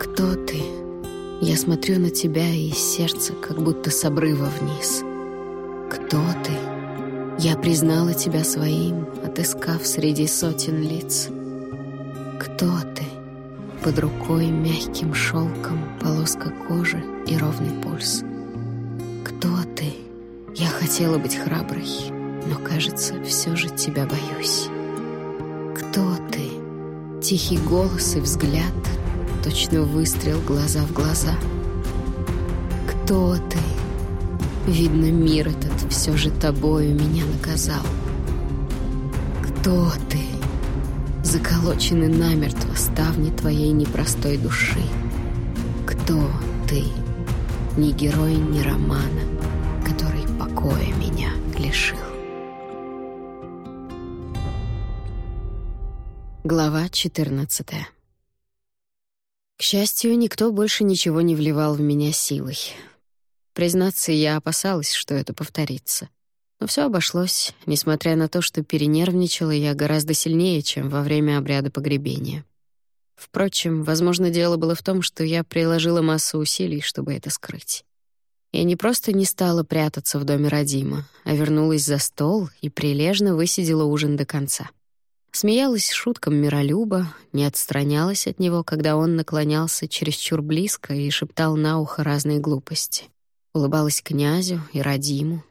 Кто ты? Я смотрю на тебя, и сердце как будто с обрыва вниз. Кто ты? Я признала тебя своим, отыскав среди сотен лиц. Кто ты? Под рукой мягким шелком полоска кожи и ровный пульс. Кто ты? Я хотела быть храброй, но, кажется, все же тебя боюсь. Кто ты? Тихий голос и взгляд, точно выстрел глаза в глаза. Кто ты? Видно, мир этот все же тобою меня наказал. Кто ты? Заколочены намертво ставни твоей непростой души. Кто ты? Ни герой, ни романа, который покоя меня лишил. Глава 14 К счастью, никто больше ничего не вливал в меня силой. Признаться, я опасалась, что это повторится. Но все обошлось, несмотря на то, что перенервничала я гораздо сильнее, чем во время обряда погребения. Впрочем, возможно, дело было в том, что я приложила массу усилий, чтобы это скрыть. Я не просто не стала прятаться в доме Радима, а вернулась за стол и прилежно высидела ужин до конца. Смеялась шуткам Миролюба, не отстранялась от него, когда он наклонялся чересчур близко и шептал на ухо разные глупости. Улыбалась князю и Радиму.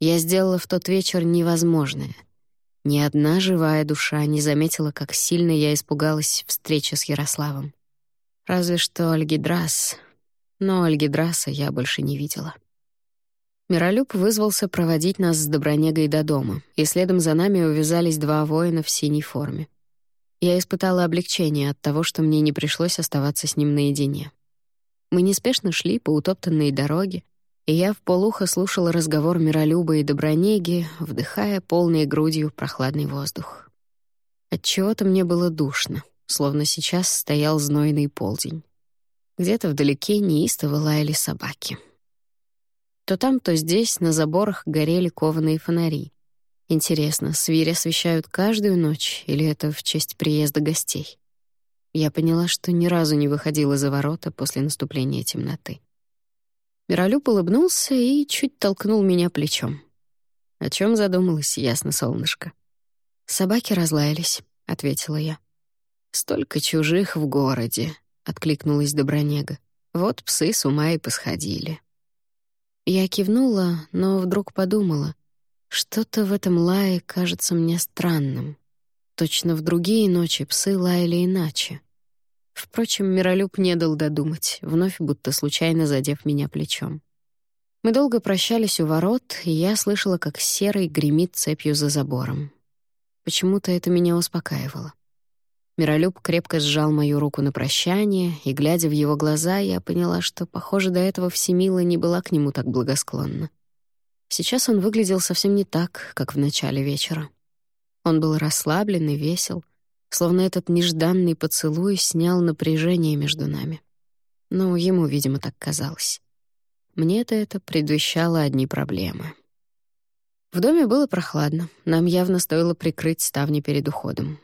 Я сделала в тот вечер невозможное. Ни одна живая душа не заметила, как сильно я испугалась встречи с Ярославом. Разве что Альгидрас, но Альгидраса я больше не видела. Миролюб вызвался проводить нас с Добронегой до дома, и следом за нами увязались два воина в синей форме. Я испытала облегчение от того, что мне не пришлось оставаться с ним наедине. Мы неспешно шли по утоптанной дороге, и я в полухо слушала разговор Миролюба и Добронеги, вдыхая полной грудью прохладный воздух. Отчего-то мне было душно, словно сейчас стоял знойный полдень. Где-то вдалеке неистово лаяли собаки. То там, то здесь на заборах горели кованые фонари. Интересно, свирь освещают каждую ночь или это в честь приезда гостей? Я поняла, что ни разу не выходила за ворота после наступления темноты. Миролюб улыбнулся и чуть толкнул меня плечом. О чем задумалась, ясно, солнышко. «Собаки разлаялись», — ответила я. «Столько чужих в городе», — откликнулась Добронега. «Вот псы с ума и посходили». Я кивнула, но вдруг подумала, что-то в этом лае кажется мне странным. Точно в другие ночи псы лаяли иначе. Впрочем, Миролюб не дал додумать, вновь будто случайно задев меня плечом. Мы долго прощались у ворот, и я слышала, как серый гремит цепью за забором. Почему-то это меня успокаивало. Миролюб крепко сжал мою руку на прощание, и, глядя в его глаза, я поняла, что, похоже, до этого Всемила не была к нему так благосклонна. Сейчас он выглядел совсем не так, как в начале вечера. Он был расслаблен и весел, словно этот нежданный поцелуй снял напряжение между нами. Но ему, видимо, так казалось. Мне-то это предвещало одни проблемы. В доме было прохладно, нам явно стоило прикрыть ставни перед уходом.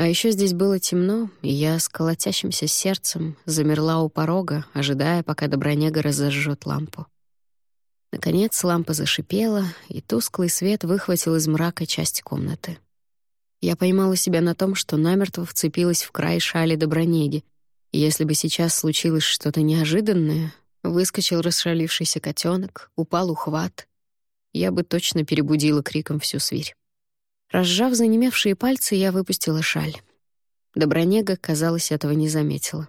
А еще здесь было темно, и я с колотящимся сердцем замерла у порога, ожидая, пока Добронега разожжет лампу. Наконец лампа зашипела, и тусклый свет выхватил из мрака часть комнаты. Я поймала себя на том, что намертво вцепилась в край шали Добронеги, и если бы сейчас случилось что-то неожиданное, выскочил расшалившийся котенок, упал ухват, я бы точно перебудила криком всю свирь. Разжав занемевшие пальцы, я выпустила шаль. Добронега, казалось, этого не заметила.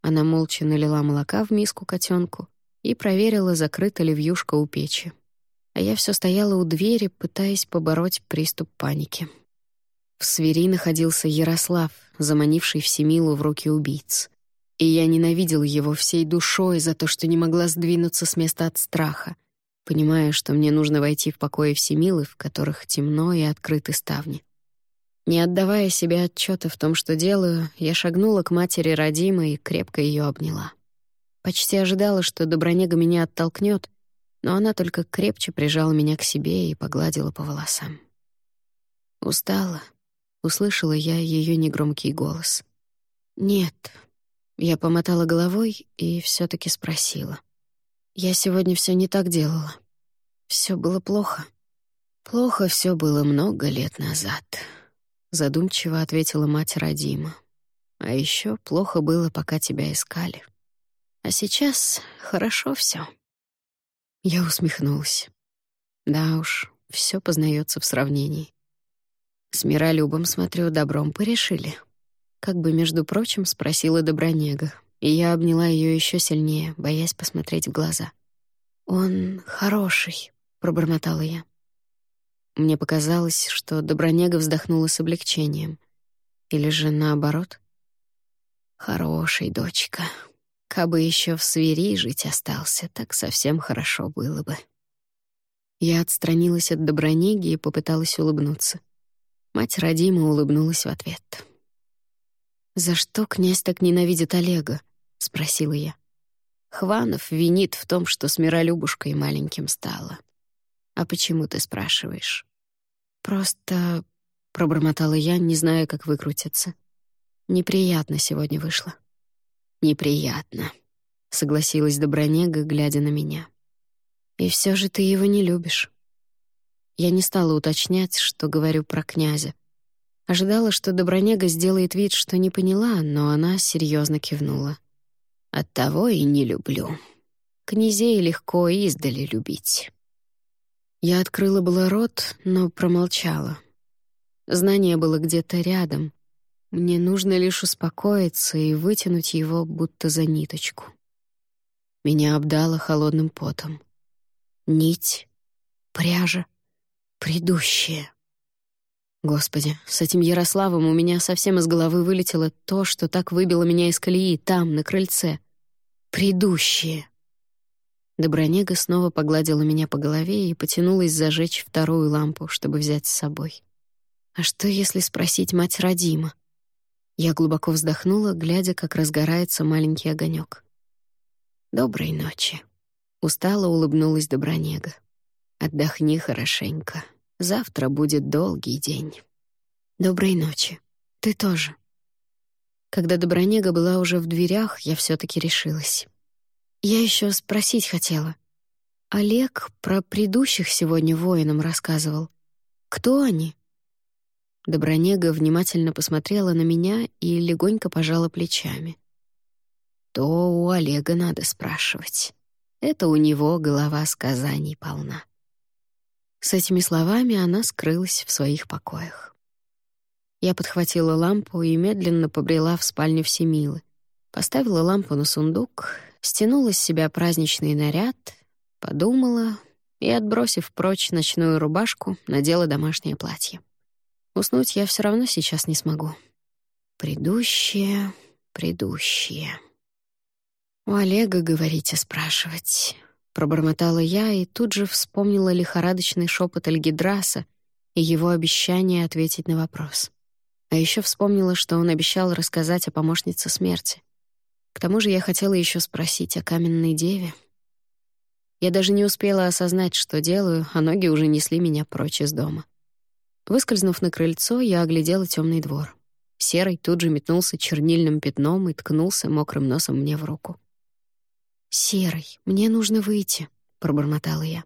Она молча налила молока в миску котенку и проверила, закрыта ли вьюшка у печи. А я все стояла у двери, пытаясь побороть приступ паники. В свири находился Ярослав, заманивший Всемилу в руки убийц. И я ненавидел его всей душой за то, что не могла сдвинуться с места от страха, понимая, что мне нужно войти в покои Всемилы, в которых темно и открыты ставни. Не отдавая себе отчета в том, что делаю, я шагнула к матери родимой и крепко ее обняла. Почти ожидала, что Добронега меня оттолкнет, но она только крепче прижала меня к себе и погладила по волосам. «Устала», — услышала я ее негромкий голос. «Нет». Я помотала головой и все таки спросила. «Я сегодня все не так делала. Все было плохо». «Плохо все было много лет назад», — задумчиво ответила мать Радима. «А еще плохо было, пока тебя искали. А сейчас хорошо все. Я усмехнулась. Да уж, все познается в сравнении. С Миролюбом, смотрю, добром порешили. Как бы, между прочим, спросила Добронега, и я обняла ее еще сильнее, боясь посмотреть в глаза. «Он хороший», — пробормотала я. Мне показалось, что Добронега вздохнула с облегчением. Или же наоборот. «Хороший, дочка. Кабы еще в свири жить остался, так совсем хорошо было бы». Я отстранилась от Добронеги и попыталась улыбнуться. Мать родима улыбнулась в ответ. «За что князь так ненавидит Олега?» — спросила я. Хванов винит в том, что с Миролюбушкой маленьким стало. «А почему ты спрашиваешь?» «Просто...» — пробормотала я, не зная, как выкрутиться. «Неприятно сегодня вышло». «Неприятно», — согласилась Добронега, глядя на меня. «И все же ты его не любишь». Я не стала уточнять, что говорю про князя. Ожидала, что Добронега сделает вид, что не поняла, но она серьезно кивнула. «Оттого и не люблю. Князей легко издали любить». Я открыла было рот, но промолчала. Знание было где-то рядом. Мне нужно лишь успокоиться и вытянуть его, будто за ниточку. Меня обдало холодным потом. Нить, пряжа, предыдущее. Господи, с этим Ярославом у меня совсем из головы вылетело то, что так выбило меня из колеи там, на крыльце. Предыдущее. Добронега снова погладила меня по голове и потянулась зажечь вторую лампу, чтобы взять с собой. А что, если спросить мать Радима? Я глубоко вздохнула, глядя, как разгорается маленький огонек. «Доброй ночи», — устало улыбнулась Добронега. «Отдохни хорошенько. Завтра будет долгий день». «Доброй ночи. Ты тоже». Когда Добронега была уже в дверях, я все таки решилась. Я еще спросить хотела. Олег про предыдущих сегодня воинам рассказывал. Кто они? Добронега внимательно посмотрела на меня и легонько пожала плечами. То у Олега надо спрашивать. Это у него голова сказаний полна. С этими словами она скрылась в своих покоях. Я подхватила лампу и медленно побрела в спальню Всемилы. Поставила лампу на сундук стянула с себя праздничный наряд, подумала и, отбросив прочь ночную рубашку, надела домашнее платье. Уснуть я все равно сейчас не смогу. Предыдущее, предыдущее. У Олега, говорите, спрашивать. Пробормотала я и тут же вспомнила лихорадочный шепот Альгидраса и его обещание ответить на вопрос. А еще вспомнила, что он обещал рассказать о помощнице смерти. К тому же я хотела еще спросить о каменной деве. Я даже не успела осознать, что делаю, а ноги уже несли меня прочь из дома. Выскользнув на крыльцо, я оглядела темный двор. Серый тут же метнулся чернильным пятном и ткнулся мокрым носом мне в руку. «Серый, мне нужно выйти», — пробормотала я.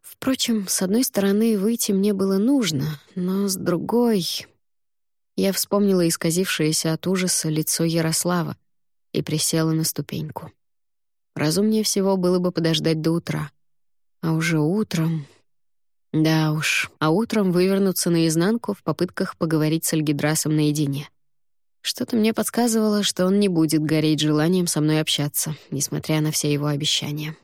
Впрочем, с одной стороны, выйти мне было нужно, но с другой... Я вспомнила исказившееся от ужаса лицо Ярослава, и присела на ступеньку. Разумнее всего было бы подождать до утра. А уже утром... Да уж, а утром вывернуться наизнанку в попытках поговорить с Альгидрасом наедине. Что-то мне подсказывало, что он не будет гореть желанием со мной общаться, несмотря на все его обещания.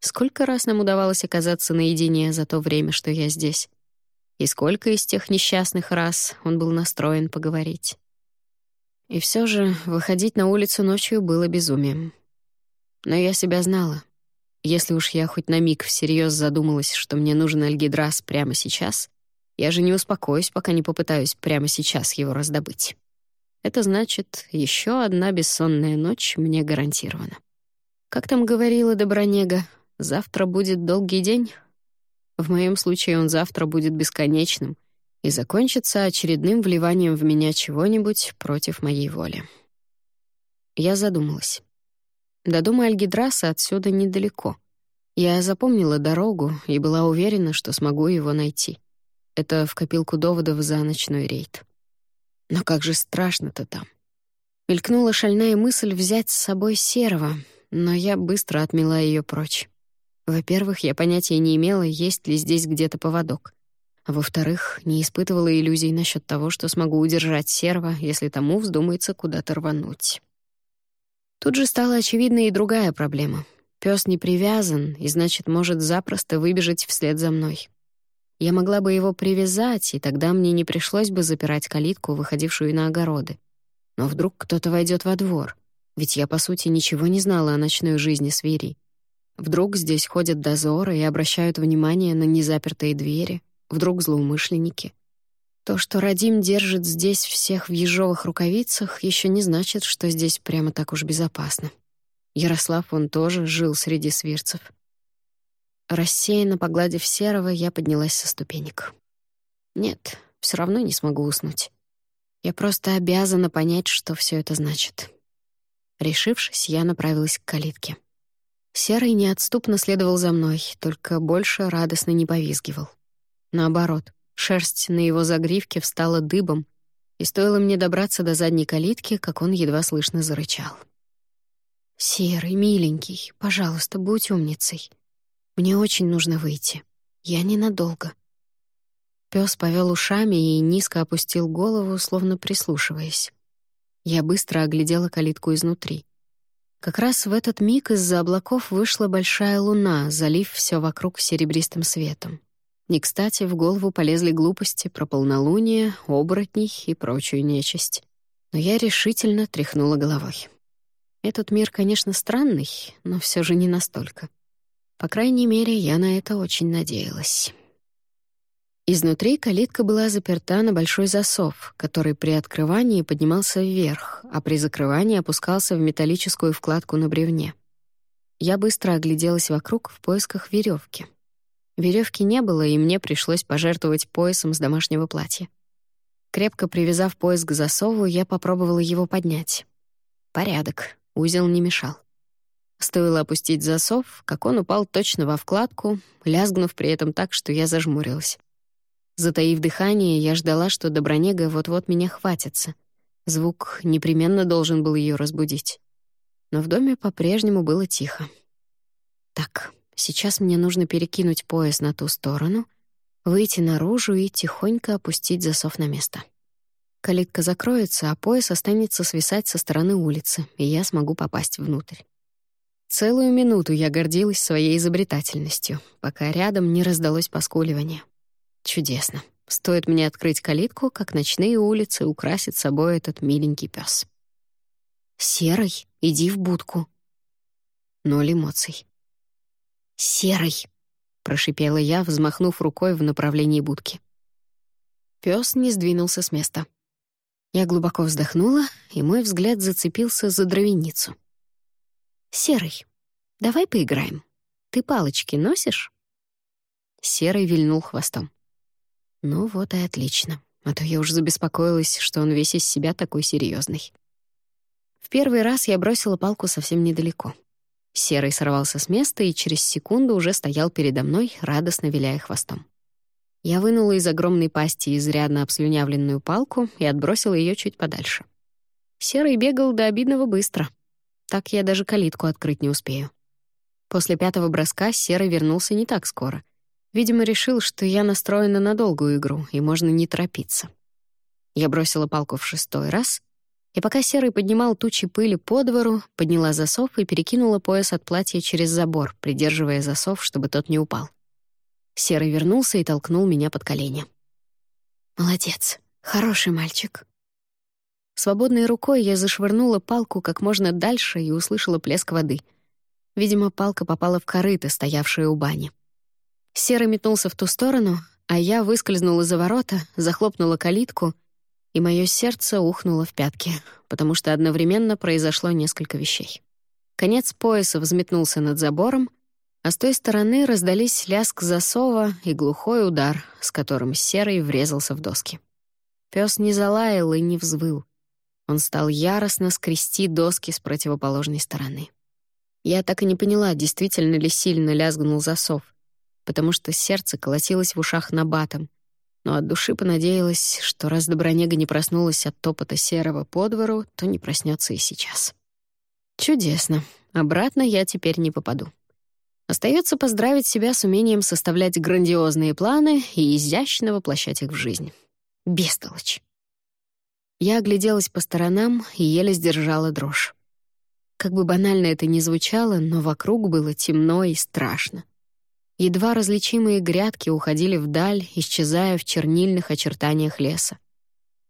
Сколько раз нам удавалось оказаться наедине за то время, что я здесь? И сколько из тех несчастных раз он был настроен поговорить? И все же выходить на улицу ночью было безумием. Но я себя знала. Если уж я хоть на миг всерьез задумалась, что мне нужен Альгидрас прямо сейчас, я же не успокоюсь, пока не попытаюсь прямо сейчас его раздобыть. Это значит, еще одна бессонная ночь мне гарантирована. Как там говорила Добронега, завтра будет долгий день? В моем случае он завтра будет бесконечным, и закончится очередным вливанием в меня чего-нибудь против моей воли. Я задумалась. До дома Альгидраса отсюда недалеко. Я запомнила дорогу и была уверена, что смогу его найти. Это в копилку доводов за ночной рейд. Но как же страшно-то там. Мелькнула шальная мысль взять с собой серого, но я быстро отмела ее прочь. Во-первых, я понятия не имела, есть ли здесь где-то поводок. А во-вторых, не испытывала иллюзий насчет того, что смогу удержать серва, если тому вздумается куда-то рвануть. Тут же стала очевидна и другая проблема. Пёс не привязан и, значит, может запросто выбежать вслед за мной. Я могла бы его привязать, и тогда мне не пришлось бы запирать калитку, выходившую на огороды. Но вдруг кто-то войдет во двор, ведь я, по сути, ничего не знала о ночной жизни свири. Вдруг здесь ходят дозоры и обращают внимание на незапертые двери, вдруг злоумышленники. То, что Радим держит здесь всех в ежовых рукавицах, еще не значит, что здесь прямо так уж безопасно. Ярослав, он тоже жил среди свирцев. Рассеянно погладив серого, я поднялась со ступенек. Нет, все равно не смогу уснуть. Я просто обязана понять, что все это значит. Решившись, я направилась к калитке. Серый неотступно следовал за мной, только больше радостно не повизгивал. Наоборот, шерсть на его загривке встала дыбом, и стоило мне добраться до задней калитки, как он едва слышно зарычал. «Серый, миленький, пожалуйста, будь умницей. Мне очень нужно выйти. Я ненадолго». Пёс повел ушами и низко опустил голову, словно прислушиваясь. Я быстро оглядела калитку изнутри. Как раз в этот миг из-за облаков вышла большая луна, залив все вокруг серебристым светом. Не кстати в голову полезли глупости про полнолуние, оборотней и прочую нечисть. Но я решительно тряхнула головой. Этот мир, конечно, странный, но все же не настолько. По крайней мере, я на это очень надеялась. Изнутри калитка была заперта на большой засов, который при открывании поднимался вверх, а при закрывании опускался в металлическую вкладку на бревне. Я быстро огляделась вокруг в поисках веревки. Веревки не было, и мне пришлось пожертвовать поясом с домашнего платья. Крепко привязав пояс к засову, я попробовала его поднять. Порядок, узел не мешал. Стоило опустить засов, как он упал точно во вкладку, лязгнув при этом так, что я зажмурилась. Затаив дыхание, я ждала, что Добронега вот-вот меня хватится. Звук непременно должен был ее разбудить. Но в доме по-прежнему было тихо. Так, Сейчас мне нужно перекинуть пояс на ту сторону, выйти наружу и тихонько опустить засов на место. Калитка закроется, а пояс останется свисать со стороны улицы, и я смогу попасть внутрь. Целую минуту я гордилась своей изобретательностью, пока рядом не раздалось поскуливание. Чудесно. Стоит мне открыть калитку, как ночные улицы украсит собой этот миленький пес. «Серый, иди в будку». Ноль эмоций. «Серый!» — прошипела я, взмахнув рукой в направлении будки. Пёс не сдвинулся с места. Я глубоко вздохнула, и мой взгляд зацепился за дровяницу. «Серый, давай поиграем. Ты палочки носишь?» Серый вильнул хвостом. «Ну вот и отлично, а то я уж забеспокоилась, что он весь из себя такой серьезный. В первый раз я бросила палку совсем недалеко. Серый сорвался с места и через секунду уже стоял передо мной, радостно виляя хвостом. Я вынула из огромной пасти изрядно обслюнявленную палку и отбросила ее чуть подальше. Серый бегал до обидного быстро. Так я даже калитку открыть не успею. После пятого броска Серый вернулся не так скоро. Видимо, решил, что я настроена на долгую игру, и можно не торопиться. Я бросила палку в шестой раз, и пока Серый поднимал тучи пыли по двору, подняла засов и перекинула пояс от платья через забор, придерживая засов, чтобы тот не упал. Серый вернулся и толкнул меня под колени. «Молодец, хороший мальчик». Свободной рукой я зашвырнула палку как можно дальше и услышала плеск воды. Видимо, палка попала в корыто, стоявшее у бани. Серый метнулся в ту сторону, а я выскользнула за ворота, захлопнула калитку — и мое сердце ухнуло в пятки, потому что одновременно произошло несколько вещей. Конец пояса взметнулся над забором, а с той стороны раздались лязг засова и глухой удар, с которым серый врезался в доски. Пес не залаял и не взвыл. Он стал яростно скрести доски с противоположной стороны. Я так и не поняла, действительно ли сильно лязгнул засов, потому что сердце колотилось в ушах на батом, но от души понадеялась, что раз Добронега не проснулась от топота серого по двору, то не проснется и сейчас. Чудесно. Обратно я теперь не попаду. Остается поздравить себя с умением составлять грандиозные планы и изящно воплощать их в жизнь. Бестолочь. Я огляделась по сторонам и еле сдержала дрожь. Как бы банально это ни звучало, но вокруг было темно и страшно. Едва различимые грядки уходили вдаль, исчезая в чернильных очертаниях леса.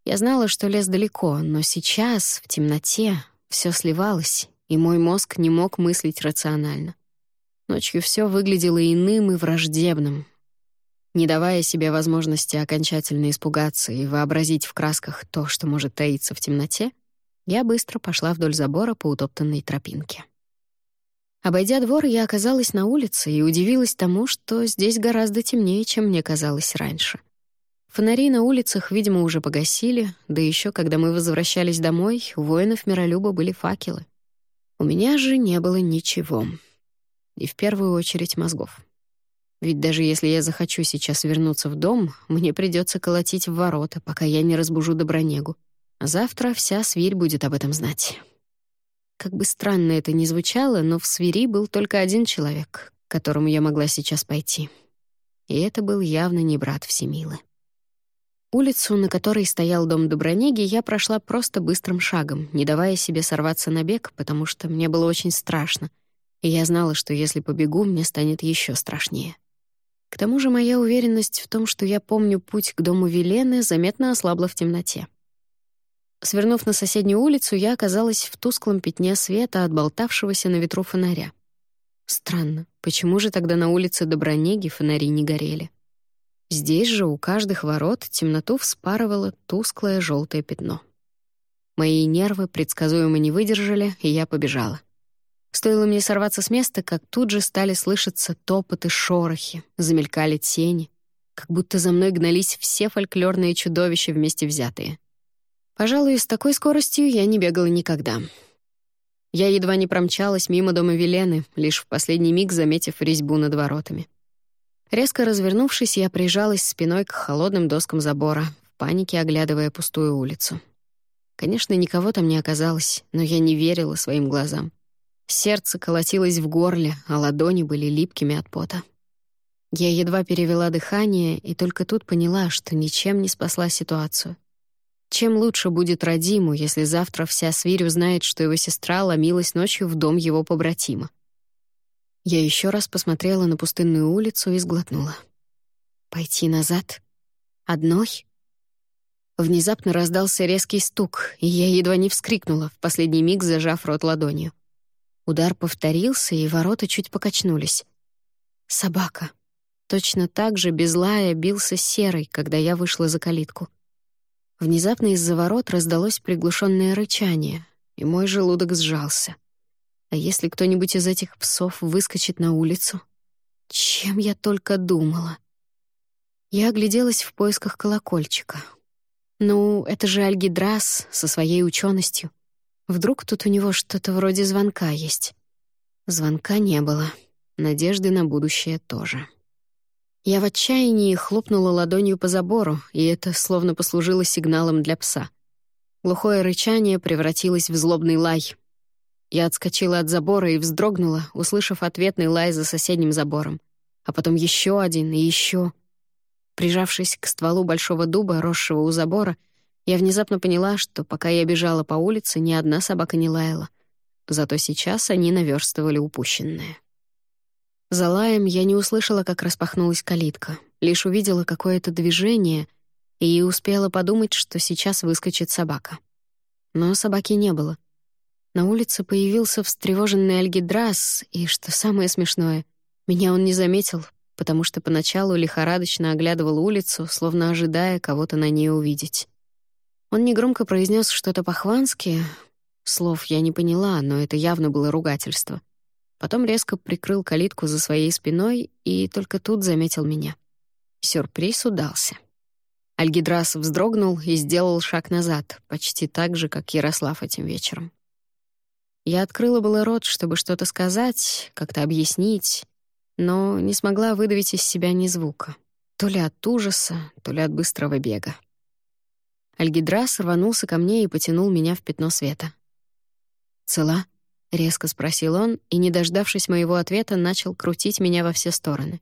Я знала, что лес далеко, но сейчас, в темноте, все сливалось, и мой мозг не мог мыслить рационально. Ночью все выглядело иным и враждебным. Не давая себе возможности окончательно испугаться и вообразить в красках то, что может таиться в темноте, я быстро пошла вдоль забора по утоптанной тропинке. Обойдя двор, я оказалась на улице и удивилась тому, что здесь гораздо темнее, чем мне казалось раньше. Фонари на улицах, видимо, уже погасили, да еще, когда мы возвращались домой, у воинов Миролюба были факелы. У меня же не было ничего. И в первую очередь мозгов. Ведь даже если я захочу сейчас вернуться в дом, мне придется колотить в ворота, пока я не разбужу Добронегу. Завтра вся свирь будет об этом знать. Как бы странно это ни звучало, но в свири был только один человек, к которому я могла сейчас пойти. И это был явно не брат Всемилы. Улицу, на которой стоял дом Добронеги, я прошла просто быстрым шагом, не давая себе сорваться на бег, потому что мне было очень страшно, и я знала, что если побегу, мне станет еще страшнее. К тому же моя уверенность в том, что я помню путь к дому Велены, заметно ослабла в темноте. Свернув на соседнюю улицу, я оказалась в тусклом пятне света от болтавшегося на ветру фонаря. Странно, почему же тогда на улице Добронеги фонари не горели? Здесь же у каждых ворот темноту вспарывало тусклое желтое пятно. Мои нервы предсказуемо не выдержали, и я побежала. Стоило мне сорваться с места, как тут же стали слышаться топоты, шорохи, замелькали тени, как будто за мной гнались все фольклорные чудовища вместе взятые. Пожалуй, с такой скоростью я не бегала никогда. Я едва не промчалась мимо дома Велены, лишь в последний миг заметив резьбу над воротами. Резко развернувшись, я прижалась спиной к холодным доскам забора, в панике оглядывая пустую улицу. Конечно, никого там не оказалось, но я не верила своим глазам. Сердце колотилось в горле, а ладони были липкими от пота. Я едва перевела дыхание и только тут поняла, что ничем не спасла ситуацию. Чем лучше будет Радиму, если завтра вся свирь узнает, что его сестра ломилась ночью в дом его побратима? Я еще раз посмотрела на пустынную улицу и сглотнула. Пойти назад? Одной? Внезапно раздался резкий стук, и я едва не вскрикнула, в последний миг зажав рот ладонью. Удар повторился, и ворота чуть покачнулись. Собака. Точно так же без лая бился серый, когда я вышла за калитку. Внезапно из-за ворот раздалось приглушенное рычание, и мой желудок сжался. А если кто-нибудь из этих псов выскочит на улицу? Чем я только думала? Я огляделась в поисках колокольчика. Ну, это же Альгидрас со своей ученостью. Вдруг тут у него что-то вроде звонка есть. Звонка не было. Надежды на будущее тоже. Я в отчаянии хлопнула ладонью по забору, и это словно послужило сигналом для пса. Глухое рычание превратилось в злобный лай. Я отскочила от забора и вздрогнула, услышав ответный лай за соседним забором. А потом еще один и еще. Прижавшись к стволу большого дуба, росшего у забора, я внезапно поняла, что пока я бежала по улице, ни одна собака не лаяла. Зато сейчас они наверстывали упущенное. За лаем я не услышала, как распахнулась калитка, лишь увидела какое-то движение и успела подумать, что сейчас выскочит собака. Но собаки не было. На улице появился встревоженный Альгидрас, и, что самое смешное, меня он не заметил, потому что поначалу лихорадочно оглядывал улицу, словно ожидая кого-то на ней увидеть. Он негромко произнес что-то по-хвански, слов я не поняла, но это явно было ругательство — Потом резко прикрыл калитку за своей спиной и только тут заметил меня. Сюрприз удался. Альгидрас вздрогнул и сделал шаг назад, почти так же, как Ярослав этим вечером. Я открыла было рот, чтобы что-то сказать, как-то объяснить, но не смогла выдавить из себя ни звука. То ли от ужаса, то ли от быстрого бега. Альгидрас рванулся ко мне и потянул меня в пятно света. «Цела?» — резко спросил он, и, не дождавшись моего ответа, начал крутить меня во все стороны.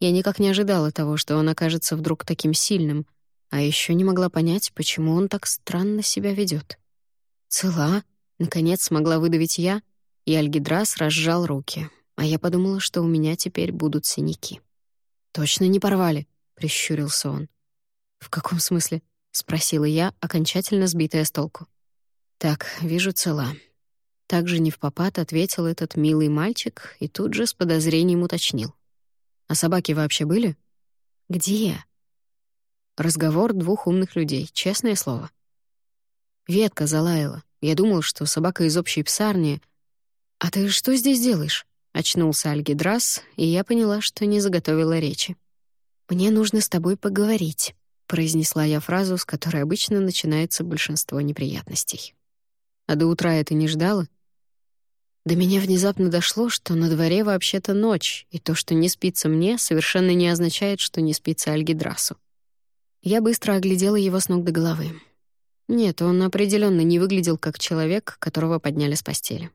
Я никак не ожидала того, что он окажется вдруг таким сильным, а еще не могла понять, почему он так странно себя ведет. «Цела?» — наконец смогла выдавить я, и Альгидрас разжал руки, а я подумала, что у меня теперь будут синяки. «Точно не порвали?» — прищурился он. «В каком смысле?» — спросила я, окончательно сбитая с толку. «Так, вижу цела». Также не в попад ответил этот милый мальчик и тут же с подозрением уточнил. «А собаки вообще были?» «Где?» Разговор двух умных людей, честное слово. Ветка залаяла. Я думал, что собака из общей псарни. «А ты что здесь делаешь?» Очнулся Альгидрас, и я поняла, что не заготовила речи. «Мне нужно с тобой поговорить», — произнесла я фразу, с которой обычно начинается большинство неприятностей. «А до утра это не ждала?» До меня внезапно дошло, что на дворе вообще-то ночь, и то, что не спится мне, совершенно не означает, что не спится Альгидрасу. Я быстро оглядела его с ног до головы. Нет, он определенно не выглядел как человек, которого подняли с постели.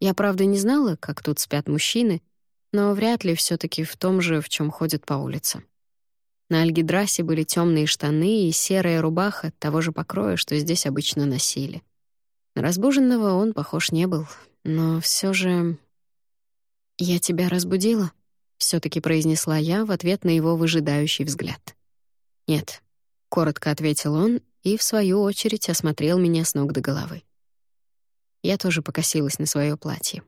Я, правда, не знала, как тут спят мужчины, но вряд ли все таки в том же, в чем ходят по улице. На Альгидрасе были темные штаны и серая рубаха того же покроя, что здесь обычно носили. Разбуженного он похож не был, но все же... «Я тебя разбудила?» — все таки произнесла я в ответ на его выжидающий взгляд. «Нет», — коротко ответил он и, в свою очередь, осмотрел меня с ног до головы. Я тоже покосилась на свое платье.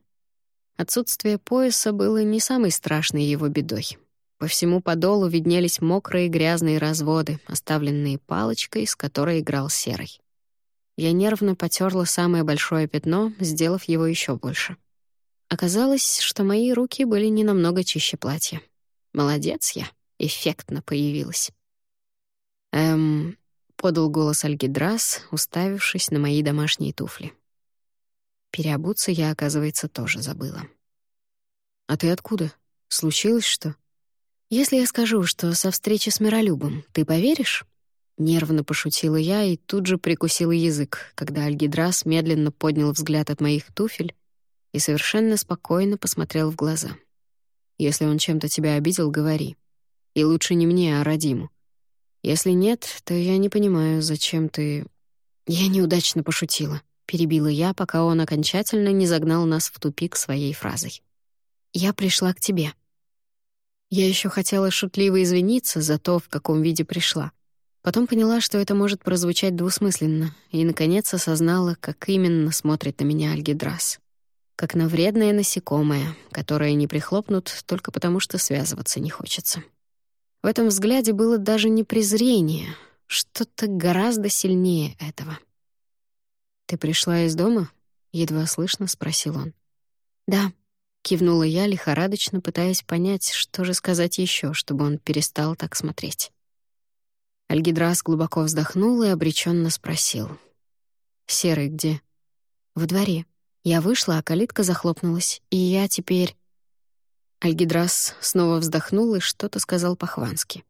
Отсутствие пояса было не самой страшной его бедой. По всему подолу виднелись мокрые грязные разводы, оставленные палочкой, с которой играл серый. Я нервно потерла самое большое пятно, сделав его еще больше. Оказалось, что мои руки были не намного чище платья. Молодец я, эффектно появилась. Эм, подал голос Альгидрас, уставившись на мои домашние туфли. Переобуться я, оказывается, тоже забыла. «А ты откуда? Случилось что?» «Если я скажу, что со встречи с Миролюбом, ты поверишь?» Нервно пошутила я и тут же прикусила язык, когда Альгидрас медленно поднял взгляд от моих туфель и совершенно спокойно посмотрел в глаза. «Если он чем-то тебя обидел, говори. И лучше не мне, а Радиму. Если нет, то я не понимаю, зачем ты...» Я неудачно пошутила перебила я, пока он окончательно не загнал нас в тупик своей фразой. «Я пришла к тебе». Я еще хотела шутливо извиниться за то, в каком виде пришла. Потом поняла, что это может прозвучать двусмысленно, и, наконец, осознала, как именно смотрит на меня Альгидрас. Как на вредное насекомое, которое не прихлопнут только потому, что связываться не хочется. В этом взгляде было даже не презрение, что-то гораздо сильнее этого. «Ты пришла из дома?» — едва слышно спросил он. «Да», — кивнула я, лихорадочно пытаясь понять, что же сказать еще, чтобы он перестал так смотреть. Альгидрас глубоко вздохнул и обреченно спросил. «Серый где?» «В дворе. Я вышла, а калитка захлопнулась, и я теперь...» Альгидрас снова вздохнул и что-то сказал по-хвански.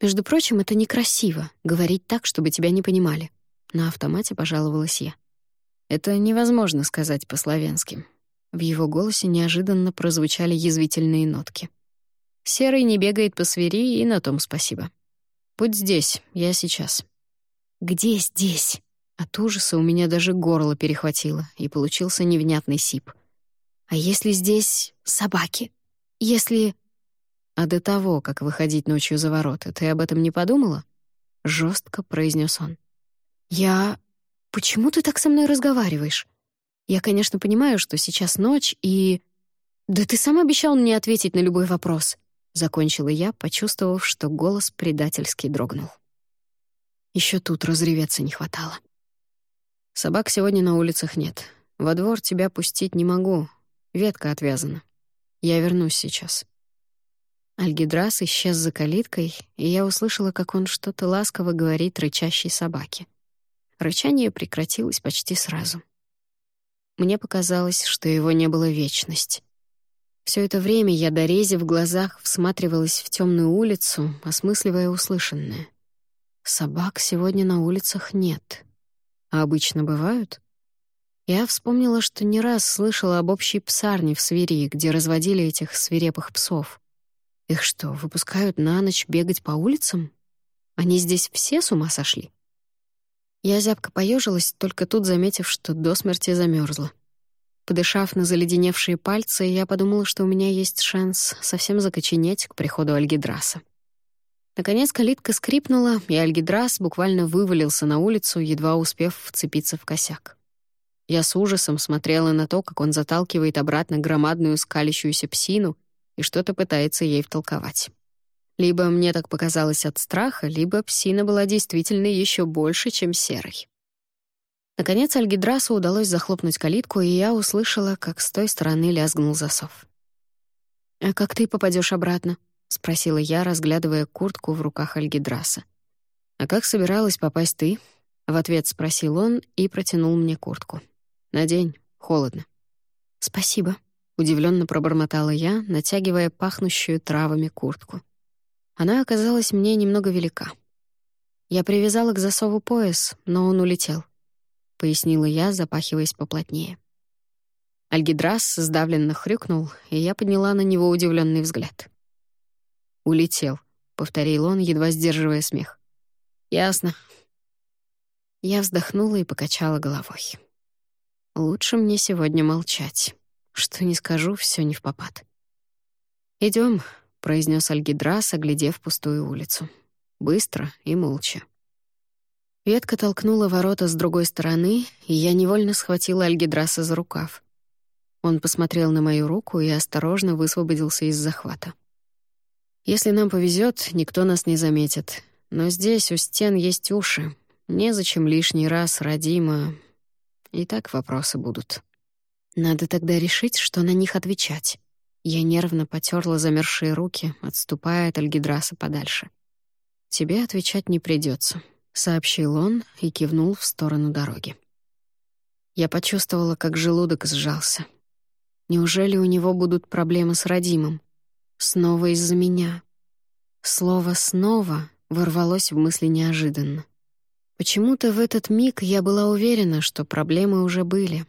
«Между прочим, это некрасиво — говорить так, чтобы тебя не понимали. На автомате пожаловалась я. Это невозможно сказать по-славянски. В его голосе неожиданно прозвучали язвительные нотки. Серый не бегает по свири, и на том спасибо. Будь здесь, я сейчас. Где здесь? От ужаса у меня даже горло перехватило, и получился невнятный сип. А если здесь собаки? Если... А до того, как выходить ночью за ворота, ты об этом не подумала? Жестко произнес он. «Я... Почему ты так со мной разговариваешь? Я, конечно, понимаю, что сейчас ночь, и... Да ты сам обещал мне ответить на любой вопрос», — закончила я, почувствовав, что голос предательски дрогнул. Еще тут разреветься не хватало. «Собак сегодня на улицах нет. Во двор тебя пустить не могу. Ветка отвязана. Я вернусь сейчас». Альгидрас исчез за калиткой, и я услышала, как он что-то ласково говорит рычащей собаке. Рычание прекратилось почти сразу. Мне показалось, что его не было вечность. Все это время я до в глазах всматривалась в темную улицу, осмысливая услышанное. Собак сегодня на улицах нет. А обычно бывают? Я вспомнила, что не раз слышала об общей псарне в Свирии, где разводили этих свирепых псов. Их что, выпускают на ночь бегать по улицам? Они здесь все с ума сошли? Я зябко поежилась, только тут заметив, что до смерти замерзла. Подышав на заледеневшие пальцы, я подумала, что у меня есть шанс совсем закоченеть к приходу Альгидраса. Наконец калитка скрипнула, и Альгидрас буквально вывалился на улицу, едва успев вцепиться в косяк. Я с ужасом смотрела на то, как он заталкивает обратно громадную скалящуюся псину и что-то пытается ей втолковать. Либо мне так показалось от страха, либо псина была действительно еще больше, чем серой. Наконец Альгидрасу удалось захлопнуть калитку, и я услышала, как с той стороны лязгнул засов. «А как ты попадешь обратно?» — спросила я, разглядывая куртку в руках Альгидраса. «А как собиралась попасть ты?» — в ответ спросил он и протянул мне куртку. «Надень, холодно». «Спасибо», — удивленно пробормотала я, натягивая пахнущую травами куртку. Она оказалась мне немного велика. Я привязала к засову пояс, но он улетел —— пояснила я, запахиваясь поплотнее. Альгидрас сдавленно хрюкнул, и я подняла на него удивленный взгляд. «Улетел», — повторил он, едва сдерживая смех. «Ясно». Я вздохнула и покачала головой. «Лучше мне сегодня молчать. Что не скажу, все не в попад». Идем, произнес Альгидрас, оглядев пустую улицу. Быстро и молча. Ветка толкнула ворота с другой стороны, и я невольно схватила Альгидраса за рукав. Он посмотрел на мою руку и осторожно высвободился из захвата. «Если нам повезет, никто нас не заметит. Но здесь у стен есть уши. Незачем лишний раз, родимо. И так вопросы будут. Надо тогда решить, что на них отвечать». Я нервно потерла замерзшие руки, отступая от Альгидраса подальше. «Тебе отвечать не придется сообщил он и кивнул в сторону дороги. Я почувствовала, как желудок сжался. Неужели у него будут проблемы с родимым? Снова из-за меня. Слово «снова» ворвалось в мысли неожиданно. Почему-то в этот миг я была уверена, что проблемы уже были.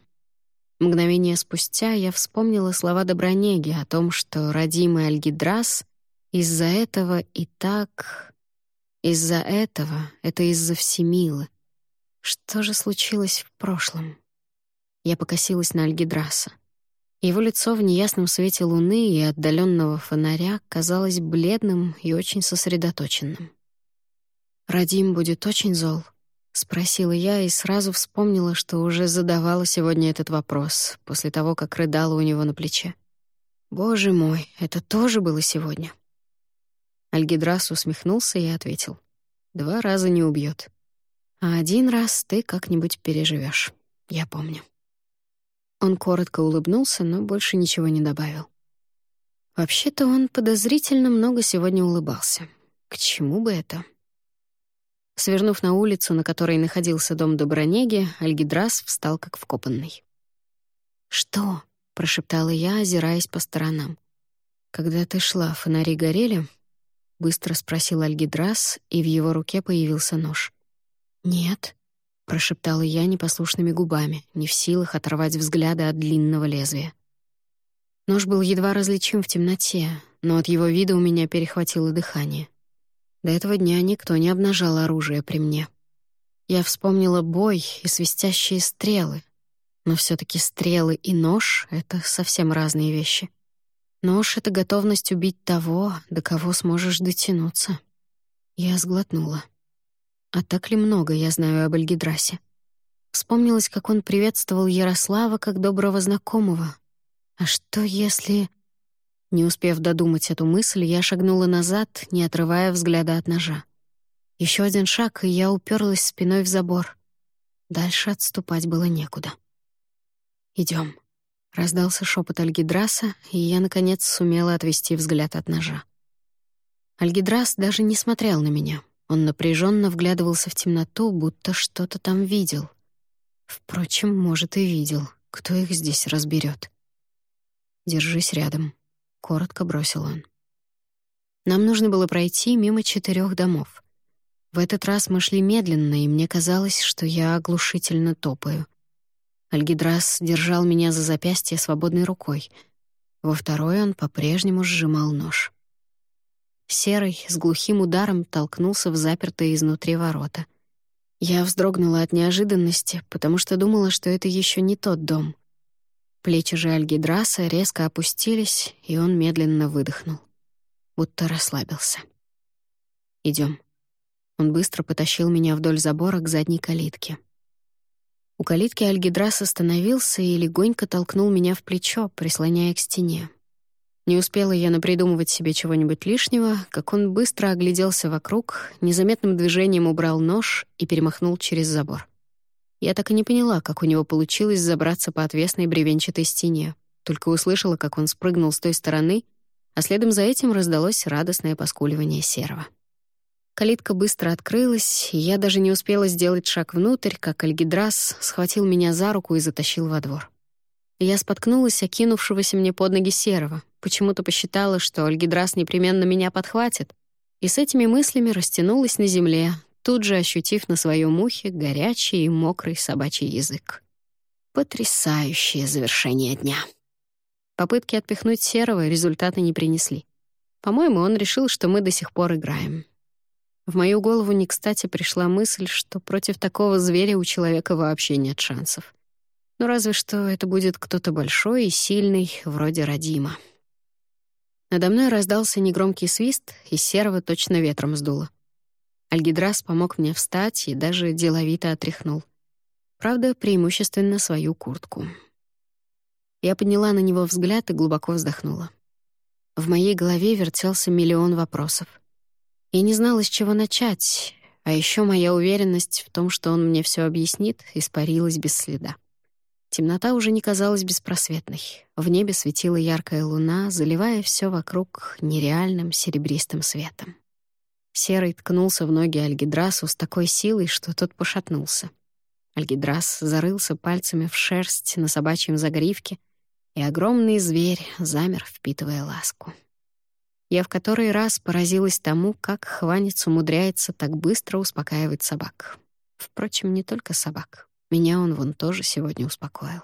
Мгновение спустя я вспомнила слова Добронеги о том, что родимый Альгидрас из-за этого и так из-за этого, это из-за Всемилы. Что же случилось в прошлом? Я покосилась на Альгидраса. Его лицо в неясном свете луны и отдаленного фонаря казалось бледным и очень сосредоточенным. «Радим будет очень зол?» — спросила я и сразу вспомнила, что уже задавала сегодня этот вопрос, после того, как рыдала у него на плече. «Боже мой, это тоже было сегодня?» Альгидрас усмехнулся и ответил. «Два раза не убьет. А один раз ты как-нибудь переживешь. Я помню». Он коротко улыбнулся, но больше ничего не добавил. Вообще-то он подозрительно много сегодня улыбался. К чему бы это? Свернув на улицу, на которой находился дом Добронеги, Альгидрас встал как вкопанный. «Что?» — прошептала я, озираясь по сторонам. «Когда ты шла, фонари горели?» — быстро спросил Альгидрас, и в его руке появился нож. «Нет», — прошептала я непослушными губами, не в силах оторвать взгляда от длинного лезвия. Нож был едва различим в темноте, но от его вида у меня перехватило дыхание. До этого дня никто не обнажал оружие при мне. Я вспомнила бой и свистящие стрелы, но все таки стрелы и нож — это совсем разные вещи. Нож — это готовность убить того, до кого сможешь дотянуться. Я сглотнула. А так ли много я знаю об Альгидрасе? Вспомнилось, как он приветствовал Ярослава как доброго знакомого. А что если... Не успев додумать эту мысль, я шагнула назад, не отрывая взгляда от ножа. Еще один шаг, и я уперлась спиной в забор. Дальше отступать было некуда. Идем. Раздался шепот Альгидраса, и я, наконец, сумела отвести взгляд от ножа. Альгидрас даже не смотрел на меня. Он напряженно вглядывался в темноту, будто что-то там видел. Впрочем, может, и видел. Кто их здесь разберет? «Держись рядом», — коротко бросил он. Нам нужно было пройти мимо четырех домов. В этот раз мы шли медленно, и мне казалось, что я оглушительно топаю. Альгидрас держал меня за запястье свободной рукой. Во второй он по-прежнему сжимал нож. Серый с глухим ударом толкнулся в запертые изнутри ворота. Я вздрогнула от неожиданности, потому что думала, что это еще не тот дом. Плечи же Альгидраса резко опустились, и он медленно выдохнул, будто расслабился. Идем. Он быстро потащил меня вдоль забора к задней калитке. У калитки Альгидрас остановился и легонько толкнул меня в плечо, прислоняя к стене. Не успела я напридумывать себе чего-нибудь лишнего, как он быстро огляделся вокруг, незаметным движением убрал нож и перемахнул через забор. Я так и не поняла, как у него получилось забраться по отвесной бревенчатой стене, только услышала, как он спрыгнул с той стороны, а следом за этим раздалось радостное поскуливание серого. Калитка быстро открылась, и я даже не успела сделать шаг внутрь, как Альгидрас схватил меня за руку и затащил во двор. Я споткнулась, окинувшегося мне под ноги серого. Почему-то посчитала, что Альгидрас непременно меня подхватит. И с этими мыслями растянулась на земле, тут же ощутив на своем ухе горячий и мокрый собачий язык. Потрясающее завершение дня. Попытки отпихнуть Серого результаты не принесли. По-моему, он решил, что мы до сих пор играем. В мою голову не кстати пришла мысль, что против такого зверя у человека вообще нет шансов. Ну, разве что это будет кто-то большой и сильный, вроде Радима. Надо мной раздался негромкий свист, и серого точно ветром сдуло. Альгидрас помог мне встать и даже деловито отряхнул. Правда, преимущественно свою куртку. Я подняла на него взгляд и глубоко вздохнула. В моей голове вертелся миллион вопросов. Я не знала, с чего начать, а еще моя уверенность в том, что он мне все объяснит, испарилась без следа. Темнота уже не казалась беспросветной. В небе светила яркая луна, заливая все вокруг нереальным серебристым светом. Серый ткнулся в ноги Альгидрасу с такой силой, что тот пошатнулся. Альгидрас зарылся пальцами в шерсть на собачьем загривке, и огромный зверь замер, впитывая ласку. Я в который раз поразилась тому, как хванец умудряется так быстро успокаивать собак. Впрочем, не только собак. Меня он вон тоже сегодня успокоил.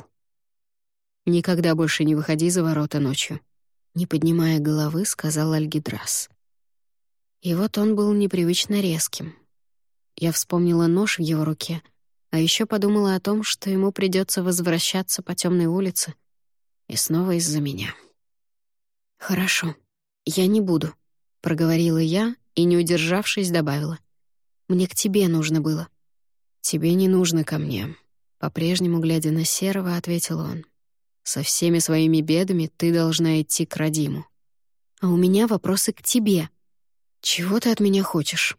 «Никогда больше не выходи за ворота ночью», — не поднимая головы, сказал Альгидрас. И вот он был непривычно резким. Я вспомнила нож в его руке, а еще подумала о том, что ему придется возвращаться по темной улице, и снова из-за меня. «Хорошо, я не буду», — проговорила я и, не удержавшись, добавила. «Мне к тебе нужно было». «Тебе не нужно ко мне», — по-прежнему, глядя на Серого, ответил он. «Со всеми своими бедами ты должна идти к Радиму». «А у меня вопросы к тебе». «Чего ты от меня хочешь?»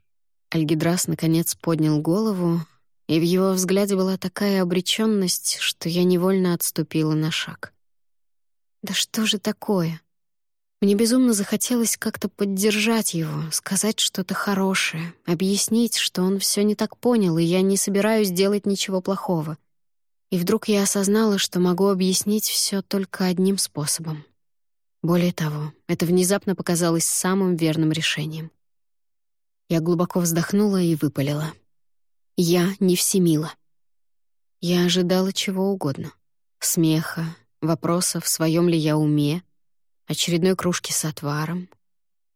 Альгидрас наконец поднял голову, и в его взгляде была такая обречённость, что я невольно отступила на шаг. «Да что же такое?» Мне безумно захотелось как-то поддержать его, сказать что-то хорошее, объяснить, что он все не так понял, и я не собираюсь делать ничего плохого. И вдруг я осознала, что могу объяснить все только одним способом. Более того, это внезапно показалось самым верным решением. Я глубоко вздохнула и выпалила. «Я не всемила». Я ожидала чего угодно. Смеха, вопросов, в своем ли я уме, очередной кружки с отваром.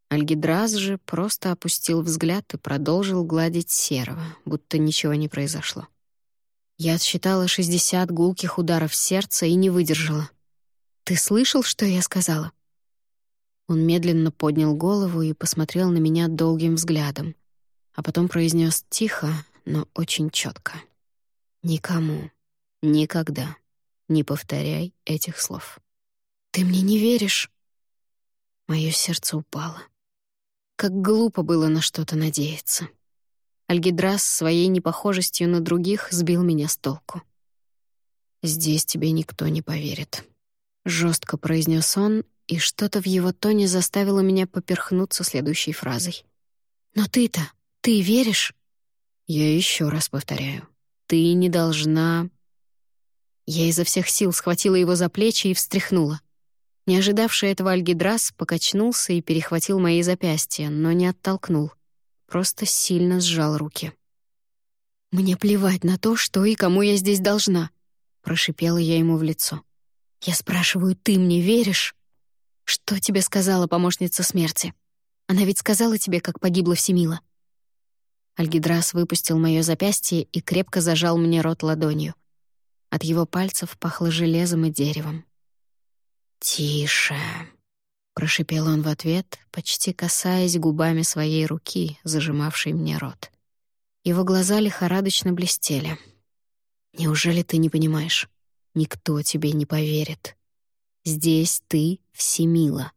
Альгидраз же просто опустил взгляд и продолжил гладить серого, будто ничего не произошло. Я отсчитала 60 гулких ударов сердца и не выдержала. «Ты слышал, что я сказала?» Он медленно поднял голову и посмотрел на меня долгим взглядом, а потом произнес тихо, но очень четко: «Никому, никогда не повторяй этих слов». «Ты мне не веришь?» Мое сердце упало. Как глупо было на что-то надеяться. Альгидрас своей непохожестью на других сбил меня с толку. «Здесь тебе никто не поверит», — жестко произнес он, и что-то в его тоне заставило меня поперхнуться следующей фразой. «Но ты-то, ты веришь?» «Я еще раз повторяю, ты не должна...» Я изо всех сил схватила его за плечи и встряхнула. Не ожидавший этого Альгидрас покачнулся и перехватил мои запястья, но не оттолкнул. Просто сильно сжал руки. «Мне плевать на то, что и кому я здесь должна», — прошипела я ему в лицо. «Я спрашиваю, ты мне веришь?» «Что тебе сказала помощница смерти? Она ведь сказала тебе, как погибла Всемила». Альгидрас выпустил моё запястье и крепко зажал мне рот ладонью. От его пальцев пахло железом и деревом. «Тише», — прошипел он в ответ, почти касаясь губами своей руки, зажимавшей мне рот. Его глаза лихорадочно блестели. «Неужели ты не понимаешь? Никто тебе не поверит. Здесь ты всемила.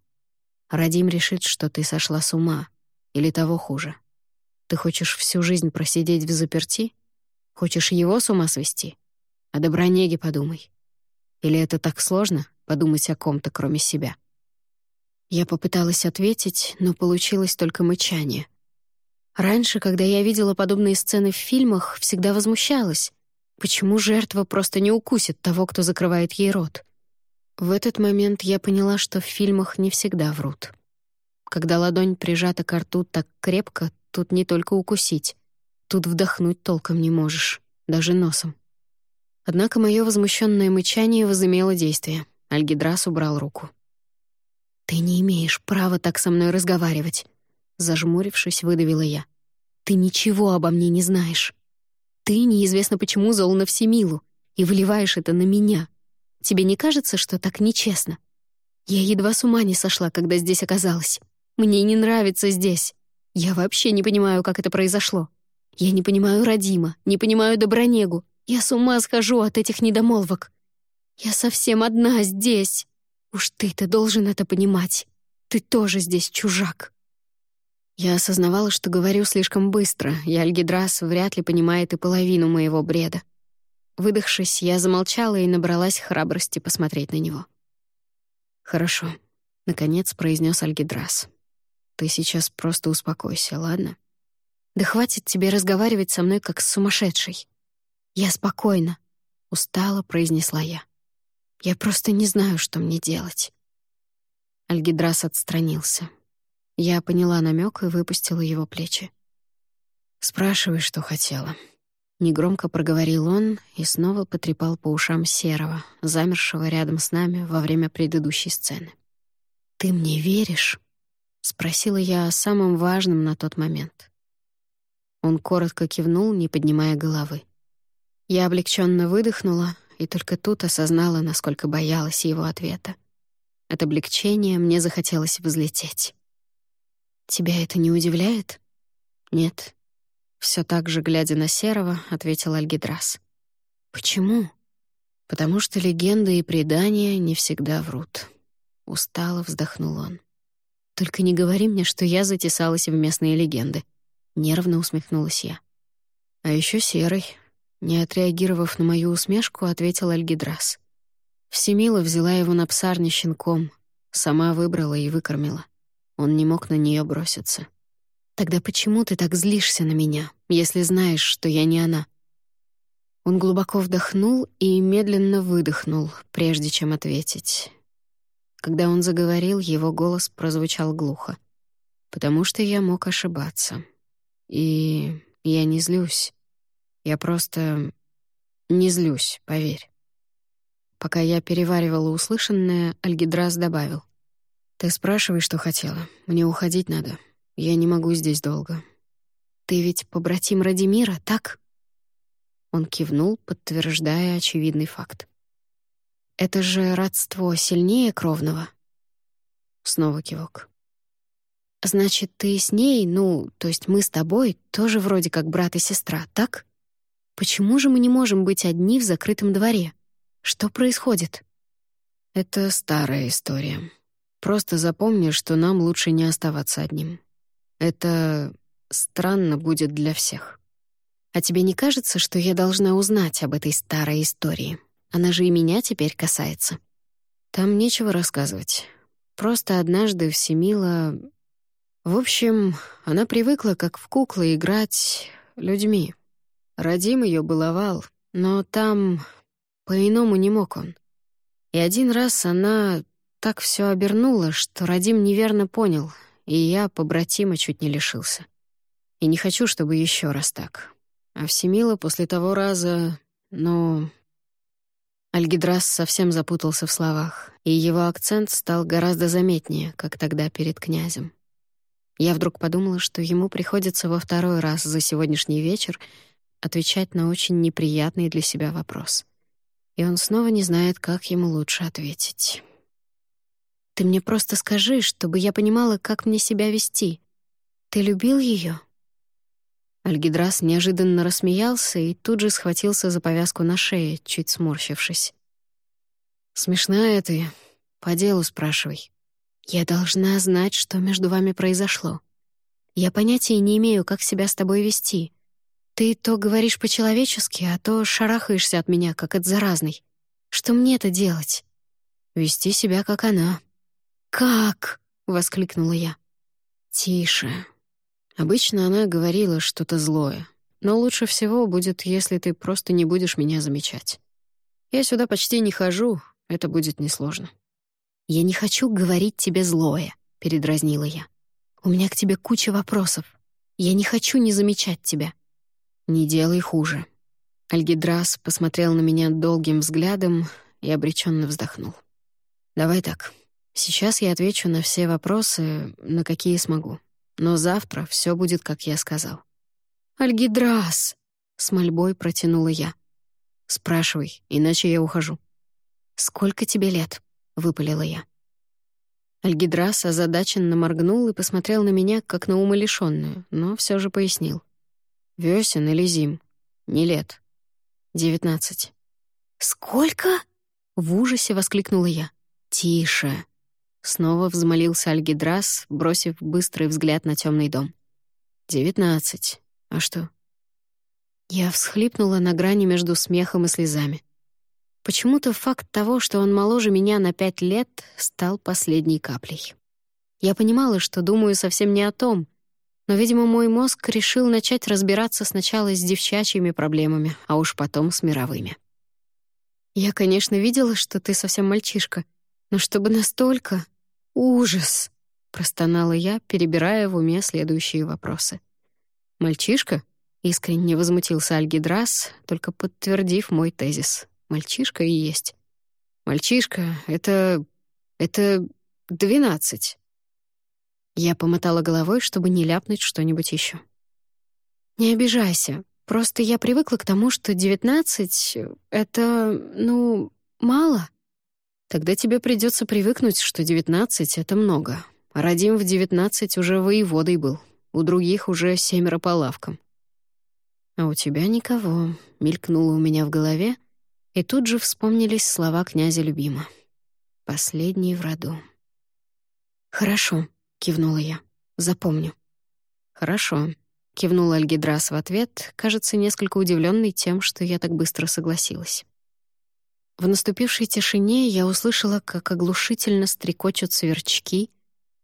Радим решит, что ты сошла с ума, или того хуже. Ты хочешь всю жизнь просидеть в заперти? Хочешь его с ума свести? О Добронеге подумай. Или это так сложно — подумать о ком-то, кроме себя?» Я попыталась ответить, но получилось только мычание. Раньше, когда я видела подобные сцены в фильмах, всегда возмущалась. Почему жертва просто не укусит того, кто закрывает ей рот? В этот момент я поняла, что в фильмах не всегда врут. Когда ладонь прижата к рту так крепко, тут не только укусить. Тут вдохнуть толком не можешь, даже носом. Однако мое возмущенное мычание возымело действие. Альгидрас убрал руку. «Ты не имеешь права так со мной разговаривать», — зажмурившись, выдавила я. «Ты ничего обо мне не знаешь. Ты неизвестно почему зол на Всемилу и выливаешь это на меня. Тебе не кажется, что так нечестно? Я едва с ума не сошла, когда здесь оказалась. Мне не нравится здесь. Я вообще не понимаю, как это произошло. Я не понимаю Радима, не понимаю Добронегу, я с ума схожу от этих недомолвок. Я совсем одна здесь. Уж ты-то должен это понимать. Ты тоже здесь чужак. Я осознавала, что говорю слишком быстро, и Альгидрас вряд ли понимает и половину моего бреда. Выдохшись, я замолчала и набралась храбрости посмотреть на него. «Хорошо», — наконец произнес Альгидрас. «Ты сейчас просто успокойся, ладно? Да хватит тебе разговаривать со мной как с сумасшедшей. «Я спокойна», — устало произнесла я. «Я просто не знаю, что мне делать». Альгидрас отстранился. Я поняла намек и выпустила его плечи. «Спрашивай, что хотела». Негромко проговорил он и снова потрепал по ушам Серого, замершего рядом с нами во время предыдущей сцены. «Ты мне веришь?» — спросила я о самом важном на тот момент. Он коротко кивнул, не поднимая головы. Я облегченно выдохнула и только тут осознала, насколько боялась его ответа. От облегчения мне захотелось взлететь. «Тебя это не удивляет?» «Нет». Все так же, глядя на Серого, ответил Альгидрас. «Почему?» «Потому что легенды и предания не всегда врут». Устало вздохнул он. «Только не говори мне, что я затесалась в местные легенды». Нервно усмехнулась я. «А еще Серый, не отреагировав на мою усмешку, ответил Альгидрас. Всемила взяла его на псарне щенком, сама выбрала и выкормила. Он не мог на нее броситься. «Тогда почему ты так злишься на меня, если знаешь, что я не она?» Он глубоко вдохнул и медленно выдохнул, прежде чем ответить. Когда он заговорил, его голос прозвучал глухо. «Потому что я мог ошибаться. И я не злюсь. Я просто не злюсь, поверь. Пока я переваривала услышанное, Альгидрас добавил. «Ты спрашивай, что хотела. Мне уходить надо. Я не могу здесь долго». «Ты ведь побратим Радимира, так?» Он кивнул, подтверждая очевидный факт. «Это же родство сильнее кровного?» Снова кивок. «Значит, ты с ней, ну, то есть мы с тобой, тоже вроде как брат и сестра, так?» Почему же мы не можем быть одни в закрытом дворе? Что происходит? Это старая история. Просто запомни, что нам лучше не оставаться одним. Это странно будет для всех. А тебе не кажется, что я должна узнать об этой старой истории? Она же и меня теперь касается. Там нечего рассказывать. Просто однажды Всемила... В общем, она привыкла, как в куклы, играть людьми. Радим ее баловал, но там по-иному не мог он. И один раз она так все обернула, что Радим неверно понял, и я побратима чуть не лишился. И не хочу, чтобы еще раз так. А Всемила после того раза, ну... Альгидрас совсем запутался в словах, и его акцент стал гораздо заметнее, как тогда перед князем. Я вдруг подумала, что ему приходится во второй раз за сегодняшний вечер отвечать на очень неприятный для себя вопрос. И он снова не знает, как ему лучше ответить. «Ты мне просто скажи, чтобы я понимала, как мне себя вести. Ты любил ее? Альгидрас неожиданно рассмеялся и тут же схватился за повязку на шее, чуть сморщившись. «Смешная ты. По делу спрашивай. Я должна знать, что между вами произошло. Я понятия не имею, как себя с тобой вести. Ты то говоришь по-человечески, а то шарахаешься от меня, как от заразной. Что мне это делать? Вести себя, как она». «Как?» — воскликнула я. «Тише», Обычно она говорила что-то злое, но лучше всего будет, если ты просто не будешь меня замечать. Я сюда почти не хожу, это будет несложно. «Я не хочу говорить тебе злое», — передразнила я. «У меня к тебе куча вопросов. Я не хочу не замечать тебя». «Не делай хуже». Альгидрас посмотрел на меня долгим взглядом и обреченно вздохнул. «Давай так. Сейчас я отвечу на все вопросы, на какие смогу. Но завтра все будет, как я сказал. «Альгидрас!» — с мольбой протянула я. «Спрашивай, иначе я ухожу». «Сколько тебе лет?» — выпалила я. Альгидрас озадаченно моргнул и посмотрел на меня, как на умалишённую, но все же пояснил. «Вёсен или зим? Не лет. Девятнадцать». «Сколько?» — в ужасе воскликнула я. «Тише!» Снова взмолился Альгидрас, бросив быстрый взгляд на темный дом. «Девятнадцать. А что?» Я всхлипнула на грани между смехом и слезами. Почему-то факт того, что он моложе меня на пять лет, стал последней каплей. Я понимала, что думаю совсем не о том, но, видимо, мой мозг решил начать разбираться сначала с девчачьими проблемами, а уж потом с мировыми. «Я, конечно, видела, что ты совсем мальчишка, но чтобы настолько...» «Ужас!» — простонала я, перебирая в уме следующие вопросы. «Мальчишка?» — искренне возмутился Альгидрас, только подтвердив мой тезис. «Мальчишка и есть». «Мальчишка — это... это... двенадцать». Я помотала головой, чтобы не ляпнуть что-нибудь еще. «Не обижайся. Просто я привыкла к тому, что девятнадцать — это, ну, мало». Тогда тебе придется привыкнуть, что девятнадцать — это много. Радим в девятнадцать уже воеводой был, у других уже семеро по лавкам. «А у тебя никого», — мелькнуло у меня в голове, и тут же вспомнились слова князя Любима. «Последний в роду». «Хорошо», — кивнула я, — «запомню». «Хорошо», — кивнул Альгидрас в ответ, кажется, несколько удивленный тем, что я так быстро согласилась. В наступившей тишине я услышала, как оглушительно стрекочут сверчки,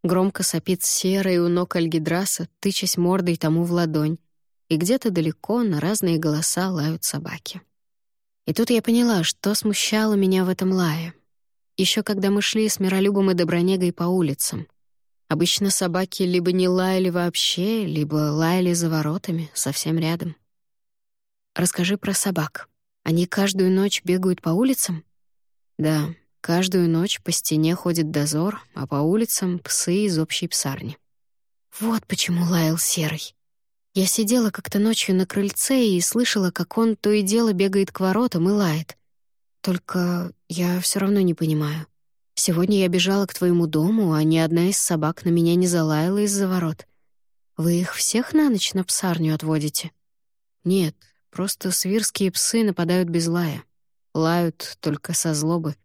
громко сопит серый у ног Альгидраса, тычась мордой тому в ладонь, и где-то далеко на разные голоса лают собаки. И тут я поняла, что смущало меня в этом лае. Еще когда мы шли с Миролюбом и Добронегой по улицам. Обычно собаки либо не лаяли вообще, либо лаяли за воротами, совсем рядом. «Расскажи про собак», они каждую ночь бегают по улицам? Да, каждую ночь по стене ходит дозор, а по улицам — псы из общей псарни. Вот почему лаял Серый. Я сидела как-то ночью на крыльце и слышала, как он то и дело бегает к воротам и лает. Только я все равно не понимаю. Сегодня я бежала к твоему дому, а ни одна из собак на меня не залаяла из-за ворот. Вы их всех на ночь на псарню отводите? Нет, Просто свирские псы нападают без лая. Лают только со злобы.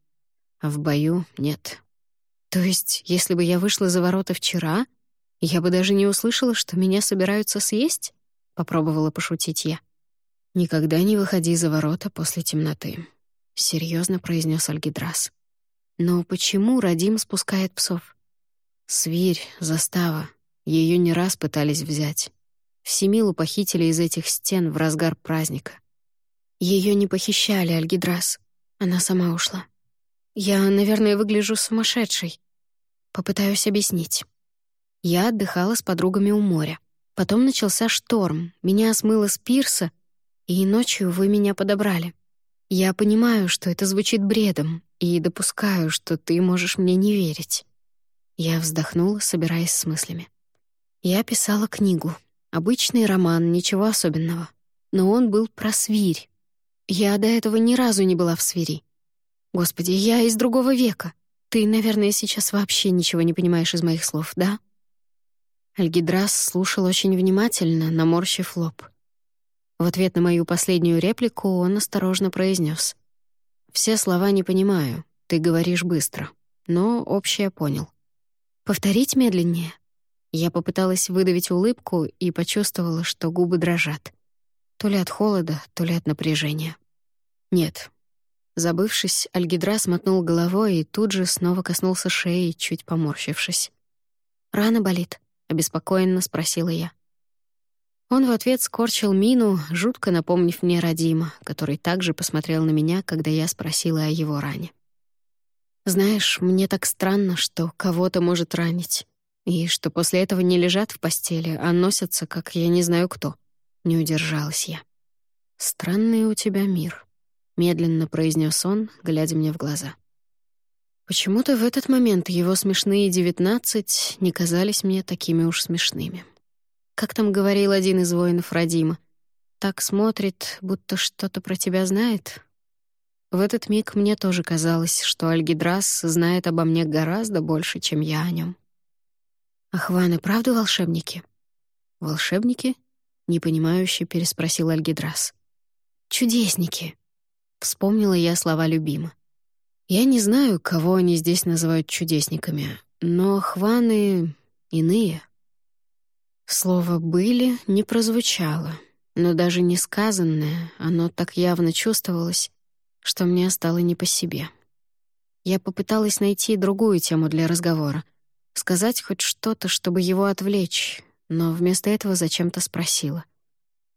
А в бою нет. То есть, если бы я вышла за ворота вчера, я бы даже не услышала, что меня собираются съесть? Попробовала пошутить я. «Никогда не выходи за ворота после темноты», — серьезно произнес Альгидрас. Но почему Радим спускает псов? Свирь, застава. Ее не раз пытались взять. Всемилу похитили из этих стен в разгар праздника. Ее не похищали, Альгидрас. Она сама ушла. Я, наверное, выгляжу сумасшедшей. Попытаюсь объяснить. Я отдыхала с подругами у моря. Потом начался шторм, меня смыло с пирса, и ночью вы меня подобрали. Я понимаю, что это звучит бредом, и допускаю, что ты можешь мне не верить. Я вздохнула, собираясь с мыслями. Я писала книгу. Обычный роман, ничего особенного. Но он был про свирь. Я до этого ни разу не была в свири. Господи, я из другого века. Ты, наверное, сейчас вообще ничего не понимаешь из моих слов, да? Альгидрас слушал очень внимательно, наморщив лоб. В ответ на мою последнюю реплику он осторожно произнес: «Все слова не понимаю, ты говоришь быстро, но общее понял. Повторить медленнее?» Я попыталась выдавить улыбку и почувствовала, что губы дрожат. То ли от холода, то ли от напряжения. «Нет». Забывшись, Альгидра смотнул головой и тут же снова коснулся шеи, чуть поморщившись. «Рана болит?» — обеспокоенно спросила я. Он в ответ скорчил мину, жутко напомнив мне Радима, который также посмотрел на меня, когда я спросила о его ране. «Знаешь, мне так странно, что кого-то может ранить, и что после этого не лежат в постели, а носятся, как я не знаю кто». Не удержалась я. «Странный у тебя мир», — медленно произнес он, глядя мне в глаза. Почему-то в этот момент его смешные девятнадцать не казались мне такими уж смешными. Как там говорил один из воинов Радима, так смотрит, будто что-то про тебя знает. В этот миг мне тоже казалось, что Альгидрас знает обо мне гораздо больше, чем я о нем. «Ахваны правда волшебники?» «Волшебники?» — непонимающе переспросил Альгидрас. «Чудесники!» — вспомнила я слова любима. Я не знаю, кого они здесь называют чудесниками, но хваны иные — Слово «были» не прозвучало, но даже не сказанное, оно так явно чувствовалось, что мне стало не по себе. Я попыталась найти другую тему для разговора, сказать хоть что-то, чтобы его отвлечь, но вместо этого зачем-то спросила.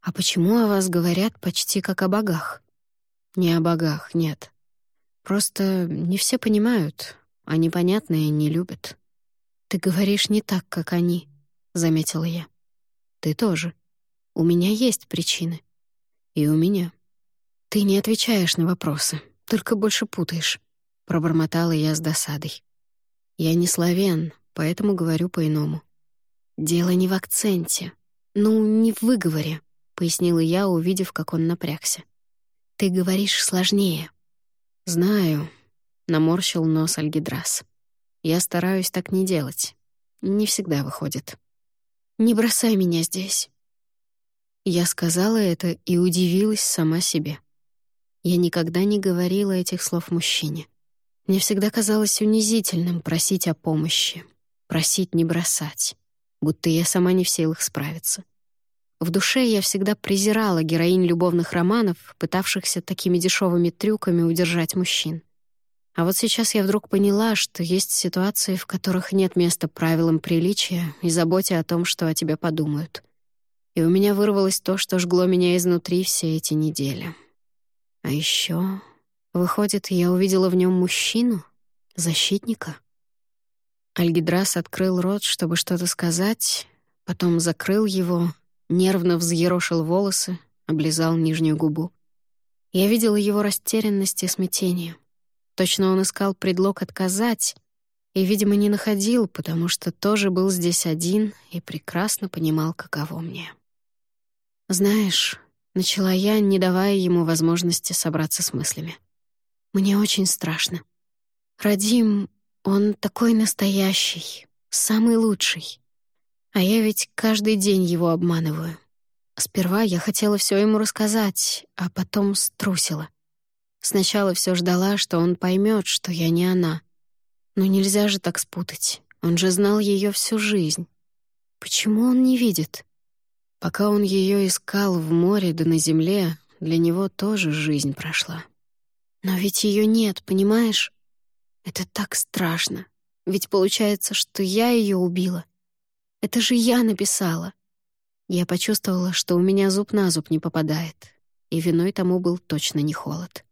«А почему о вас говорят почти как о богах?» «Не о богах, нет. Просто не все понимают, а непонятные не любят. Ты говоришь не так, как они», заметила я. Ты тоже. У меня есть причины. И у меня. Ты не отвечаешь на вопросы, только больше путаешь, пробормотала я с досадой. Я не славян, поэтому говорю по-иному. Дело не в акценте, ну, не в выговоре, пояснила я, увидев, как он напрягся. Ты говоришь сложнее. Знаю, наморщил нос Альгидрас. Я стараюсь так не делать. Не всегда выходит. Не бросай меня здесь». Я сказала это и удивилась сама себе. Я никогда не говорила этих слов мужчине. Мне всегда казалось унизительным просить о помощи, просить не бросать, будто я сама не в силах справиться. В душе я всегда презирала героинь любовных романов, пытавшихся такими дешевыми трюками удержать мужчин. А вот сейчас я вдруг поняла, что есть ситуации, в которых нет места правилам приличия и заботе о том, что о тебе подумают. И у меня вырвалось то, что жгло меня изнутри все эти недели. А еще, выходит, я увидела в нем мужчину, защитника. Альгидрас открыл рот, чтобы что-то сказать, потом закрыл его, нервно взъерошил волосы, облизал нижнюю губу. Я видела его растерянность и смятение — Точно он искал предлог отказать и, видимо, не находил, потому что тоже был здесь один и прекрасно понимал, каково мне. «Знаешь», — начала я, не давая ему возможности собраться с мыслями. «Мне очень страшно. Радим, он такой настоящий, самый лучший. А я ведь каждый день его обманываю. Сперва я хотела все ему рассказать, а потом струсила. Сначала все ждала, что он поймет, что я не она. Но нельзя же так спутать. Он же знал ее всю жизнь. Почему он не видит? Пока он ее искал в море да на земле, для него тоже жизнь прошла. Но ведь ее нет, понимаешь? Это так страшно. Ведь получается, что я ее убила. Это же я написала. Я почувствовала, что у меня зуб на зуб не попадает, и виной тому был точно не холод.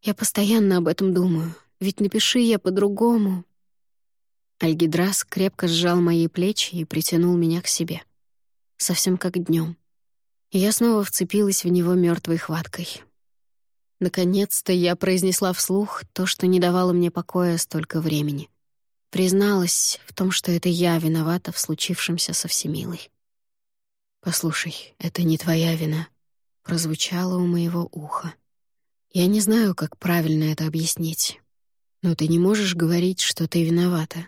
Я постоянно об этом думаю, ведь напиши я по-другому. Альгидрас крепко сжал мои плечи и притянул меня к себе. Совсем как днем. Я снова вцепилась в него мертвой хваткой. Наконец-то я произнесла вслух то, что не давало мне покоя столько времени. Призналась в том, что это я виновата в случившемся со Всемилой. «Послушай, это не твоя вина», — прозвучало у моего уха. «Я не знаю, как правильно это объяснить, но ты не можешь говорить, что ты виновата.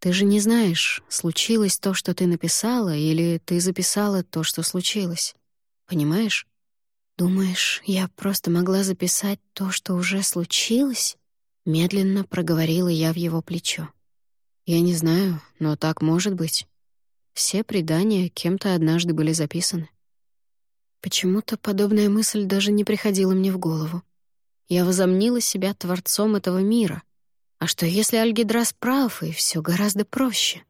Ты же не знаешь, случилось то, что ты написала, или ты записала то, что случилось. Понимаешь? Думаешь, я просто могла записать то, что уже случилось? Медленно проговорила я в его плечо. Я не знаю, но так может быть. Все предания кем-то однажды были записаны. Почему-то подобная мысль даже не приходила мне в голову. Я возомнила себя творцом этого мира. А что, если Альгидрас прав, и все гораздо проще?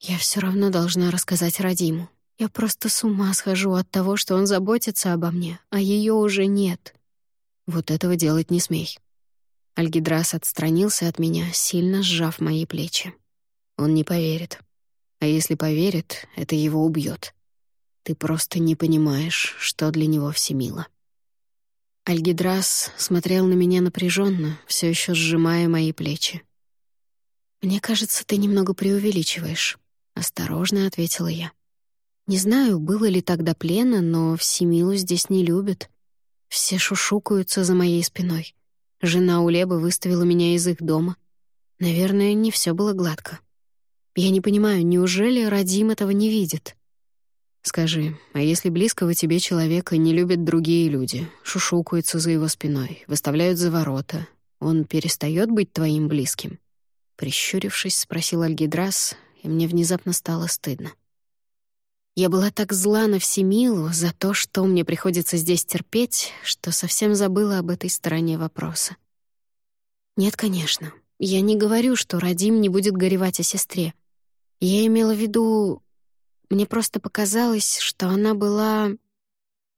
Я все равно должна рассказать Радиму. Я просто с ума схожу от того, что он заботится обо мне, а ее уже нет. Вот этого делать не смей. Альгидрас отстранился от меня, сильно сжав мои плечи. Он не поверит. А если поверит, это его убьет. Ты просто не понимаешь, что для него всемило. Альгидрас смотрел на меня напряженно, все еще сжимая мои плечи. «Мне кажется, ты немного преувеличиваешь», — осторожно ответила я. «Не знаю, было ли тогда плена, но Всемилу здесь не любят. Все шушукаются за моей спиной. Жена Улебы выставила меня из их дома. Наверное, не все было гладко. Я не понимаю, неужели Радим этого не видит? Скажи, а если близкого тебе человека не любят другие люди, шушукаются за его спиной, выставляют за ворота, он перестает быть твоим близким? Прищурившись, спросил Альгидрас, и мне внезапно стало стыдно. Я была так зла на Всемилу за то, что мне приходится здесь терпеть, что совсем забыла об этой стороне вопроса. Нет, конечно. Я не говорю, что Радим не будет горевать о сестре. Я имела в виду... Мне просто показалось, что она была...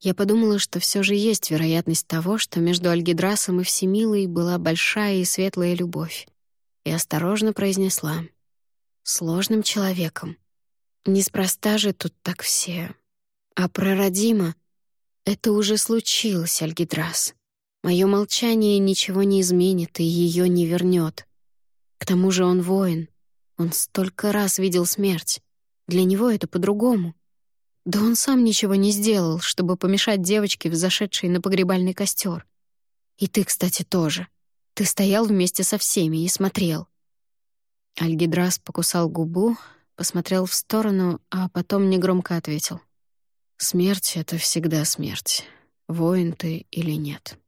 Я подумала, что все же есть вероятность того, что между Альгидрасом и Всемилой была большая и светлая любовь. И осторожно произнесла. «Сложным человеком, Неспроста же тут так все. А про Родима это уже случилось, Альгидрас. Мое молчание ничего не изменит и ее не вернет. К тому же он воин. Он столько раз видел смерть. Для него это по-другому. Да он сам ничего не сделал, чтобы помешать девочке, взошедшей на погребальный костер. И ты, кстати, тоже. Ты стоял вместе со всеми и смотрел. Альгидрас покусал губу, посмотрел в сторону, а потом негромко ответил. «Смерть — это всегда смерть, воин ты или нет».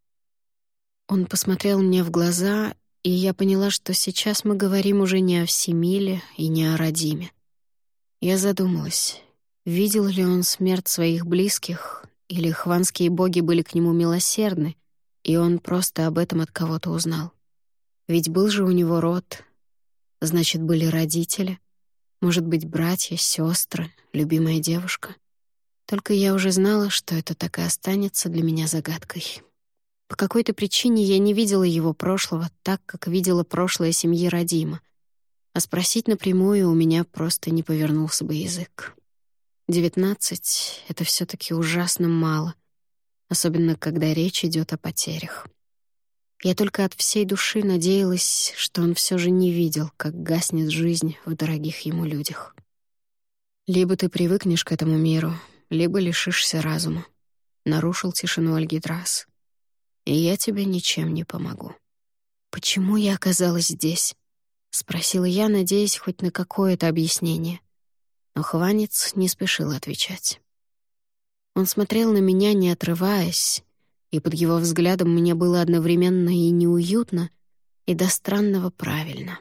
Он посмотрел мне в глаза, и я поняла, что сейчас мы говорим уже не о Всемиле и не о Радиме. Я задумалась, видел ли он смерть своих близких, или хванские боги были к нему милосердны, и он просто об этом от кого-то узнал. Ведь был же у него род, значит, были родители — может быть, братья, сестры, любимая девушка. Только я уже знала, что это так и останется для меня загадкой. По какой-то причине я не видела его прошлого так, как видела прошлое семьи Радима. А спросить напрямую у меня просто не повернулся бы язык. Девятнадцать — это все таки ужасно мало, особенно когда речь идет о потерях. Я только от всей души надеялась, что он все же не видел, как гаснет жизнь в дорогих ему людях. «Либо ты привыкнешь к этому миру, либо лишишься разума», — нарушил тишину Альгидрас. «И я тебе ничем не помогу». «Почему я оказалась здесь?» — спросила я, надеясь хоть на какое-то объяснение. Но Хванец не спешил отвечать. Он смотрел на меня, не отрываясь, и под его взглядом мне было одновременно и неуютно, и до странного правильно.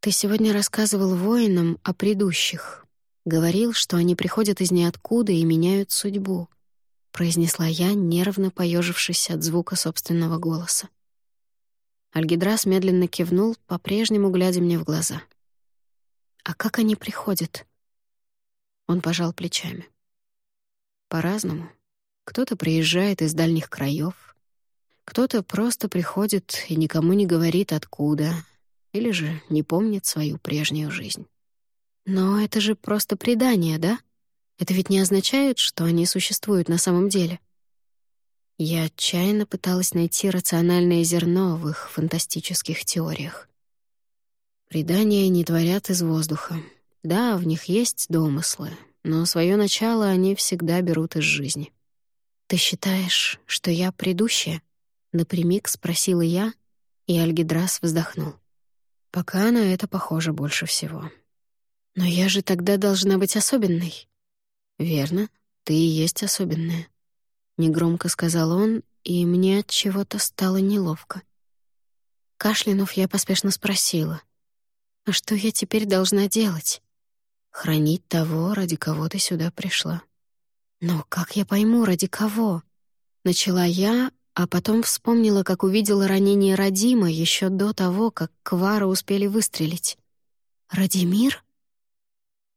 «Ты сегодня рассказывал воинам о предыдущих. Говорил, что они приходят из ниоткуда и меняют судьбу», — произнесла я, нервно поежившись от звука собственного голоса. Альгидрас медленно кивнул, по-прежнему глядя мне в глаза. «А как они приходят?» Он пожал плечами. «По-разному. Кто-то приезжает из дальних краев, кто-то просто приходит и никому не говорит, откуда, или же не помнит свою прежнюю жизнь. Но это же просто предание, да? Это ведь не означает, что они существуют на самом деле. Я отчаянно пыталась найти рациональное зерно в их фантастических теориях. Предания не творят из воздуха. Да, в них есть домыслы, но свое начало они всегда берут из жизни. «Ты считаешь, что я предыдущая?» — напрямик спросила я, и Альгидрас вздохнул. «Пока на это похоже больше всего». «Но я же тогда должна быть особенной». «Верно, ты и есть особенная», негромко сказал он, и мне от чего-то стало неловко. Кашлянув, я поспешно спросила: "А что я теперь должна делать? Хранить того, ради кого ты сюда пришла?" Но как я пойму, ради кого? Начала я, а потом вспомнила, как увидела ранение Радима еще до того, как Квара успели выстрелить. «Радимир?»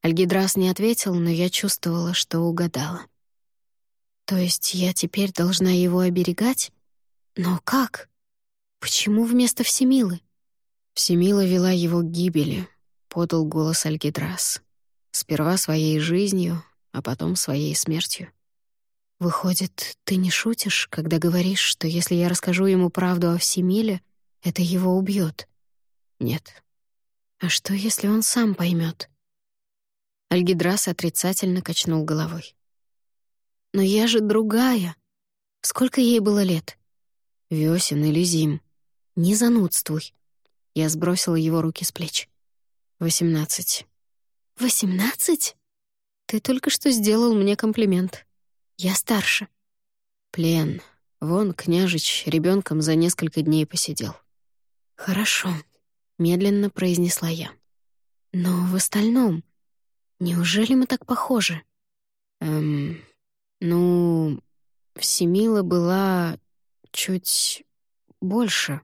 Альгидрас не ответил, но я чувствовала, что угадала. То есть я теперь должна его оберегать? Но как? Почему вместо Всемилы? Всемила вела его к гибели, подал голос Альгидрас. Сперва своей жизнью, а потом своей смертью. Выходит, ты не шутишь, когда говоришь, что если я расскажу ему правду о Всемиле, это его убьет? Нет. А что, если он сам поймет? Альгидрас отрицательно качнул головой. Но я же другая. Сколько ей было лет? Весен или зим? Не занудствуй. Я сбросила его руки с плеч. Восемнадцать. Восемнадцать? Ты только что сделал мне комплимент. Я старше. Плен. Вон княжич ребенком за несколько дней посидел. Хорошо, медленно произнесла я. Но в остальном, неужели мы так похожи? Эм, ну, Всемила была чуть больше.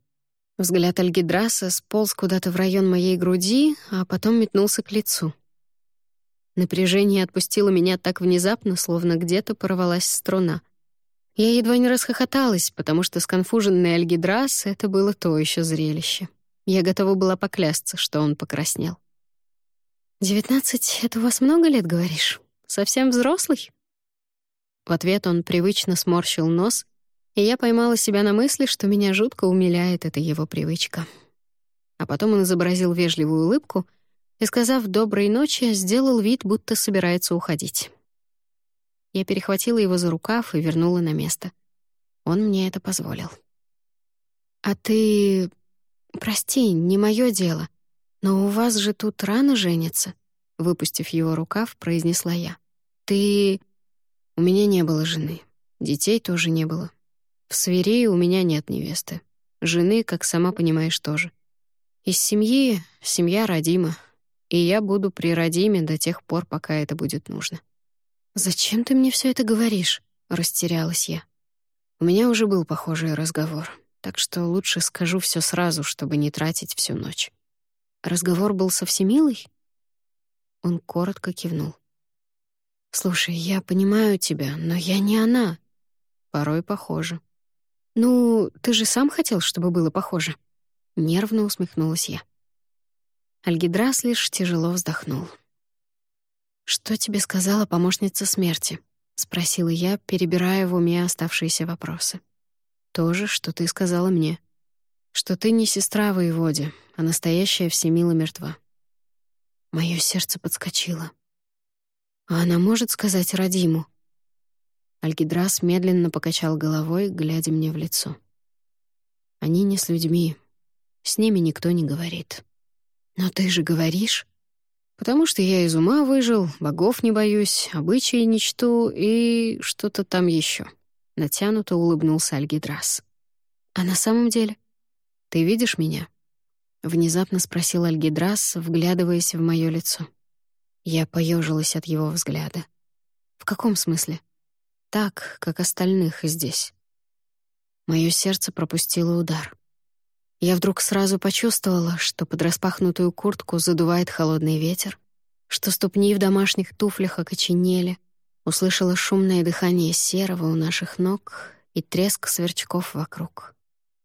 Взгляд Альгидраса сполз куда-то в район моей груди, а потом метнулся к лицу. Напряжение отпустило меня так внезапно, словно где-то порвалась струна. Я едва не расхохоталась, потому что сконфуженный Альгидрас — это было то еще зрелище. Я готова была поклясться, что он покраснел. «Девятнадцать — это у вас много лет, говоришь? Совсем взрослый?» В ответ он привычно сморщил нос, и я поймала себя на мысли, что меня жутко умиляет эта его привычка. А потом он изобразил вежливую улыбку и, сказав «доброй ночи», сделал вид, будто собирается уходить. Я перехватила его за рукав и вернула на место. Он мне это позволил. «А ты... прости, не мое дело, но у вас же тут рано женятся», — выпустив его рукав, произнесла я. «Ты... У меня не было жены. Детей тоже не было. В Свирии у меня нет невесты. Жены, как сама понимаешь, тоже. Из семьи семья родима. И я буду при родиме до тех пор, пока это будет нужно. «Зачем ты мне все это говоришь?» — растерялась я. У меня уже был похожий разговор, так что лучше скажу все сразу, чтобы не тратить всю ночь. Разговор был со Всемилой? Он коротко кивнул. «Слушай, я понимаю тебя, но я не она». «Порой похоже». «Ну, ты же сам хотел, чтобы было похоже». Нервно усмехнулась я. Альгидрас лишь тяжело вздохнул. «Что тебе сказала помощница смерти?» — спросила я, перебирая в уме оставшиеся вопросы. «То же, что ты сказала мне. Что ты не сестра воеводе, а настоящая всемила мертва». Моё сердце подскочило. А она может сказать Радиму? Альгидрас медленно покачал головой, глядя мне в лицо. Они не с людьми. С ними никто не говорит. Но ты же говоришь. Потому что я из ума выжил, богов не боюсь, обычаи не чту и что-то там еще. Натянуто улыбнулся Альгидрас. А на самом деле? Ты видишь меня? Внезапно спросил Альгидрас, вглядываясь в мое лицо. Я поежилась от его взгляда. В каком смысле? Так, как остальных здесь. Мое сердце пропустило удар. Я вдруг сразу почувствовала, что под распахнутую куртку задувает холодный ветер, что ступни в домашних туфлях окоченели, услышала шумное дыхание серого у наших ног и треск сверчков вокруг.